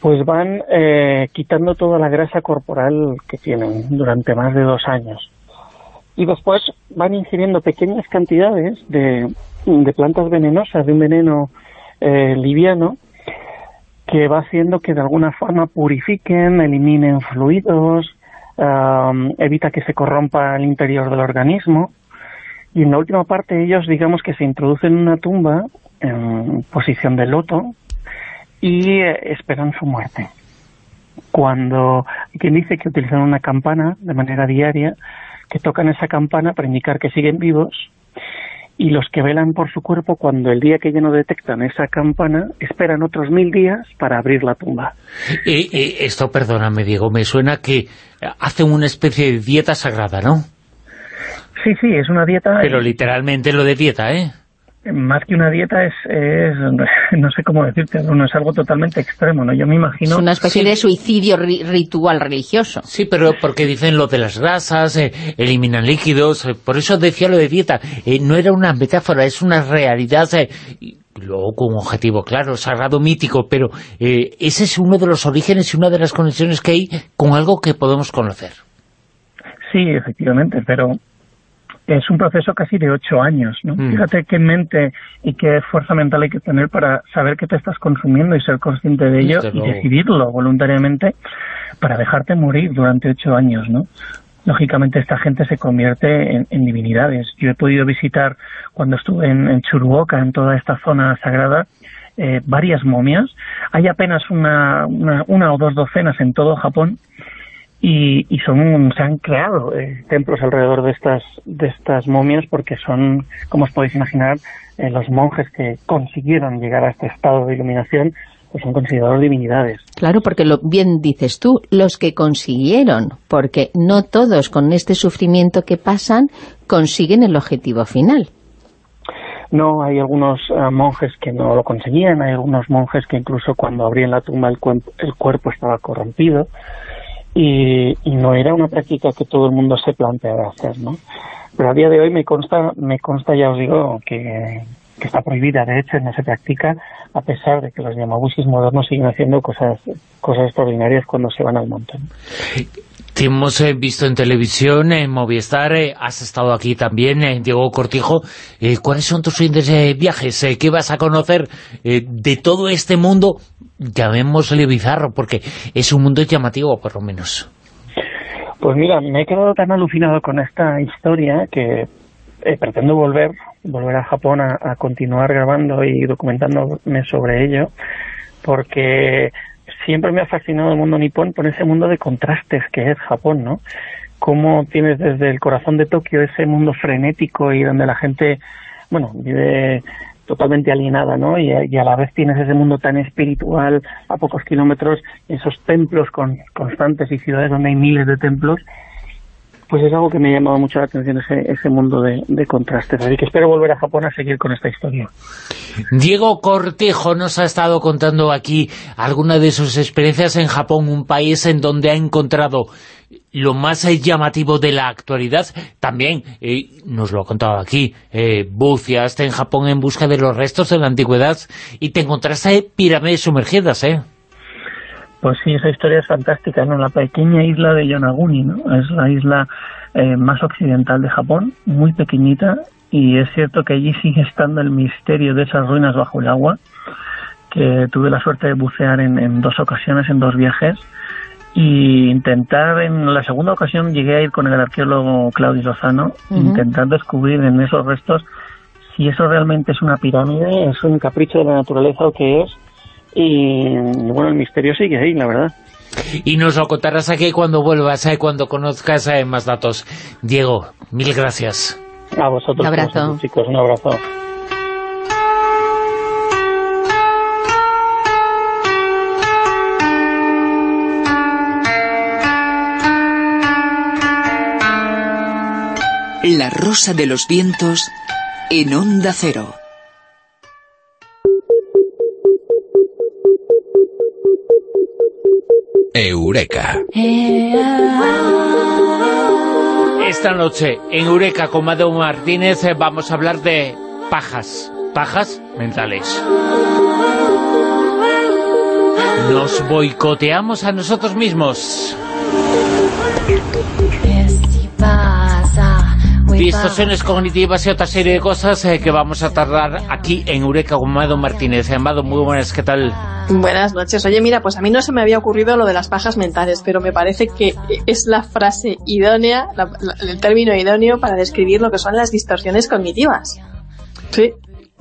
[SPEAKER 13] pues van eh, quitando toda la grasa corporal que tienen durante más de dos años. Y después van ingiriendo pequeñas cantidades de, de plantas venenosas, de un veneno eh, liviano, que va haciendo que de alguna forma purifiquen, eliminen fluidos, am, evita que se corrompa el interior del organismo. Y en la última parte ellos, digamos que se introducen en una tumba en posición de loto y eh, esperan su muerte. Cuando quien dice que utilizan una campana de manera diaria, que tocan esa campana para indicar que siguen vivos y los que velan por su cuerpo, cuando el día que ya no detectan esa campana, esperan otros mil días para abrir la tumba.
[SPEAKER 2] Eh, eh, esto, perdóname, Diego, me suena que hacen una especie de dieta sagrada, ¿no?
[SPEAKER 13] Sí, sí, es una dieta...
[SPEAKER 2] Pero literalmente lo de dieta, ¿eh?
[SPEAKER 13] Más que una dieta es, es no sé cómo decirte, no es algo totalmente extremo, ¿no? Yo me imagino...
[SPEAKER 4] Es una especie de suicidio ri- ritual religioso.
[SPEAKER 2] Sí, pero porque dicen lo de las grasas, eh, eliminan líquidos, eh, por eso decía lo de dieta. Eh, no era una metáfora, es una realidad, eh, y luego con un objetivo claro, sagrado, mítico, pero eh, ese es uno de los orígenes y una de las conexiones que hay con algo que podemos conocer.
[SPEAKER 13] Sí, efectivamente, pero es un proceso casi de ocho años, ¿no?
[SPEAKER 2] Mm.
[SPEAKER 13] Fíjate qué mente y qué fuerza mental hay que tener para saber que te estás consumiendo y ser consciente de ello
[SPEAKER 2] Desde
[SPEAKER 13] y
[SPEAKER 2] luego.
[SPEAKER 13] decidirlo voluntariamente para dejarte morir durante ocho años, ¿no? lógicamente esta gente se convierte en, divinidades. Yo he podido visitar, cuando estuve en, en Churuoka, en toda esta zona sagrada, eh, varias momias. Hay apenas una, una, o dos docenas en todo Japón y, y son se han creado eh, templos alrededor de estas de estas momias porque son, como os podéis imaginar, eh, los monjes que consiguieron llegar a este estado de iluminación pues son considerados divinidades.
[SPEAKER 4] Claro, porque lo bien dices tú, los que consiguieron, porque no todos con este sufrimiento que pasan consiguen el objetivo final.
[SPEAKER 13] No, hay algunos eh, monjes que no lo conseguían, hay algunos monjes que incluso cuando abrían la tumba el, el cuerpo estaba corrompido y, y, no era una práctica que todo el mundo se planteara hacer, ¿no? Pero a día de hoy me consta, me consta ya os digo, que, está prohibida, de hecho no se practica a pesar de que los yamabushis modernos siguen haciendo cosas, cosas extraordinarias cuando se van al monte.
[SPEAKER 2] Hemos eh, visto en televisión, en Movistar, eh, has estado aquí también, en Diego Cortijo. Eh, ¿Cuáles son tus de viajes? ¿Qué vas a conocer de todo este mundo? Llamémosle bizarro, porque es un mundo llamativo, por lo menos.
[SPEAKER 13] Pues mira, me he quedado tan alucinado con esta historia que pretendo volver volver a Japón a, continuar grabando y documentándome sobre ello, porque siempre me ha fascinado el mundo nipón por ese mundo de contrastes que es Japón, ¿no? Cómo tienes desde el corazón de Tokio ese mundo frenético y donde la gente, bueno, vive totalmente alienada, ¿no? Y, a la vez tienes ese mundo tan espiritual a pocos kilómetros, esos templos con, constantes y ciudades donde hay miles de templos pues es algo que me ha llamado mucho la atención, ese, ese mundo de, de, contrastes. Así que espero volver a Japón a seguir con esta historia.
[SPEAKER 2] Diego Cortejo nos ha estado contando aquí alguna de sus experiencias en Japón, un país en donde ha encontrado lo más llamativo de la actualidad. También, eh, nos lo ha contado aquí, eh, buceaste en Japón en busca de los restos de la antigüedad y te encontraste pirámides sumergidas, ¿eh?
[SPEAKER 13] Pues sí, esa historia es fantástica, ¿no? La pequeña isla de Yonaguni, ¿no? Es la isla eh, más occidental de Japón, muy pequeñita, y es cierto que allí sigue estando el misterio de esas ruinas bajo el agua, que tuve la suerte de bucear en, dos ocasiones, en dos viajes, y intentar, en la segunda ocasión llegué a ir con el arqueólogo Claudio Lozano, intentar descubrir en esos restos si eso realmente es una pirámide, es un capricho de la naturaleza o qué es, y bueno, el misterio sigue ahí, la verdad.
[SPEAKER 2] Y nos lo contarás aquí cuando vuelvas, eh, cuando conozcas eh, más datos. Diego, mil gracias.
[SPEAKER 13] A vosotros, un abrazo. chicos, un abrazo.
[SPEAKER 6] La rosa de los vientos en onda cero.
[SPEAKER 1] Eureka.
[SPEAKER 2] Esta noche en Eureka con Mado Martínez eh, vamos a hablar de pajas, pajas mentales. Nos boicoteamos a nosotros mismos. Distorsiones cognitivas y otra serie de cosas eh, que vamos a tardar aquí en Eureka con Mado Martínez. Amado, muy buenas, ¿qué tal?
[SPEAKER 14] Buenas noches. Oye, mira, pues a mí no se me había ocurrido lo de las pajas mentales, pero me parece que es la frase idónea, el término idóneo para describir lo que son las distorsiones cognitivas. Sí.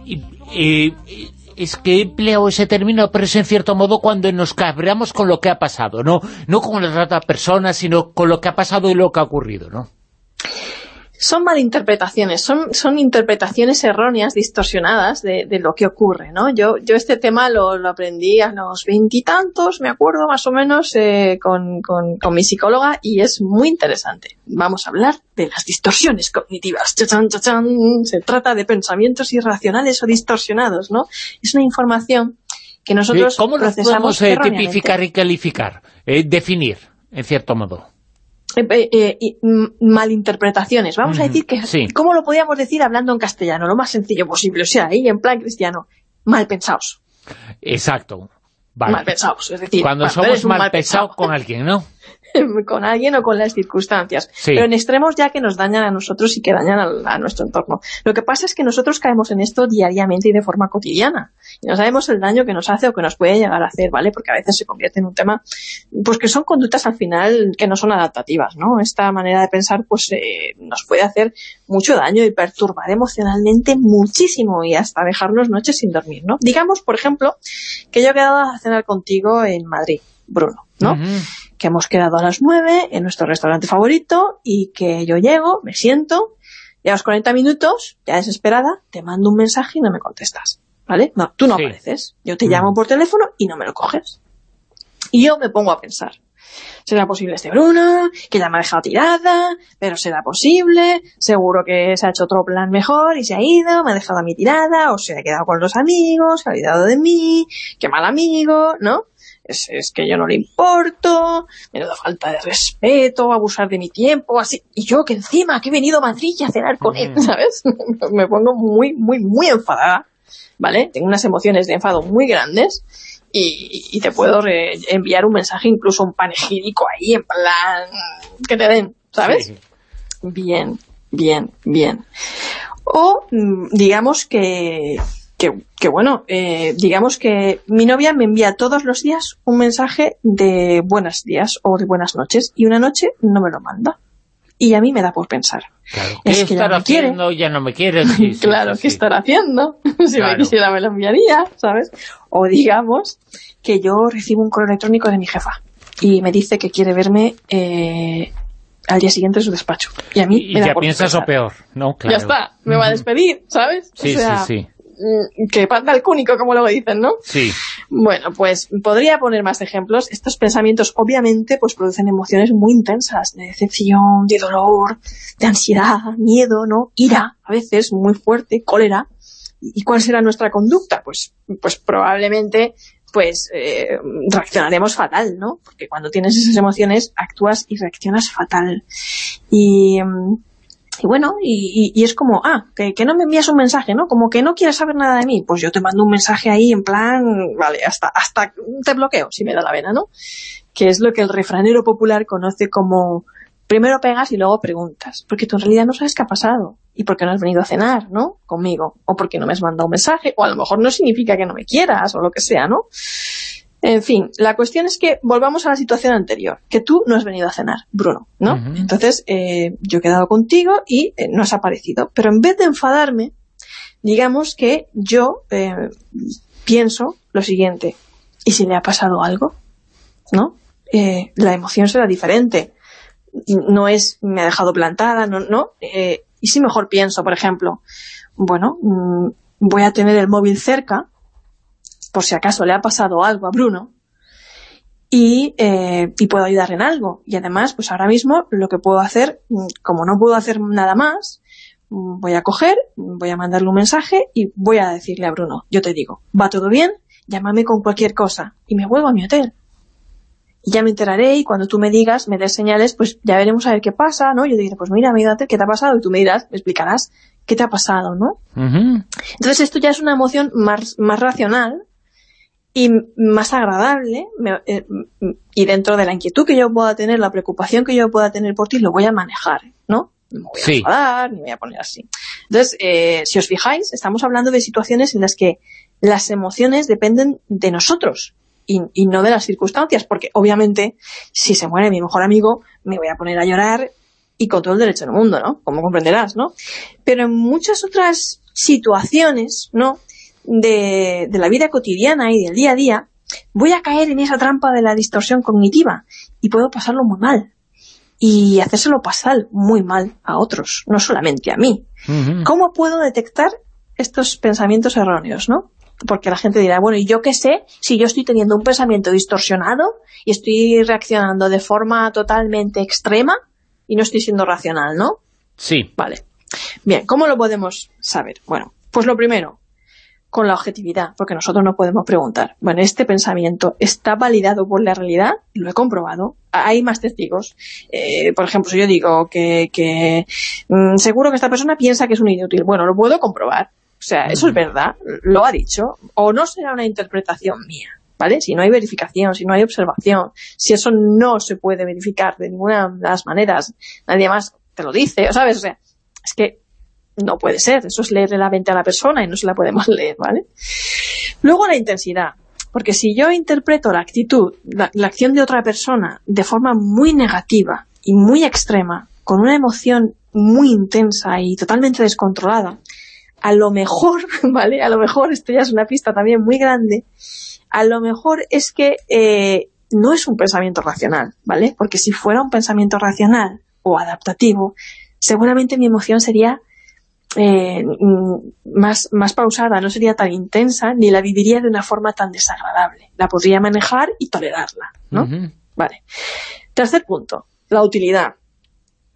[SPEAKER 2] Y, es que he empleado ese término, pero es en cierto modo cuando nos cabreamos con lo que ha pasado, ¿no? No con la otra persona, sino con lo que ha pasado y lo que ha ocurrido, ¿no?
[SPEAKER 14] Son malinterpretaciones, son, son interpretaciones erróneas, distorsionadas de, de lo que ocurre, ¿no? Yo, yo este tema lo, lo aprendí a los veintitantos, me acuerdo más o menos, eh, con, con, con, mi psicóloga, y es muy interesante. Vamos a hablar de las distorsiones cognitivas. Se trata de pensamientos irracionales o distorsionados, ¿no? Es una información que nosotros
[SPEAKER 2] ¿Cómo lo podemos eh, tipificar y calificar? Eh, definir, en cierto modo.
[SPEAKER 14] Eh, eh, eh, malinterpretaciones. Vamos a decir que, ¿cómo lo podíamos decir hablando en castellano? Lo más sencillo posible, o sea, ahí en plan cristiano, mal pensados.
[SPEAKER 2] Exacto.
[SPEAKER 14] Mal pensados, es decir...
[SPEAKER 2] Cuando somos mal, pensados con alguien, ¿no?
[SPEAKER 14] con alguien o con las circunstancias.
[SPEAKER 2] Sí.
[SPEAKER 14] Pero en extremos ya que nos dañan a nosotros y que dañan a, a nuestro entorno. Lo que pasa es que nosotros caemos en esto diariamente y de forma cotidiana. Y no sabemos el daño que nos hace o que nos puede llegar a hacer, ¿vale? Porque a veces se convierte en un tema, pues que son conductas al final que no son adaptativas, ¿no? Esta manera de pensar, pues eh, nos puede hacer mucho daño y perturbar emocionalmente muchísimo y hasta dejarnos noches sin dormir, ¿no? Digamos, por ejemplo, que yo he quedado a cenar contigo en Madrid, Bruno, ¿no? Que hemos quedado a las nueve en nuestro restaurante favorito y que yo llego, me siento, y a los 40 minutos, ya desesperada, te mando un mensaje y no me contestas, ¿vale? No, tú no apareces. Yo te llamo por teléfono y no me lo coges. Y yo me pongo a pensar, ¿será posible este Bruno? Que ya me ha dejado tirada, pero será posible, seguro que se ha hecho otro plan mejor y se ha ido, me ha dejado a mí tirada, o se ha quedado con los amigos, se ha olvidado de mí, qué mal amigo, ¿no? Es, es que yo no le importo, menuda falta de respeto, abusar de mi tiempo, así. Y yo que encima, que he venido a Madrid a cenar con él, ¿sabes? me pongo muy, muy, muy enfadada, ¿vale? Tengo unas emociones de enfado muy grandes y, y te puedo enviar un mensaje, incluso un panegírico ahí, en plan, que te den, ¿sabes? Bien, bien, bien. O mm, digamos que, que, que bueno, eh, digamos que mi novia me envía todos los días un mensaje de buenos días o de buenas noches y una noche no me lo manda. Y a mí me da por pensar.
[SPEAKER 2] ¿Qué
[SPEAKER 14] Es que ya
[SPEAKER 2] estará
[SPEAKER 14] quiere.
[SPEAKER 2] haciendo? Ya no me quiere. Sí, sí,
[SPEAKER 14] claro,
[SPEAKER 2] sí,
[SPEAKER 14] ¿qué estará haciendo? si
[SPEAKER 2] Claro.
[SPEAKER 14] me quisiera me lo enviaría, ¿sabes? O digamos que yo recibo un correo electrónico de mi jefa y me dice que quiere verme eh, al día siguiente en su despacho. Y a mí
[SPEAKER 2] Y
[SPEAKER 14] me da
[SPEAKER 2] ya
[SPEAKER 14] por
[SPEAKER 2] piensas
[SPEAKER 14] pensar,
[SPEAKER 2] o peor, ¿no? Claro.
[SPEAKER 14] Ya está, me va a despedir, ¿sabes?
[SPEAKER 2] Sí,
[SPEAKER 14] o sea,
[SPEAKER 2] sí, sí.
[SPEAKER 14] Mm, que panda el cúnico, como luego dicen, ¿no?
[SPEAKER 2] Sí.
[SPEAKER 14] Bueno, pues podría poner más ejemplos. Estos pensamientos obviamente pues producen emociones muy intensas, de decepción, de dolor, de ansiedad, miedo, ¿no? Ira, a veces muy fuerte, cólera. ¿Y cuál será nuestra conducta? Pues, pues probablemente pues eh, reaccionaremos fatal, ¿no? Porque cuando tienes esas emociones actúas y reaccionas fatal. Y, mm, y bueno, y, y- y es como, ah, que, que no me envías un mensaje, ¿no? Como que no quieres saber nada de mí. Pues yo te mando un mensaje ahí en plan, vale, hasta, hasta te bloqueo, si me da la vena, ¿no? Que es lo que el refranero popular conoce como primero pegas y luego preguntas. Porque tú en realidad no sabes qué ha pasado. Y porque no has venido a cenar, ¿no? Conmigo. O porque no me has mandado un mensaje. O a lo mejor no significa que no me quieras o lo que sea, ¿no? En fin, la cuestión es que volvamos a la situación anterior, que tú no has venido a cenar, Bruno, ¿no? Entonces, eh, yo he quedado contigo y eh, no has aparecido. Pero en vez de enfadarme, digamos que yo eh, pienso lo siguiente, ¿y si le ha pasado algo? ¿No? Eh, la emoción será diferente. No es, me ha dejado plantada, no, no. Eh, y si mejor pienso, por ejemplo, bueno, mm, voy a tener el móvil cerca, por si acaso le ha pasado algo a Bruno, y, eh, y puedo ayudar en algo. Y además, pues ahora mismo lo que puedo hacer, mm, como no puedo hacer nada más, mm, voy a coger, voy a mandarle un mensaje y voy a decirle a Bruno, yo te digo, va todo bien, llámame con cualquier cosa y me vuelvo a mi hotel. Y ya me enteraré y cuando tú me digas, me des señales, pues ya veremos a ver qué pasa, ¿no? Yo diré, pues mira, me ¿qué te ha pasado? Y tú me dirás, me explicarás qué te ha pasado, ¿no? Entonces esto ya es una emoción más, más racional y más agradable me- eh, y dentro de la inquietud que yo pueda tener, la preocupación que yo pueda tener por ti, lo voy a manejar, ¿no? No me voy a
[SPEAKER 2] Sí.
[SPEAKER 14] enfadar, ni me voy a poner así. Entonces, eh, si os fijáis, estamos hablando de situaciones en las que las emociones dependen de nosotros y, y no de las circunstancias, porque obviamente si se muere mi mejor amigo me voy a poner a llorar y con todo el derecho del mundo, ¿no? Como comprenderás, ¿no? Pero en muchas otras situaciones, ¿no? De, de la vida cotidiana y del día a día, voy a caer en esa trampa de la distorsión cognitiva y puedo pasarlo muy mal. Y hacérselo pasar muy mal a otros, no solamente a mí. ¿Cómo puedo detectar estos pensamientos erróneos, no? Porque la gente dirá, bueno, ¿y yo qué sé si yo estoy teniendo un pensamiento distorsionado y estoy reaccionando de forma totalmente extrema y no estoy siendo racional, ¿no?
[SPEAKER 2] Sí.
[SPEAKER 14] Vale. Bien, ¿cómo lo podemos saber? Bueno, pues lo primero, con la objetividad, porque nosotros no podemos preguntar, bueno, este pensamiento está validado por la realidad, lo he comprobado, hay más testigos. Eh, por ejemplo, si yo digo que, que mm, seguro que esta persona piensa que es un inútil, bueno, lo puedo comprobar. O sea, eso es verdad, lo ha dicho, o no será una interpretación mía. ¿vale? Si no hay verificación, si no hay observación, si eso no se puede verificar de ninguna de las maneras, nadie más te lo dice, ¿sabes? O sea, es que no puede ser, eso es leerle la mente a la persona y no se la podemos leer, ¿vale? Luego la intensidad, porque si yo interpreto la actitud, la, acción de otra persona de forma muy negativa y muy extrema, con una emoción muy intensa y totalmente descontrolada, a lo mejor, ¿vale? A lo mejor, esto ya es una pista también muy grande, a lo mejor es que eh, no es un pensamiento racional, ¿vale? Porque si fuera un pensamiento racional o adaptativo, seguramente mi emoción sería eh, mm, más, más pausada, no sería tan intensa, ni la viviría de una forma tan desagradable. La podría manejar y tolerarla, ¿no? Vale. Tercer punto, la utilidad.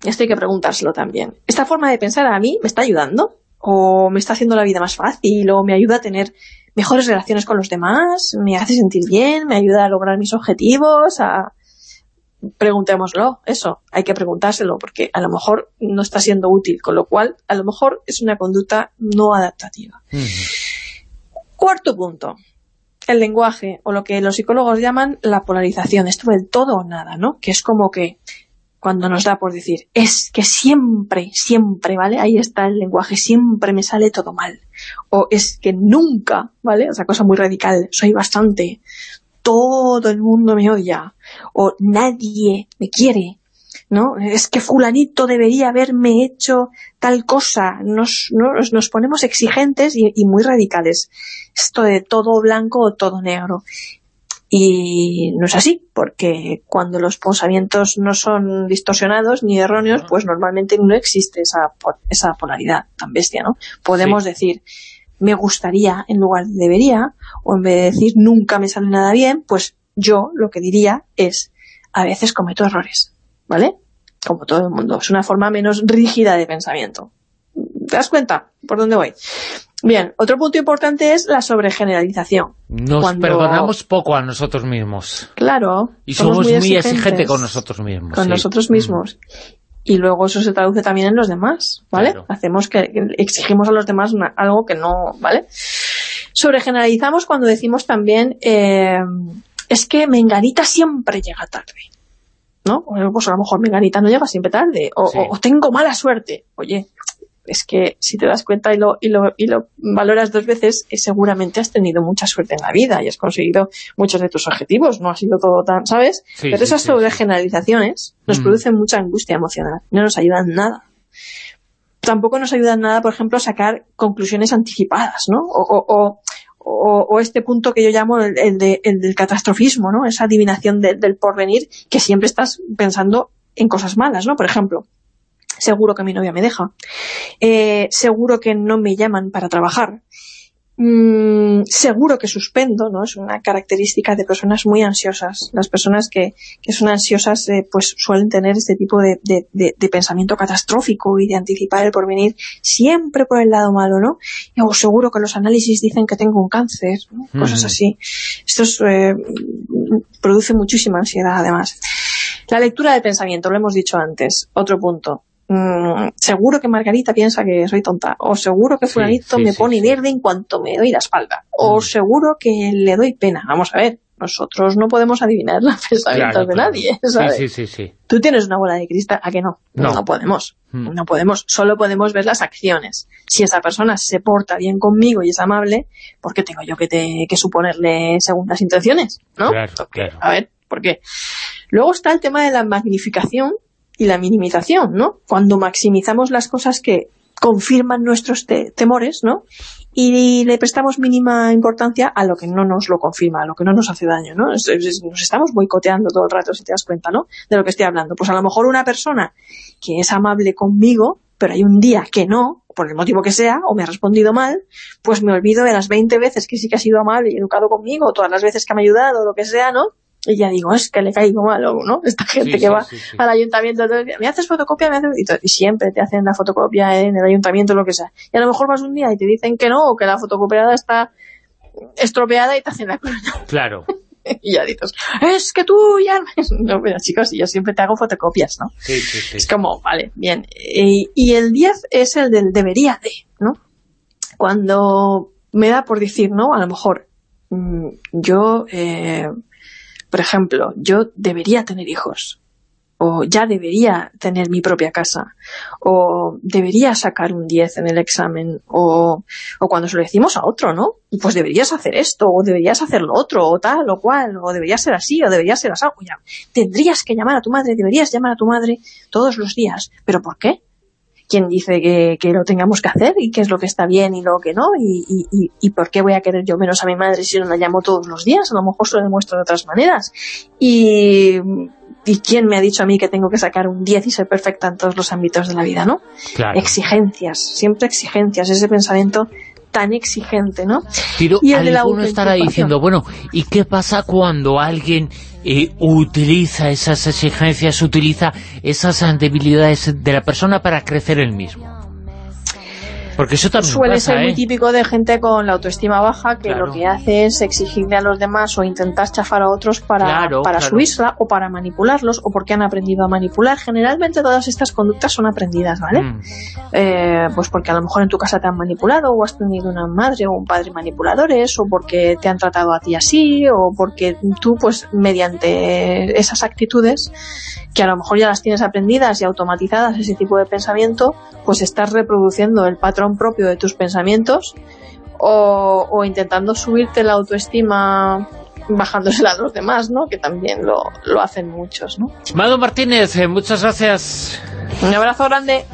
[SPEAKER 14] Esto hay que preguntárselo también. ¿Esta forma de pensar a mí me está ayudando? ¿O me está haciendo la vida más fácil? ¿O me ayuda a tener mejores relaciones con los demás? ¿Me hace sentir bien? ¿Me ayuda a lograr mis objetivos? A... Preguntémoslo, eso, hay que preguntárselo, porque a lo mejor no está siendo útil, con lo cual a lo mejor es una conducta no adaptativa. Cuarto punto, el lenguaje, o lo que los psicólogos llaman la polarización, esto del todo o nada, ¿no? Que es como que cuando nos da por decir, es que siempre, siempre, ¿vale? Ahí está el lenguaje, siempre me sale todo mal. O es que nunca, ¿vale? Otra cosa muy radical, soy bastante, todo el mundo me odia, o nadie me quiere, ¿no? Es que fulanito debería haberme hecho tal cosa. Nos, nos, nos ponemos exigentes y, y muy radicales. Esto de todo blanco o todo negro. Y no es así, porque cuando los pensamientos no son distorsionados ni erróneos, pues normalmente no existe esa, esa polaridad tan bestia, ¿no? Podemos
[SPEAKER 2] Sí.
[SPEAKER 14] decir, me gustaría en lugar de debería, o en vez de decir nunca me sale nada bien, pues yo lo que diría es, a veces cometo errores, ¿vale? Como todo el mundo. Es una forma menos rígida de pensamiento. ¿Te das cuenta por dónde voy? Bien, otro punto importante es la sobregeneralización.
[SPEAKER 2] Nos
[SPEAKER 14] Cuando-
[SPEAKER 2] perdonamos poco a nosotros mismos.
[SPEAKER 14] Claro.
[SPEAKER 2] Y somos, muy, exigentes
[SPEAKER 14] exigentes
[SPEAKER 2] con nosotros mismos.
[SPEAKER 14] Con
[SPEAKER 2] sí.
[SPEAKER 14] nosotros mismos. Y luego eso se traduce también en los demás, ¿vale?
[SPEAKER 2] Claro.
[SPEAKER 14] Hacemos que exigimos a los demás una- algo que no, ¿vale? Sobregeneralizamos cuando decimos también eh, es que Menganita siempre llega tarde. ¿No? O, Pues a lo mejor Menganita no llega siempre tarde. O,
[SPEAKER 2] Sí.
[SPEAKER 14] o- o tengo mala suerte. Oye, es que si te das cuenta y lo, y lo, y lo valoras dos veces, eh, seguramente has tenido mucha suerte en la vida y has conseguido muchos de tus objetivos. No ha sido todo tan, ¿sabes?
[SPEAKER 2] Sí,
[SPEAKER 14] Pero
[SPEAKER 2] sí,
[SPEAKER 14] esas
[SPEAKER 2] sí,
[SPEAKER 14] sobregeneralizaciones nos
[SPEAKER 2] Mm.
[SPEAKER 14] producen mucha angustia emocional. No nos ayudan nada. Tampoco nos ayudan nada, por ejemplo, a sacar conclusiones anticipadas, ¿no? O, o- o- o- o este punto que yo llamo el, el de- el del catastrofismo, ¿no? Esa adivinación de- del porvenir que siempre estás pensando en cosas malas, ¿no? Por ejemplo, seguro que mi novia me deja, eh, seguro que no me llaman para trabajar, Mm, seguro que suspendo, ¿no? Es una característica de personas muy ansiosas. Las personas que, que son ansiosas eh, pues suelen tener este tipo de, de- de- de pensamiento catastrófico y de anticipar el porvenir siempre por el lado malo, ¿no? "Oh, seguro que los análisis dicen que tengo un cáncer, ¿no? cosas así. Esto es, eh, produce muchísima ansiedad además. La lectura del pensamiento, lo hemos dicho antes. Otro punto. Mm, seguro que Margarita piensa que soy tonta. O seguro que fulanito
[SPEAKER 2] sí,
[SPEAKER 14] me
[SPEAKER 2] sí,
[SPEAKER 14] pone verde en cuanto me doy la espalda. O seguro que le doy pena. Vamos a ver, nosotros no podemos adivinar los pensamientos
[SPEAKER 2] Claro,
[SPEAKER 14] de
[SPEAKER 2] claro.
[SPEAKER 14] nadie, ¿sabes?
[SPEAKER 2] sí, sí, sí.
[SPEAKER 14] Tú tienes una bola de cristal, ¿a que no?
[SPEAKER 2] No.
[SPEAKER 14] podemos.
[SPEAKER 2] Mm.
[SPEAKER 14] No podemos. Solo podemos ver las acciones. Si esa persona se porta bien conmigo y es amable, ¿por qué tengo yo que, te- que suponerle segundas intenciones? ¿no?
[SPEAKER 2] Claro, claro.
[SPEAKER 14] A ver, ¿por qué? Luego está el tema de la magnificación y la minimización, ¿no? Cuando maximizamos las cosas que confirman nuestros te- temores, ¿no? Y le prestamos mínima importancia a lo que no nos lo confirma, a lo que no nos hace daño, ¿no? Nos estamos boicoteando todo el rato, si te das cuenta, ¿no? De lo que estoy hablando. Pues a lo mejor una persona que es amable conmigo, pero hay un día que no, por el motivo que sea, o me ha respondido mal, pues me olvido de las 20 veces que sí que ha sido amable y educado conmigo, todas las veces que me ha ayudado, lo que sea, ¿no? Y ya digo, es que le caigo mal, o, ¿no? Esta gente
[SPEAKER 2] Sí,
[SPEAKER 14] que
[SPEAKER 2] sí,
[SPEAKER 14] va
[SPEAKER 2] sí,
[SPEAKER 14] al ayuntamiento, todo el día, ¿me haces fotocopia? ¿Me haces? Y, y siempre te hacen la fotocopia en el ayuntamiento, lo que sea. Y a lo mejor vas un día y te dicen que no, o que la fotocopiada está estropeada y te hacen la cruz.
[SPEAKER 2] Claro.
[SPEAKER 14] y ya dices, es que tú ya... No, pero chicos, yo siempre te hago fotocopias, ¿no?
[SPEAKER 2] Sí, sí, sí.
[SPEAKER 14] Es como, vale, bien. Y, y el 10 es el del debería de, ¿no? Cuando me da por decir, ¿no? A lo mejor mm, yo, eh, por ejemplo, yo debería tener hijos o ya debería tener mi propia casa, o debería sacar un 10 en el examen, o, o, cuando se lo decimos a otro, ¿no? Pues deberías hacer esto, o deberías hacer lo otro, o tal, o cual, o deberías ser así, o deberías ser así. O ya, tendrías que llamar a tu madre, deberías llamar a tu madre todos los días. ¿Pero por qué? ¿Quién dice que, que lo tengamos que hacer? ¿Y qué es lo que está bien y lo que no? ¿Y, y, y por qué voy a querer yo menos a mi madre si no la llamo todos los días? A lo mejor se lo demuestro de otras maneras. Y ¿Y quién me ha dicho a mí que tengo que sacar un 10 y ser perfecta en todos los ámbitos de la vida, no?
[SPEAKER 2] Claro.
[SPEAKER 14] Exigencias, siempre exigencias, ese pensamiento tan exigente, ¿no?
[SPEAKER 2] Pero
[SPEAKER 14] y el
[SPEAKER 2] alguno estará diciendo, bueno, ¿y qué pasa cuando alguien eh, utiliza esas exigencias, utiliza esas debilidades de la persona para crecer él mismo? Porque eso también
[SPEAKER 14] Suele
[SPEAKER 2] pasa,
[SPEAKER 14] ser muy
[SPEAKER 2] ¿eh?
[SPEAKER 14] típico de gente con la autoestima baja que
[SPEAKER 2] Claro.
[SPEAKER 14] lo que hace es exigirle a los demás o intentar chafar a otros para,
[SPEAKER 2] Claro,
[SPEAKER 14] para
[SPEAKER 2] claro.
[SPEAKER 14] subírsela o para manipularlos o porque han aprendido a manipular. Generalmente todas estas conductas son aprendidas, ¿vale?
[SPEAKER 2] Mm.
[SPEAKER 14] Eh, pues porque a lo mejor en tu casa te han manipulado o has tenido una madre o un padre manipuladores o porque te han tratado a ti así o porque tú pues mediante esas actitudes que a lo mejor ya las tienes aprendidas y automatizadas ese tipo de pensamiento pues estás reproduciendo el patrón propio de tus pensamientos o, o intentando subirte la autoestima bajándosela a los demás, ¿no? Que también lo, lo hacen muchos, ¿no?
[SPEAKER 2] Mado Martínez, eh, muchas gracias.
[SPEAKER 14] Un abrazo grande.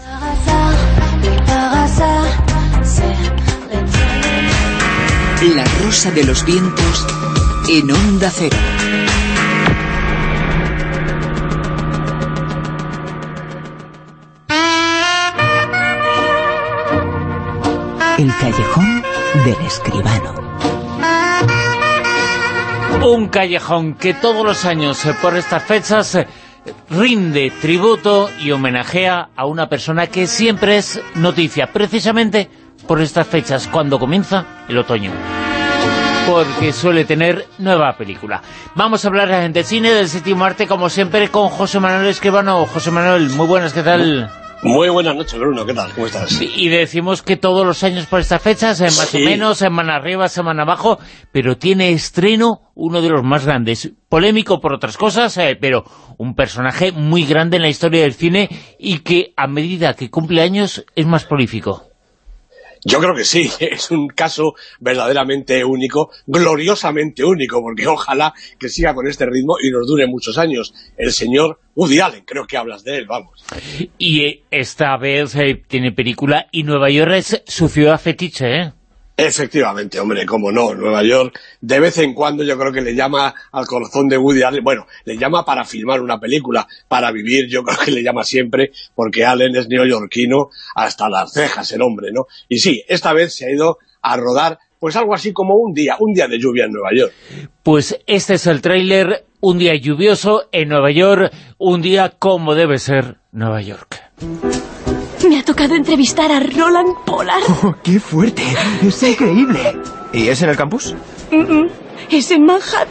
[SPEAKER 6] La rosa de los vientos en onda cero.
[SPEAKER 15] El callejón del escribano.
[SPEAKER 2] Un callejón que todos los años, eh, por estas fechas, eh, rinde tributo y homenajea a una persona que siempre es noticia, precisamente por estas fechas, cuando comienza el otoño. Porque suele tener nueva película. Vamos a hablar eh, de cine, del séptimo arte, como siempre, con José Manuel Escribano. José Manuel, muy buenas, ¿qué tal?
[SPEAKER 16] Muy buenas noches, Bruno, ¿qué tal? ¿Cómo estás?
[SPEAKER 2] Y decimos que todos los años por estas fechas, eh, más
[SPEAKER 16] Sí.
[SPEAKER 2] o menos, semana arriba, semana abajo, pero tiene estreno uno de los más grandes. Polémico por otras cosas, eh, pero un personaje muy grande en la historia del cine y que a medida que cumple años es más prolífico.
[SPEAKER 16] Yo creo que sí, es un caso verdaderamente único, gloriosamente único, porque ojalá que siga con este ritmo y nos dure muchos años. El señor Woody Allen, creo que hablas de él, vamos.
[SPEAKER 2] Y eh, esta vez eh, tiene película y Nueva York es su ciudad fetiche, ¿eh?
[SPEAKER 16] Efectivamente, hombre, cómo no, Nueva York, de vez en cuando yo creo que le llama al corazón de Woody Allen, bueno, le llama para filmar una película, para vivir, yo creo que le llama siempre, porque Allen es neoyorquino hasta las cejas el hombre, ¿no? Y sí, esta vez se ha ido a rodar, pues algo así como un día, un día de lluvia en Nueva York.
[SPEAKER 2] Pues este es el tráiler, un día lluvioso en Nueva York, un día como debe ser Nueva York.
[SPEAKER 17] Me ha tocado entrevistar a Roland Pollard.
[SPEAKER 18] Oh, ¡Qué fuerte! ¡Es increíble! ¿Y es en el campus?
[SPEAKER 17] Mm, mm. Es en Manhattan.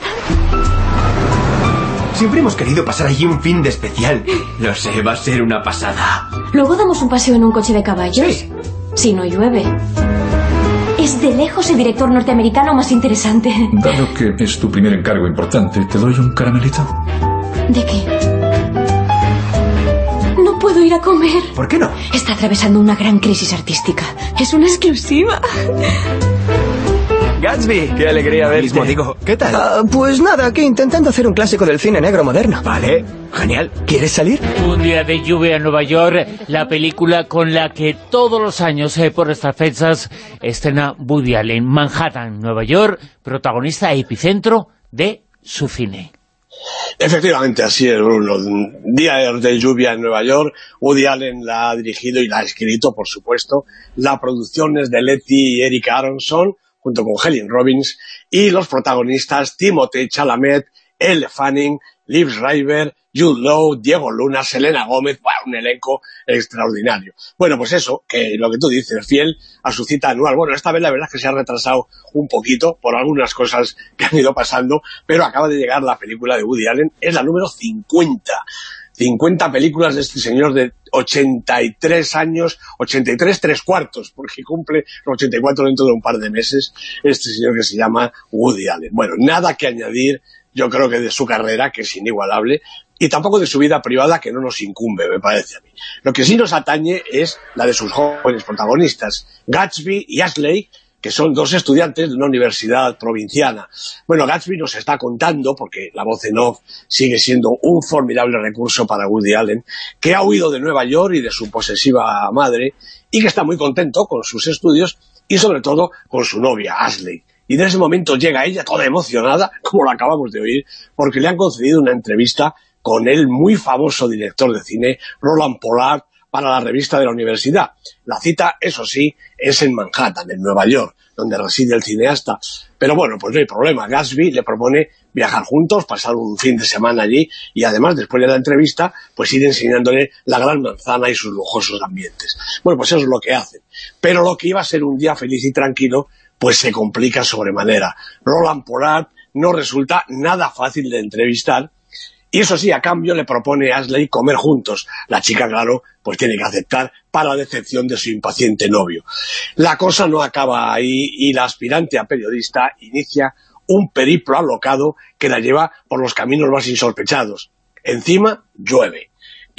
[SPEAKER 18] Siempre hemos querido pasar allí un fin de especial. Lo sé, va a ser una pasada.
[SPEAKER 17] Luego damos un paseo en un coche de caballos. Si no llueve. Es de lejos el director norteamericano más interesante.
[SPEAKER 19] Dado que es tu primer encargo importante, ¿te doy un caramelito?
[SPEAKER 17] ¿De qué? No puedo ir a comer.
[SPEAKER 18] ¿Por qué no?
[SPEAKER 17] Está atravesando una gran crisis artística. Es una exclusiva.
[SPEAKER 18] Gatsby, qué alegría verte.
[SPEAKER 20] Mismo digo,
[SPEAKER 18] ¿qué tal?
[SPEAKER 20] Ah, pues nada, aquí intentando hacer un clásico del cine negro moderno.
[SPEAKER 18] Vale, genial. ¿Quieres salir?
[SPEAKER 2] Un día de lluvia en Nueva York, la película con la que todos los años, eh, por estas fechas, estrena Woody Allen, Manhattan, Nueva York, protagonista epicentro de su cine.
[SPEAKER 16] Efectivamente, así es, Bruno. Día de lluvia en Nueva York. Woody Allen la ha dirigido y la ha escrito, por supuesto. La producción es de Letty y Eric Aronson, junto con Helen Robbins. Y los protagonistas, Timothée Chalamet, Elle Fanning, Liv Schreiber, Jude Law, Diego Luna, Selena Gómez, un elenco extraordinario. Bueno, pues eso, que lo que tú dices, fiel a su cita anual. Bueno, esta vez la verdad es que se ha retrasado un poquito por algunas cosas que han ido pasando, pero acaba de llegar la película de Woody Allen, es la número 50. 50 películas de este señor de 83 años, 83 tres cuartos, porque cumple los 84 dentro de un par de meses, este señor que se llama Woody Allen. Bueno, nada que añadir, yo creo que de su carrera, que es inigualable, y tampoco de su vida privada, que no nos incumbe, me parece a mí. Lo que sí nos atañe es la de sus jóvenes protagonistas, Gatsby y Ashley, que son dos estudiantes de una universidad provinciana. Bueno, Gatsby nos está contando, porque la voz en off sigue siendo un formidable recurso para Woody Allen, que ha huido de Nueva York y de su posesiva madre, y que está muy contento con sus estudios y sobre todo con su novia, Ashley. Y en ese momento llega ella toda emocionada, como lo acabamos de oír, porque le han concedido una entrevista con el muy famoso director de cine, Roland Pollard, para la revista de la universidad. La cita, eso sí, es en Manhattan, en Nueva York, donde reside el cineasta. Pero bueno, pues no hay problema. Gatsby le propone viajar juntos, pasar un fin de semana allí y además, después de la entrevista, pues ir enseñándole la gran manzana y sus lujosos ambientes. Bueno, pues eso es lo que hacen. Pero lo que iba a ser un día feliz y tranquilo, pues se complica sobremanera. Roland Pollard no resulta nada fácil de entrevistar y eso sí, a cambio le propone a Ashley comer juntos. La chica, claro, pues tiene que aceptar para la decepción de su impaciente novio. La cosa no acaba ahí y la aspirante a periodista inicia un periplo alocado que la lleva por los caminos más insospechados. Encima llueve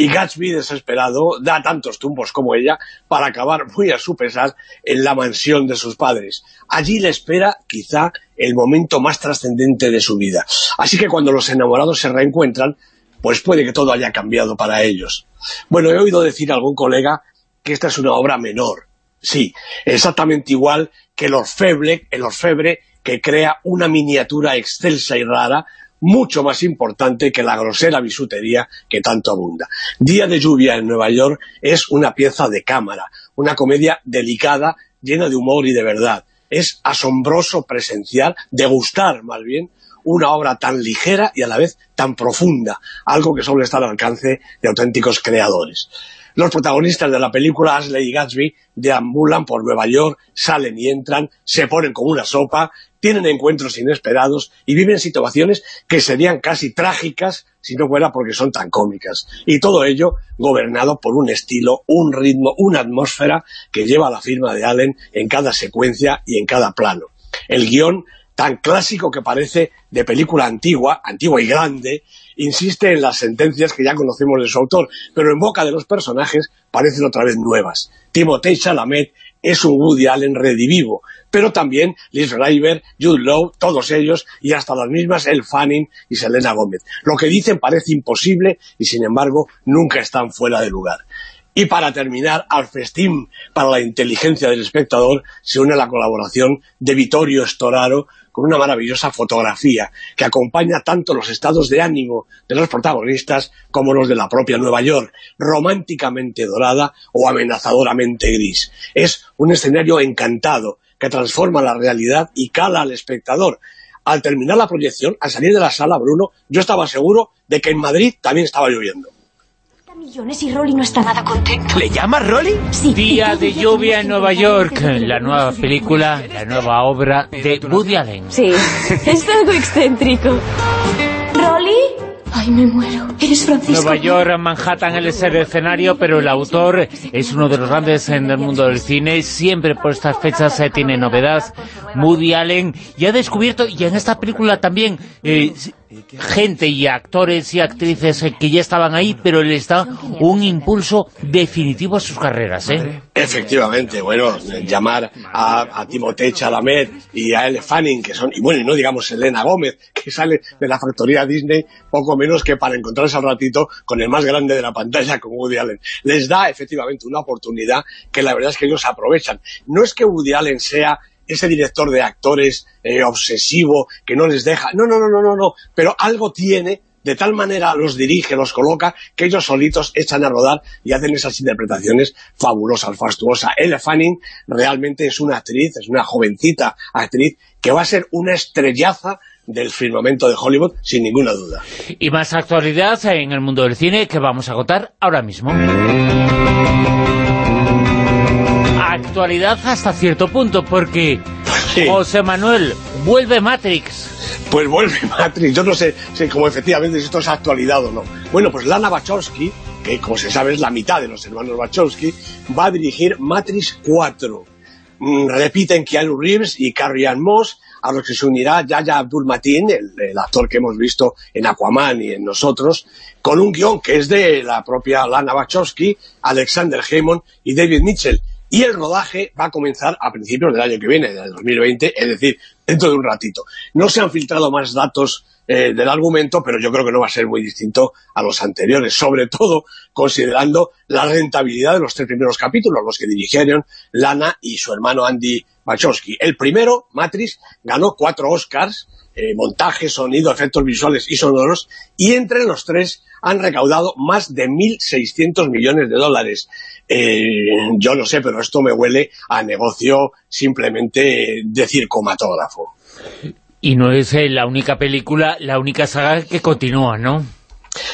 [SPEAKER 16] y Gatsby, desesperado, da tantos tumbos como ella para acabar muy a su pesar en la mansión de sus padres. Allí le espera, quizá, el momento más trascendente de su vida. Así que cuando los enamorados se reencuentran, pues puede que todo haya cambiado para ellos. Bueno, he oído decir a algún colega que esta es una obra menor. Sí, exactamente igual que el orfebre, el orfebre que crea una miniatura excelsa y rara mucho más importante que la grosera bisutería que tanto abunda. Día de lluvia en Nueva York es una pieza de cámara, una comedia delicada, llena de humor y de verdad. Es asombroso presenciar, degustar más bien, una obra tan ligera y a la vez tan profunda, algo que solo está al alcance de auténticos creadores. Los protagonistas de la película, Ashley y Gatsby, deambulan por Nueva York, salen y entran, se ponen como una sopa, tienen encuentros inesperados y viven situaciones que serían casi trágicas si no fuera porque son tan cómicas. Y todo ello gobernado por un estilo, un ritmo, una atmósfera que lleva la firma de Allen en cada secuencia y en cada plano. El guion tan clásico que parece de película antigua, antigua y grande, insiste en las sentencias que ya conocemos de su autor, pero en boca de los personajes parecen otra vez nuevas. Timothée Chalamet es un Woody Allen redivivo, pero también Liz River, Jude Law, todos ellos, y hasta las mismas El Fanning y Selena Gómez. Lo que dicen parece imposible y, sin embargo, nunca están fuera de lugar. Y para terminar, al festín para la inteligencia del espectador se une la colaboración de Vittorio Storaro con una maravillosa fotografía que acompaña tanto los estados de ánimo de los protagonistas como los de la propia Nueva York, románticamente dorada o amenazadoramente gris. Es un escenario encantado que transforma la realidad y cala al espectador. Al terminar la proyección, al salir de la sala, Bruno, yo estaba seguro de que en Madrid también estaba lloviendo
[SPEAKER 17] millones y Rolly no está nada contento.
[SPEAKER 2] ¿Le llamas Rolly?
[SPEAKER 17] Sí.
[SPEAKER 2] Día de lluvia en Nueva York, la nueva película, la nueva obra de Woody Allen.
[SPEAKER 17] Sí, es algo excéntrico. ¿Rolly? Ay, me muero. Eres Francisco.
[SPEAKER 2] Nueva York, Manhattan, él es el escenario, pero el autor es uno de los grandes en el mundo del cine. Siempre por estas fechas se tiene novedad. Woody Allen, y ha descubierto, y en esta película también, eh, gente y actores y actrices que ya estaban ahí, pero les da un impulso definitivo a sus carreras, ¿eh?
[SPEAKER 16] Efectivamente, bueno, llamar a, a Timothée Chalamet y a Elle Fanning, que son, y bueno, y no digamos Elena Gómez, que sale de la factoría Disney, poco menos que para encontrarse al ratito con el más grande de la pantalla, como Woody Allen. Les da efectivamente una oportunidad que la verdad es que ellos aprovechan. No es que Woody Allen sea ese director de actores eh, obsesivo que no les deja. No, no, no, no, no, no. Pero algo tiene, de tal manera los dirige, los coloca, que ellos solitos echan a rodar y hacen esas interpretaciones fabulosas, fastuosas. Elle Fanning realmente es una actriz, es una jovencita actriz que va a ser una estrellaza del firmamento de Hollywood, sin ninguna duda.
[SPEAKER 2] Y más actualidad en el mundo del cine que vamos a contar ahora mismo actualidad hasta cierto punto, porque José Manuel vuelve Matrix.
[SPEAKER 16] Pues vuelve Matrix, yo no sé si como efectivamente si esto es actualidad o no. Bueno, pues Lana Wachowski, que como se sabe es la mitad de los hermanos Wachowski, va a dirigir Matrix 4. Mm, repiten Keanu Reeves y Carrie Ann Moss, a los que se unirá Yaya Abdul Mateen, el, el, actor que hemos visto en Aquaman y en Nosotros, con un guion que es de la propia Lana Wachowski, Alexander Hammond y David Mitchell. Y el rodaje va a comenzar a principios del año que viene, del 2020, es decir, dentro de un ratito. No se han filtrado más datos eh, del argumento, pero yo creo que no va a ser muy distinto a los anteriores, sobre todo considerando la rentabilidad de los tres primeros capítulos, los que dirigieron Lana y su hermano Andy Wachowski. El primero, Matrix, ganó cuatro Oscars, eh, montaje, sonido, efectos visuales y sonoros, y entre los tres han recaudado más de 1.600 millones de dólares. Eh, yo no sé, pero esto me huele a negocio simplemente de circomatógrafo.
[SPEAKER 2] Y no es eh, la única película, la única saga que continúa, ¿no?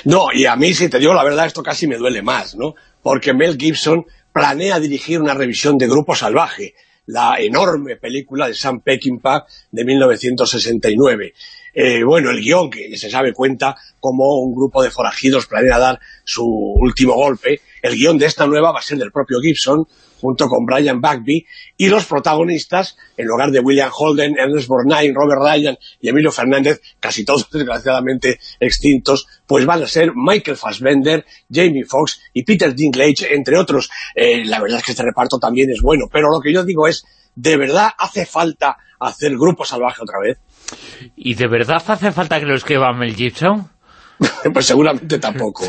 [SPEAKER 16] No, y a mí, si te digo la verdad, esto casi me duele más, ¿no? Porque Mel Gibson planea dirigir una revisión de Grupo Salvaje, la enorme película de Sam Peckinpah de 1969. Eh, bueno, el guion que se sabe cuenta como un grupo de forajidos planea dar su último golpe. El guion de esta nueva va a ser del propio Gibson, junto con Brian Bagby, y los protagonistas, en lugar de William Holden, Ernest Borgnine, Robert Ryan y Emilio Fernández, casi todos desgraciadamente extintos, pues van a ser Michael Fassbender, Jamie Foxx y Peter Dinklage, entre otros. Eh, la verdad es que este reparto también es bueno, pero lo que yo digo es, ¿de verdad hace falta hacer Grupo Salvaje otra vez?
[SPEAKER 2] ¿Y de verdad hace falta que lo escriba Mel Gibson?
[SPEAKER 16] pues seguramente tampoco.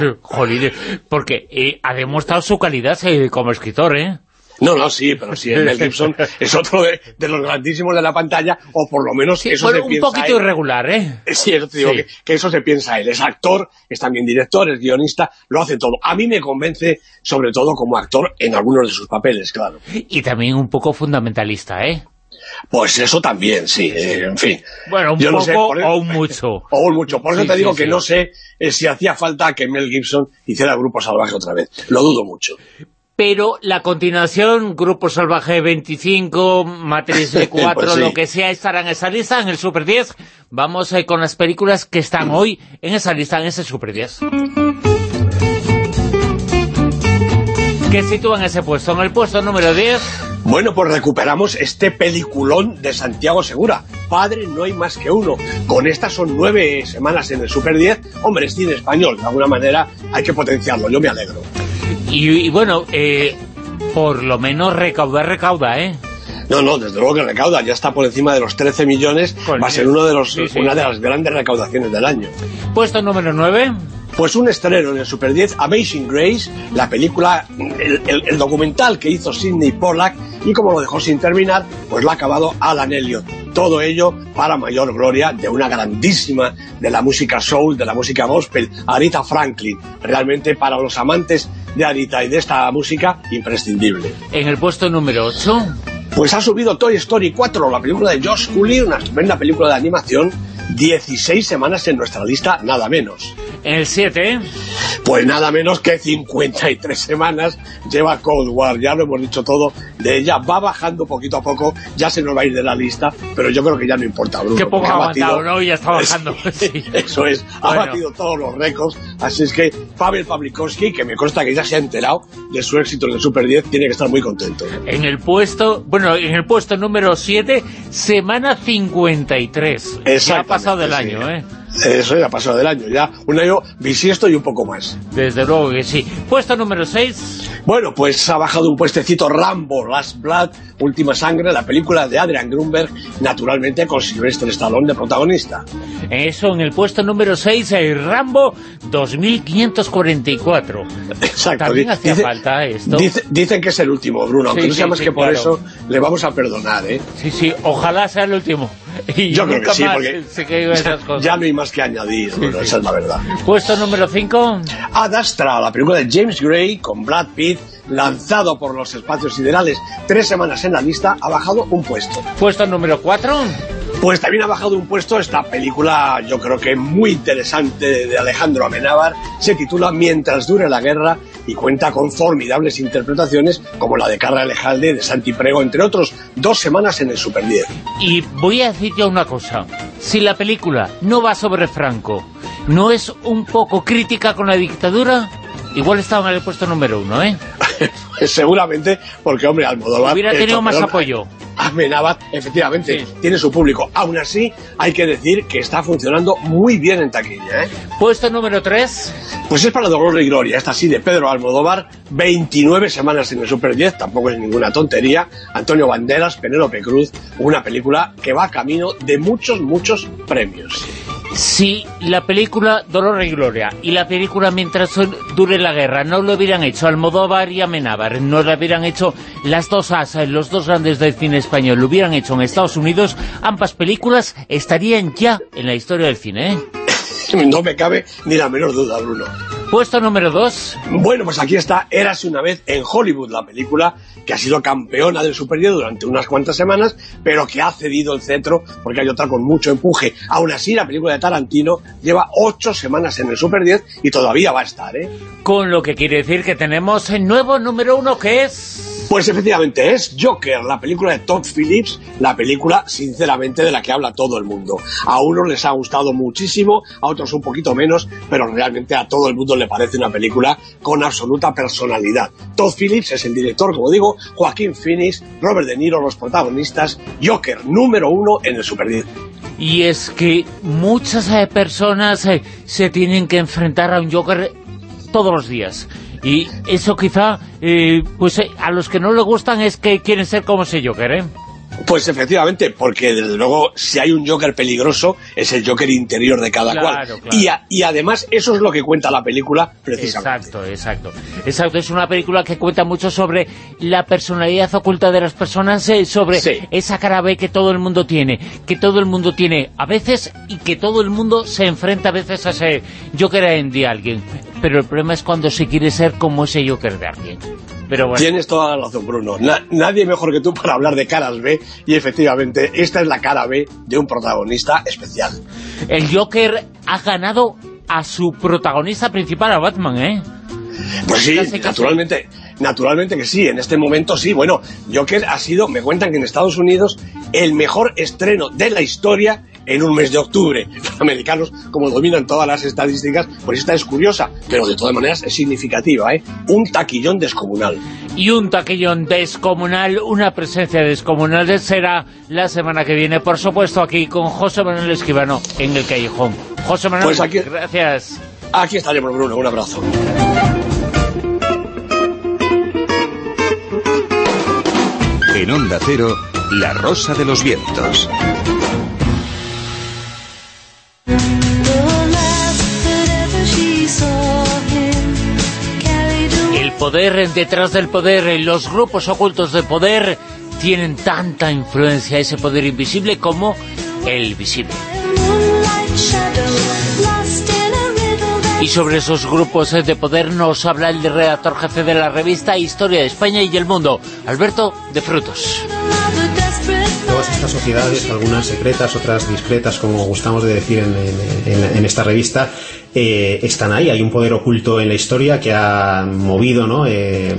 [SPEAKER 2] Porque eh, ha demostrado su calidad eh, como escritor, ¿eh?
[SPEAKER 16] No, no, sí, pero sí, Mel Gibson es otro de, de, los grandísimos de la pantalla, o por lo menos
[SPEAKER 2] sí,
[SPEAKER 16] eso
[SPEAKER 2] bueno,
[SPEAKER 16] se
[SPEAKER 2] un
[SPEAKER 16] piensa
[SPEAKER 2] poquito
[SPEAKER 16] él.
[SPEAKER 2] irregular, ¿eh?
[SPEAKER 16] Sí, eso te digo,
[SPEAKER 2] Sí.
[SPEAKER 16] que, que eso se piensa él. Es actor, es también director, es guionista, lo hace todo. A mí me convence, sobre todo como actor, en algunos de sus papeles, claro.
[SPEAKER 2] Y también un poco fundamentalista, ¿eh?
[SPEAKER 16] Pues eso también, sí, eh, en fin.
[SPEAKER 2] Bueno, un
[SPEAKER 16] Yo no
[SPEAKER 2] poco
[SPEAKER 16] sé, por-
[SPEAKER 2] o un mucho.
[SPEAKER 16] O un mucho. Por eso
[SPEAKER 2] Sí,
[SPEAKER 16] te
[SPEAKER 2] sí,
[SPEAKER 16] digo
[SPEAKER 2] sí.
[SPEAKER 16] que no sé eh, si hacía falta que Mel Gibson hiciera Grupo Salvaje otra vez. Lo dudo mucho.
[SPEAKER 2] Pero la continuación, Grupo Salvaje 25, Matrix 4,
[SPEAKER 16] Pues sí.
[SPEAKER 2] lo que sea, estará en esa lista, en el Super 10. Vamos eh, con las películas que están hoy en esa lista, en ese Super 10. ¿Qué sitúan ese puesto? En el puesto número 10...
[SPEAKER 16] Bueno, pues recuperamos este peliculón de Santiago Segura. Padre, no hay más que uno. Con estas son nueve semanas en el Super 10. Hombre, es cine español. De alguna manera hay que potenciarlo. Yo me alegro.
[SPEAKER 2] Y, y bueno, eh, por lo menos recauda, recauda, ¿eh?
[SPEAKER 16] No, no, desde luego que recauda. Ya está por encima de los 13 millones.
[SPEAKER 2] Con-
[SPEAKER 16] Va a ser uno de los,
[SPEAKER 2] sí, sí.
[SPEAKER 16] una de las grandes recaudaciones del año.
[SPEAKER 2] Puesto número 9...
[SPEAKER 16] Pues un estreno en el Super 10, Amazing Grace, la película, el, documental que hizo Sidney Pollack, y como lo dejó sin terminar, pues lo ha acabado Alan Elliot. Todo ello para mayor gloria de una grandísima de la música soul, de la música gospel, Aretha Franklin. Realmente para los amantes de Aretha y de esta música, imprescindible.
[SPEAKER 2] En el puesto número 8...
[SPEAKER 16] Pues ha subido Toy Story 4, la película de Josh Cooley, una estupenda película de animación, 16 semanas en nuestra lista, nada menos.
[SPEAKER 2] En el 7...
[SPEAKER 16] Pues nada menos que 53 semanas lleva Cold War, ya lo hemos dicho todo de ella, va bajando poquito a poco, ya se nos va a ir de la lista, pero yo creo que ya no importa, Bruno.
[SPEAKER 2] Qué poco ha
[SPEAKER 16] ha
[SPEAKER 2] aguantado,
[SPEAKER 16] batido-
[SPEAKER 2] ¿no? Ya está bajando. Sí.
[SPEAKER 16] Eso es, ha
[SPEAKER 2] Bueno.
[SPEAKER 16] batido todos los récords, así es que Pavel Pavlikovsky, que me consta que ya se ha enterado de su éxito en el Super 10, tiene que estar muy contento.
[SPEAKER 2] En el puesto, bueno, en el puesto número 7, semana 53. Ya ha pasado
[SPEAKER 16] sí.
[SPEAKER 2] año, ¿eh?
[SPEAKER 16] Eso ya ha pasado del año, ya un año bisiesto y un poco más.
[SPEAKER 2] Desde luego que sí. Puesto número 6,
[SPEAKER 16] Bueno, pues ha bajado un puestecito Rambo, Last Blood, Última Sangre, la película de Adrian Grunberg, naturalmente con Sylvester Stallone de protagonista.
[SPEAKER 2] eso en el puesto número 6, el Rambo 2544.
[SPEAKER 16] Exacto.
[SPEAKER 2] También hacía falta esto.
[SPEAKER 16] dice- dicen que es el último, Bruno, aunque
[SPEAKER 2] Sí,
[SPEAKER 16] no sea
[SPEAKER 2] sí,
[SPEAKER 16] más
[SPEAKER 2] sí,
[SPEAKER 16] que por eso le vamos a perdonar, ¿eh?
[SPEAKER 2] Sí, sí, ojalá sea el último. Y
[SPEAKER 16] Yo creo que sí, porque
[SPEAKER 2] se esas cosas.
[SPEAKER 16] ya no hay más que añadir, Bruno, esa es la verdad.
[SPEAKER 2] Puesto número 5,
[SPEAKER 16] Ad Astra, la película de James Gray con Brad Pitt, lanzado por los espacios siderales, tres semanas en la lista, ha bajado un puesto.
[SPEAKER 2] puesto número 4,
[SPEAKER 16] Pues también ha bajado un puesto esta película, yo creo que muy interesante, de Alejandro Amenábar. Se titula Mientras dure la guerra y cuenta con formidables interpretaciones como la de Carla Alejalde, de Santi Prego, entre otros, dos semanas en el Super 10.
[SPEAKER 2] y voy a decir yo una cosa. si la película no va sobre Franco, no es un poco crítica con la dictadura, igual estaba en el puesto número uno, ¿eh?
[SPEAKER 16] Seguramente, porque, hombre, Almodóvar...
[SPEAKER 2] Hubiera
[SPEAKER 16] eh,
[SPEAKER 2] tenido más
[SPEAKER 16] perdón,
[SPEAKER 2] apoyo.
[SPEAKER 16] Amenábar, efectivamente, tiene su público. Aún así, hay que decir que está funcionando muy bien en taquilla, ¿eh?
[SPEAKER 2] Puesto número 3.
[SPEAKER 16] Pues es para Dolor y Gloria, esta sí, de Pedro Almodóvar, 29 semanas en el Super 10, tampoco es ninguna tontería. Antonio Banderas, Penélope Cruz, una película que va camino de muchos, muchos premios.
[SPEAKER 2] Si la película Dolor y Gloria y la película Mientras dure la guerra no lo hubieran hecho Almodóvar y Amenábar, no lo hubieran hecho las dos asas, los dos grandes del cine español, lo hubieran hecho en Estados Unidos, ambas películas estarían ya en la historia del cine, ¿eh?
[SPEAKER 16] No me cabe ni la menor duda, Bruno.
[SPEAKER 2] Puesto número 2.
[SPEAKER 16] Bueno, pues aquí está Érase una vez en Hollywood, la película que ha sido campeona del Super 10 durante unas cuantas semanas, pero que ha cedido el cetro porque hay otra con mucho empuje. Aún así, la película de Tarantino lleva ocho semanas en el Super 10 y todavía va a estar, ¿eh?
[SPEAKER 2] Con lo que quiere decir que tenemos el nuevo número uno que es...
[SPEAKER 16] Pues efectivamente es Joker, la película de Todd Phillips, la película, sinceramente, de la que habla todo el mundo. A unos les ha gustado muchísimo, a otros un poquito menos, pero realmente a todo el mundo le parece una película con absoluta personalidad. Todd Phillips es el director, como digo, Joaquín Phoenix, Robert De Niro, los protagonistas, Joker, número uno en el Super 10.
[SPEAKER 2] Y es que muchas eh, personas eh, se tienen que enfrentar a un Joker todos los días. Y eso quizá, eh, pues eh, a los que no le gustan es que quieren ser como ese Joker, ¿eh?
[SPEAKER 16] Pues efectivamente, porque desde luego si hay un Joker peligroso es el Joker interior de cada
[SPEAKER 2] Claro,
[SPEAKER 16] cual.
[SPEAKER 2] claro.
[SPEAKER 16] Y, a- y además eso es lo que cuenta la película precisamente.
[SPEAKER 2] Exacto, exacto. Exacto, es una película que cuenta mucho sobre la personalidad oculta de las personas, eh, sobre esa cara B que todo el mundo tiene, que todo el mundo tiene a veces y que todo el mundo se enfrenta a veces a ese Joker de alguien. Pero el problema es cuando se quiere ser como ese Joker de alguien. Pero bueno.
[SPEAKER 16] Tienes toda la razón, Bruno. Na- nadie mejor que tú para hablar de caras B y efectivamente esta es la cara B de un protagonista especial.
[SPEAKER 2] El Joker ha ganado a su protagonista principal, a Batman, ¿eh?
[SPEAKER 16] Pues sí, naturalmente, naturalmente que sí, en este momento sí. Bueno, Joker ha sido, me cuentan que en Estados Unidos, el mejor estreno de la historia en un mes de octubre. Los americanos, como dominan todas las estadísticas, pues esta es curiosa, pero de todas maneras es significativa, ¿eh? Un taquillón descomunal.
[SPEAKER 2] y un taquillón descomunal, una presencia descomunal será la semana que viene, por supuesto, aquí con José Manuel Esquivano en el Callejón. José Manuel,
[SPEAKER 16] Pues aquí-
[SPEAKER 2] gracias.
[SPEAKER 16] Aquí estaremos, Bruno, un abrazo.
[SPEAKER 1] En Onda Cero, La Rosa de los Vientos.
[SPEAKER 2] Poder detrás del poder, los grupos ocultos de poder tienen tanta influencia, ese poder invisible como el visible. Y sobre esos grupos de poder nos habla el redactor jefe de la revista Historia de España y el Mundo, Alberto de Frutos.
[SPEAKER 21] Todas estas sociedades, algunas secretas, otras discretas, como gustamos de decir en, en- en- en esta revista, eh, están ahí. Hay un poder oculto en la historia que ha movido ¿no? Eh,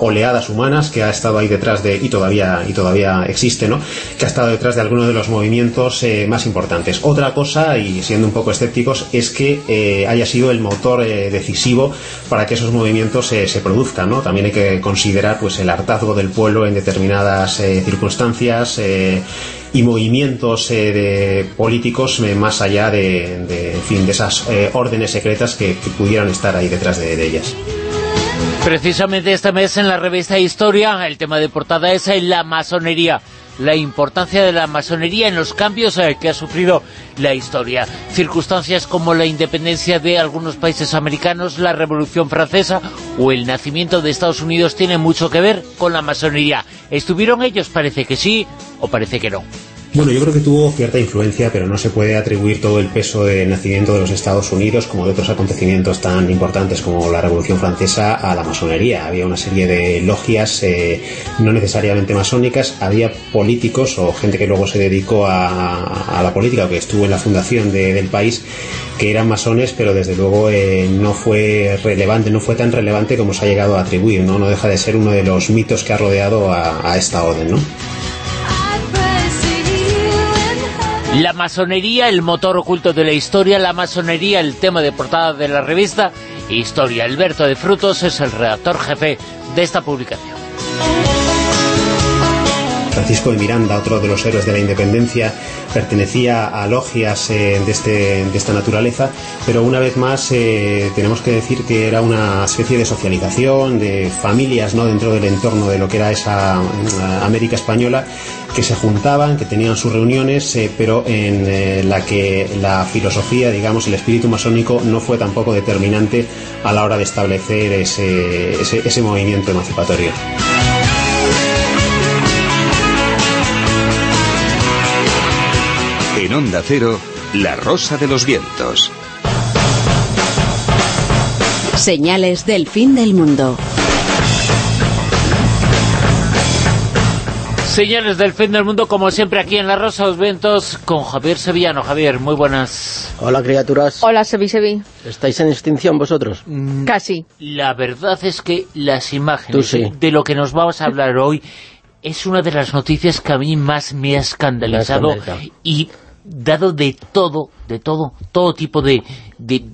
[SPEAKER 21] oleadas humanas, que ha estado ahí detrás de, y todavía, y todavía existe, ¿no? que ha estado detrás de algunos de los movimientos eh, más importantes. Otra cosa, y siendo un poco escépticos, es que eh, haya sido el motor eh, decisivo para que esos movimientos se produzcan. ¿no? También hay que considerar pues, el hartazgo del pueblo en determinadas circunstancias y movimientos eh, de políticos eh, más allá de, en fin, de esas eh, órdenes secretas que, pudieran estar ahí detrás de, ellas.
[SPEAKER 2] Precisamente este mes en la revista Historia, el tema de portada es eh, la masonería, la importancia de la masonería en los cambios que ha sufrido la historia. Circunstancias como la independencia de algunos países americanos, la Revolución Francesa o el nacimiento de Estados Unidos tienen mucho que ver con la masonería. ¿Estuvieron ellos? Parece que sí o parece que no.
[SPEAKER 21] Bueno, yo creo que tuvo cierta influencia, pero no se puede atribuir todo el peso del nacimiento de los Estados Unidos, como de otros acontecimientos tan importantes como la Revolución Francesa, a la masonería. Había una serie de logias, eh, no necesariamente masónicas, había políticos o gente que luego se dedicó a, la política o que estuvo en la fundación de- del país, que eran masones, pero desde luego eh, no fue relevante, no fue tan relevante como se ha llegado a atribuir, ¿no? No deja de ser uno de los mitos que ha rodeado a, a esta orden, ¿no?
[SPEAKER 2] La masonería, el motor oculto de la historia, la masonería, el tema de portada de la revista Historia. Alberto de Frutos es el redactor jefe de esta publicación.
[SPEAKER 21] Francisco de Miranda, otro de los héroes de la independencia, pertenecía a logias eh, de, este, de esta naturaleza, pero una vez más eh, tenemos que decir que era una especie de socialización, de familias ¿no? dentro del entorno de lo que era esa eh, América española, que se juntaban, que tenían sus reuniones, pero en la que la filosofía, digamos, el espíritu masónico no fue tampoco determinante a la hora de establecer ese, ese movimiento emancipatorio.
[SPEAKER 22] Onda Cero, La Rosa de los Vientos.
[SPEAKER 23] Señales del fin del mundo.
[SPEAKER 2] Señales del fin del mundo, como siempre aquí en La Rosa de los Vientos, con Javier Sevillano. Javier, muy buenas.
[SPEAKER 5] Hola, criaturas.
[SPEAKER 4] Hola, Sevi, Sevi.
[SPEAKER 5] ¿Estáis en extinción vosotros?
[SPEAKER 4] Casi.
[SPEAKER 2] La verdad es que las imágenes
[SPEAKER 5] sí.
[SPEAKER 2] de lo que nos vamos a hablar hoy es una de las noticias que a mí más me ha escandalizado
[SPEAKER 5] Me ha escandalizado.
[SPEAKER 2] y dado de todo, de todo, todo tipo de... de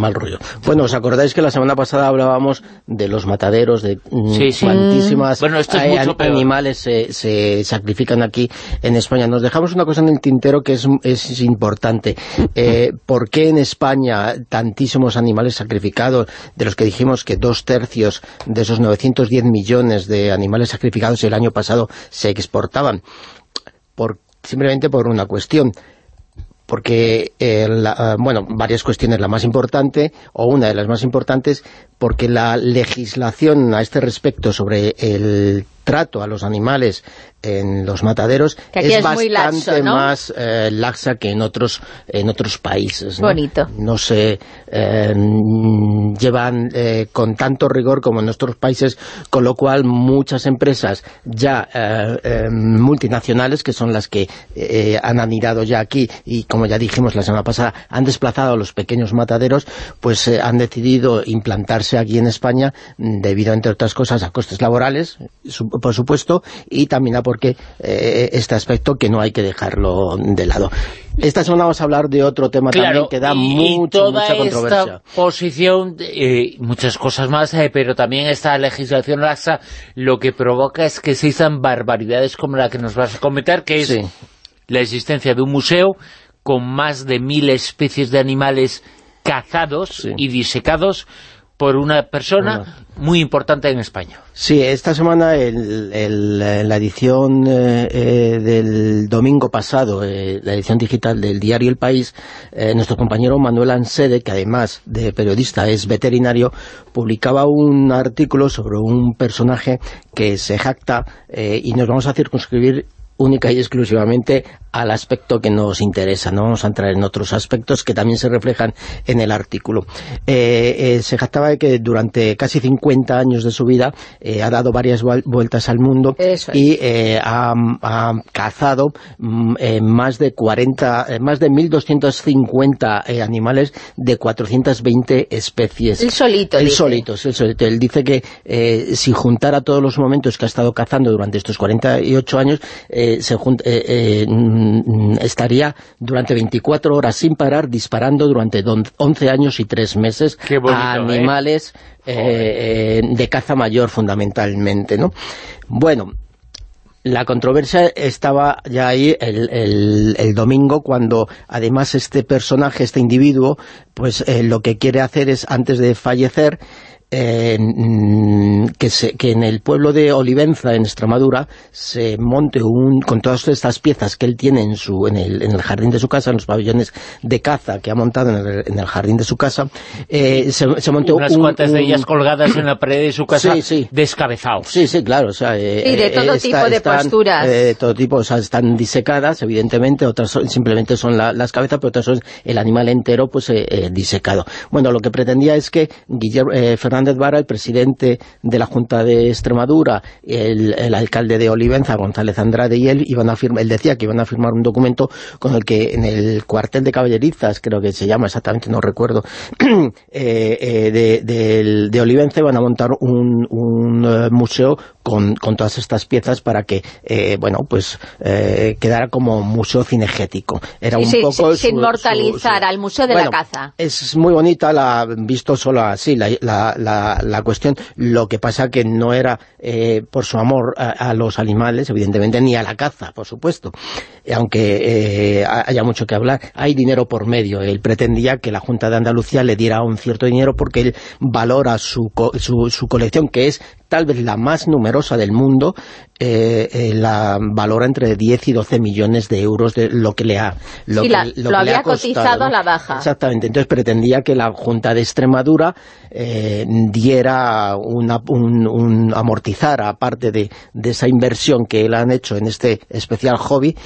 [SPEAKER 5] Mal rollo. Bueno, ¿os acordáis que la semana pasada hablábamos de los mataderos, de mm,
[SPEAKER 2] Sí, sí.
[SPEAKER 5] cuantísimas
[SPEAKER 2] Bueno, esto es mucho
[SPEAKER 5] animales se, se sacrifican aquí en España? Nos dejamos una cosa en el tintero que es, es importante. Eh, ¿Por qué en España tantísimos animales sacrificados, de los que dijimos que dos tercios de esos 910 millones de animales sacrificados el año pasado se exportaban? Por, simplemente por una cuestión porque, eh, la- ah, bueno, varias cuestiones. La más importante, o una de las más importantes, porque la legislación a este respecto sobre el trato a los animales en los mataderos
[SPEAKER 4] Que
[SPEAKER 5] es, bastante
[SPEAKER 4] laxo, ¿no?
[SPEAKER 5] más eh, laxa que en otros en otros países. ¿no?
[SPEAKER 4] Bonito.
[SPEAKER 5] No se eh, llevan eh, con tanto rigor como en nuestros países, con lo cual muchas empresas ya eh, multinacionales, que son las que eh, han anidado ya aquí y como ya dijimos la semana pasada, han desplazado a los pequeños mataderos, pues han decidido implantarse aquí en España debido, entre otras cosas, a costes laborales, por supuesto, y también a porque eh, este aspecto que no hay que dejarlo de lado. Esta semana vamos a hablar de otro tema también que da mucho,
[SPEAKER 2] toda
[SPEAKER 5] mucha controversia.
[SPEAKER 2] esta posición, eh, muchas cosas más, eh, pero también esta legislación laxa, lo que provoca es que se hicieran barbaridades como la que nos vas a comentar, que es la existencia de un museo con más de mil especies de animales cazados y disecados por una persona muy importante en España.
[SPEAKER 5] Sí, esta semana el, el, la edición eh, eh, del domingo pasado, eh, la edición digital del diario El País, eh, nuestro compañero Manuel Ansede, que además de periodista es veterinario, publicaba un artículo sobre un personaje que se jacta y nos vamos a circunscribir única y exclusivamente al aspecto que nos interesa, no vamos a entrar en otros aspectos que también se reflejan en el artículo. Eh, eh, se jactaba de que durante casi 50 años de su vida eh, ha dado varias vuel- vueltas al mundo y ha, ha cazado mm, más de 40, eh, más de 1.250 eh, animales de 420 especies.
[SPEAKER 4] Él solito, dice.
[SPEAKER 5] solito, él solito. Él dice que si juntara todos los momentos que ha estado cazando durante estos 48 años, eh, se eh, mm, estaría durante 24 horas sin parar disparando durante don- 11 años y 3 meses
[SPEAKER 2] bonito,
[SPEAKER 5] a
[SPEAKER 2] ¿eh?
[SPEAKER 5] animales de caza mayor fundamentalmente, ¿no? Bueno, la controversia estaba ya ahí el, el- el domingo cuando además este personaje, este individuo, pues eh, lo que quiere hacer es antes de fallecer eh, mm, que, se- que en el pueblo de Olivenza, en Extremadura, se monte un, con todas estas piezas que él tiene en, su, en, el, en el jardín de su casa, en los pabellones de caza que ha montado en el, en el jardín de su casa, eh, se, se monte
[SPEAKER 2] Unas
[SPEAKER 5] un-
[SPEAKER 2] cuantas de ellas colgadas en la pared de su casa,
[SPEAKER 5] Sí, sí.
[SPEAKER 2] descabezados.
[SPEAKER 5] Sí, sí, claro. O sea, eh,
[SPEAKER 4] Y de
[SPEAKER 5] eh,
[SPEAKER 4] todo tipo de
[SPEAKER 5] están,
[SPEAKER 4] posturas.
[SPEAKER 5] eh, de todo tipo, o sea, están disecadas, evidentemente, otras son- simplemente son la- las cabezas, pero otras son el animal entero, pues, eh, eh, disecado. Bueno, lo que pretendía es que Guillermo, eh, Fernando Fernández Vara, el presidente de la Junta de Extremadura, el, el alcalde de Olivenza, González Andrade y él, iban a firmar, él decía que iban a firmar un documento con el que en el cuartel de caballerizas, creo que se llama exactamente, no recuerdo, eh, eh, de, Olivenza iban a montar un, un, eh, museo con, con todas estas piezas para que, eh, bueno, pues eh, quedara como museo cinegético. Era
[SPEAKER 4] Sí,
[SPEAKER 5] un
[SPEAKER 4] sí,
[SPEAKER 5] poco
[SPEAKER 4] se
[SPEAKER 5] su- su-
[SPEAKER 4] inmortalizar al Museo de
[SPEAKER 5] Bueno,
[SPEAKER 4] la Caza.
[SPEAKER 5] es muy bonita, la visto solo así, la, la, la, la cuestión. Lo que pasa que no era eh, por su amor a, los animales, evidentemente, ni a la caza, por supuesto. Aunque eh, ha- haya mucho que hablar, hay dinero por medio. Él pretendía que la Junta de Andalucía le diera un cierto dinero porque él valora su, co- su, su colección, que es tal vez la más numerosa del mundo, eh, eh, la valora entre 10 y 12 millones de euros de lo que le ha lo
[SPEAKER 4] Sí,
[SPEAKER 5] que-
[SPEAKER 4] la-
[SPEAKER 5] lo
[SPEAKER 4] lo
[SPEAKER 5] que le ha
[SPEAKER 4] había
[SPEAKER 5] costado,
[SPEAKER 4] cotizado
[SPEAKER 5] ¿no?
[SPEAKER 4] a la baja.
[SPEAKER 5] Exactamente, entonces pretendía que la Junta de Extremadura eh, diera una, un, un amortizar aparte de, de esa inversión que él han hecho en este especial hobby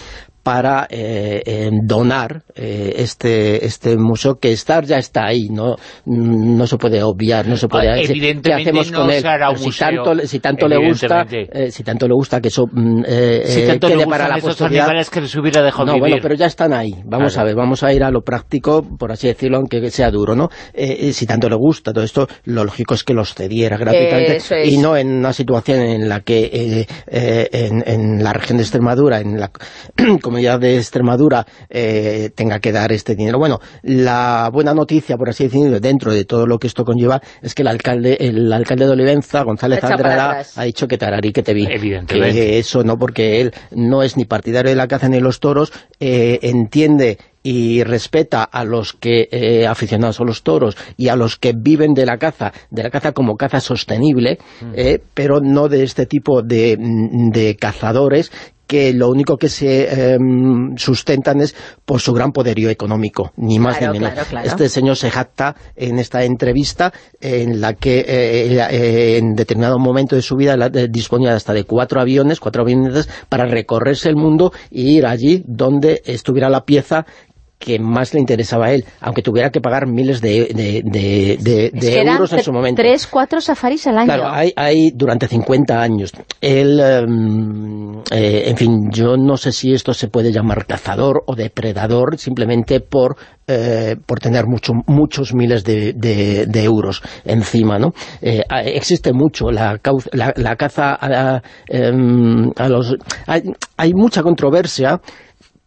[SPEAKER 5] para eh, eh, donar eh, este este museo que estar ya está ahí no no se puede obviar no se puede
[SPEAKER 2] Ah,
[SPEAKER 5] decir,
[SPEAKER 2] evidentemente
[SPEAKER 5] ¿qué hacemos
[SPEAKER 2] no
[SPEAKER 5] con él?
[SPEAKER 2] hará un
[SPEAKER 5] si
[SPEAKER 2] museo,
[SPEAKER 5] tanto le- si tanto le gusta eh, si tanto le gusta que eso mm, eh,
[SPEAKER 2] Si tanto le
[SPEAKER 5] quede para la
[SPEAKER 2] esos animales que les hubiera dejado
[SPEAKER 5] no,
[SPEAKER 2] vivir.
[SPEAKER 5] bueno, pero ya están ahí. Vamos
[SPEAKER 2] Claro.
[SPEAKER 5] a ver, vamos a ir a lo práctico, por así decirlo, aunque sea duro, ¿no? Eh, si tanto le gusta todo esto, lo lógico es que los cediera gratuitamente
[SPEAKER 4] Eso es.
[SPEAKER 5] y no en una situación en la que eh, eh, en, en la región de Extremadura, en la comunidad de Extremadura, eh, tenga que dar este dinero. Bueno, la buena noticia, por así decirlo, dentro de todo lo que esto conlleva, es que el alcalde el alcalde de Olivenza, González Andrada, ha dicho que tararí que te vi.
[SPEAKER 2] Evidentemente.
[SPEAKER 5] Que eso no, porque él no es ni partidario de la caza ni de los toros, eh, entiende y respeta a los que eh, aficionados a los toros y a los que viven de la caza, de la caza como caza sostenible, eh, pero no de este tipo de, mm, de cazadores que lo único que se em, sustentan es por su gran poderío económico, ni más
[SPEAKER 4] Claro,
[SPEAKER 5] ni menos.
[SPEAKER 4] claro, claro.
[SPEAKER 5] Este señor se jacta en esta entrevista en la que eh, eh, en determinado momento de su vida la- eh, disponía hasta de cuatro aviones, cuatro aviones para recorrerse el mundo y ir allí donde estuviera la pieza que más le interesaba a él, aunque tuviera que pagar miles de, de, de- euros en su momento.
[SPEAKER 4] tres, cuatro safaris al año.
[SPEAKER 5] Claro, hay, hay durante 50 años. Él, em, eh, en fin, yo no sé si esto se puede llamar cazador o depredador simplemente por, eh, por tener mucho, muchos miles de, de- de euros encima, ¿no? Eh, a- existe mucho la, la, la caza a, em, a los... Hay, hay mucha controversia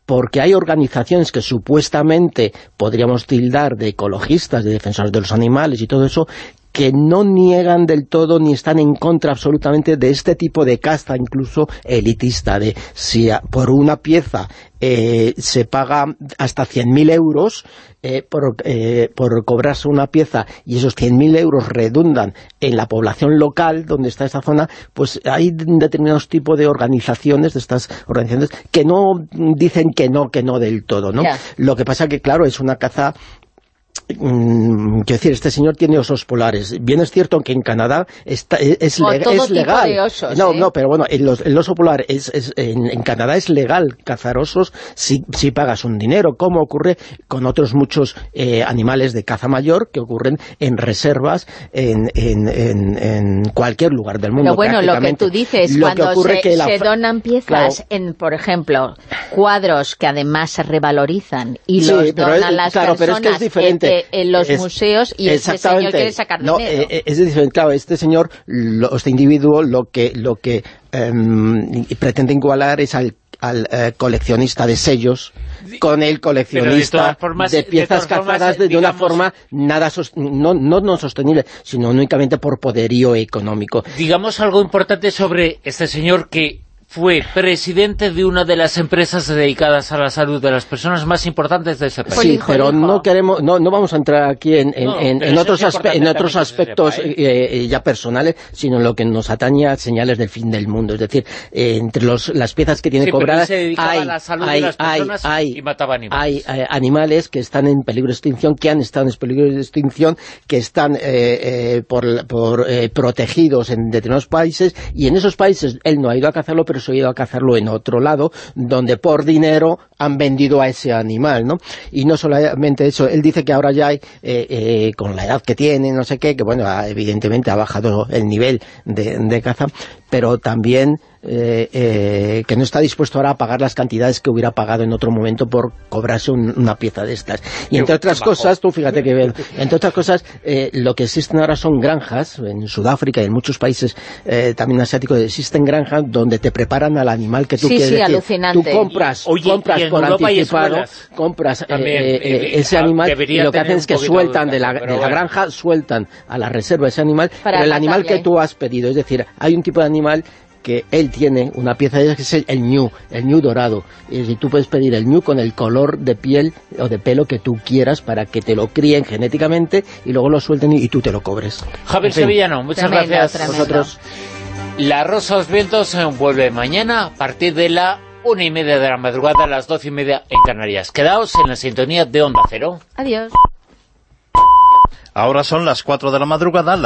[SPEAKER 5] porque hay organizaciones que supuestamente podríamos tildar de ecologistas, de defensores de los animales y todo eso, que no niegan del todo ni están en contra absolutamente de este tipo de caza, incluso elitista, de si por una pieza eh, se paga hasta 100.000 euros eh, por, eh, por cobrarse una pieza y esos 100.000 euros redundan en la población local donde está esa zona, pues hay determinados tipos de organizaciones, de estas organizaciones, que no dicen que no, que no del todo, ¿no? Lo que pasa que, claro, es una caza quiero decir, este señor tiene osos polares. Bien es cierto que en Canadá está, es, es
[SPEAKER 4] O
[SPEAKER 5] lega-
[SPEAKER 4] todo
[SPEAKER 5] es
[SPEAKER 4] tipo
[SPEAKER 5] legal.
[SPEAKER 4] de osos,
[SPEAKER 5] no,
[SPEAKER 4] ¿eh?
[SPEAKER 5] no, pero bueno, el, el oso polar es, es- en, en Canadá es legal cazar osos si, si pagas un dinero, como ocurre con otros muchos eh, animales de caza mayor que ocurren en reservas en, en, cualquier lugar del mundo.
[SPEAKER 4] Pero bueno, lo que tú dices,
[SPEAKER 5] Lo que
[SPEAKER 4] cuando
[SPEAKER 5] ocurre
[SPEAKER 4] se,
[SPEAKER 5] que la
[SPEAKER 4] se
[SPEAKER 5] fa-
[SPEAKER 4] donan piezas
[SPEAKER 5] Claro.
[SPEAKER 4] en, por ejemplo, cuadros que además se revalorizan y
[SPEAKER 5] Sí,
[SPEAKER 4] los donan
[SPEAKER 5] es-
[SPEAKER 4] las
[SPEAKER 5] claro, pero es
[SPEAKER 4] personas
[SPEAKER 5] que es diferente.
[SPEAKER 4] Eh, en los
[SPEAKER 5] Es-
[SPEAKER 4] museos y este señor quiere sacar
[SPEAKER 5] No,
[SPEAKER 4] dinero.
[SPEAKER 5] eh, eh, es diferente, claro, este señor, lo- este individuo, lo que lo que em, pretende igualar es al, al, eh, coleccionista de sellos con el coleccionista
[SPEAKER 2] todas formas-
[SPEAKER 5] de
[SPEAKER 2] de
[SPEAKER 5] piezas
[SPEAKER 2] formas,
[SPEAKER 5] cazadas de, de una
[SPEAKER 2] digamos-
[SPEAKER 5] forma nada no, no, no sostenible, sino únicamente por poderío económico.
[SPEAKER 2] Digamos algo importante sobre este señor que fue presidente de una de las empresas dedicadas a la salud de las personas más importantes de ese país.
[SPEAKER 5] Sí, pero no queremos, no, no vamos a entrar aquí en, en,
[SPEAKER 2] No,
[SPEAKER 5] en- otros, aspe- en otros aspectos
[SPEAKER 2] sepa,
[SPEAKER 5] eh, eh, ya personales, sino en lo que nos atañe a señales del fin del mundo. Es decir, eh, entre los, las piezas que tiene
[SPEAKER 2] Sí,
[SPEAKER 5] cobradas
[SPEAKER 2] se dedicaba
[SPEAKER 5] hay,
[SPEAKER 2] a la salud de
[SPEAKER 5] hay,
[SPEAKER 2] las
[SPEAKER 5] hay,
[SPEAKER 2] personas
[SPEAKER 5] hay,
[SPEAKER 2] y mataba animales.
[SPEAKER 5] hay, eh, animales que están en peligro de extinción, que han estado en peligro de extinción, que están eh, eh, por, por, eh, protegidos en determinados países, y en esos países él no ha ido a cazarlo, pero ido a cazarlo en otro lado, donde por dinero han vendido a ese animal, ¿no? Y no solamente eso, él dice que ahora ya hay, eh, eh, con la edad que tiene, no sé qué, que bueno, evidentemente ha bajado el nivel de caza, pero también eh, eh, que no está dispuesto ahora a pagar las cantidades que hubiera pagado en otro momento por cobrarse una pieza de estas. Y entre otras cosas, tú fíjate que, entre otras cosas, eh, lo que existen ahora son granjas, en Sudáfrica y en muchos países también asiáticos, existen granjas donde te preparan al animal que tú quieres.
[SPEAKER 4] Sí, alucinante.
[SPEAKER 5] Tú compras, compras por anticipado, compras ese animal y lo que hacen es que sueltan de la, granja, sueltan a la reserva ese animal, pero el animal que tú has pedido, es decir, hay un tipo de animal que él tiene una pieza de ellas que es el ñu, el ñu dorado. Y tú puedes pedir el ñu con el color de piel o de pelo que tú quieras para que te lo críen genéticamente y luego lo suelten y, tú te lo cobres.
[SPEAKER 2] Javier Sevillano, muchas gracias. a Vosotros. La Rosa de los Vientos eh, vuelve mañana a partir de la una y media de la madrugada a las doce y media en Canarias. Quedaos en la sintonía de Onda Cero.
[SPEAKER 4] Adiós.
[SPEAKER 24] Ahora son las cuatro de la madrugada, las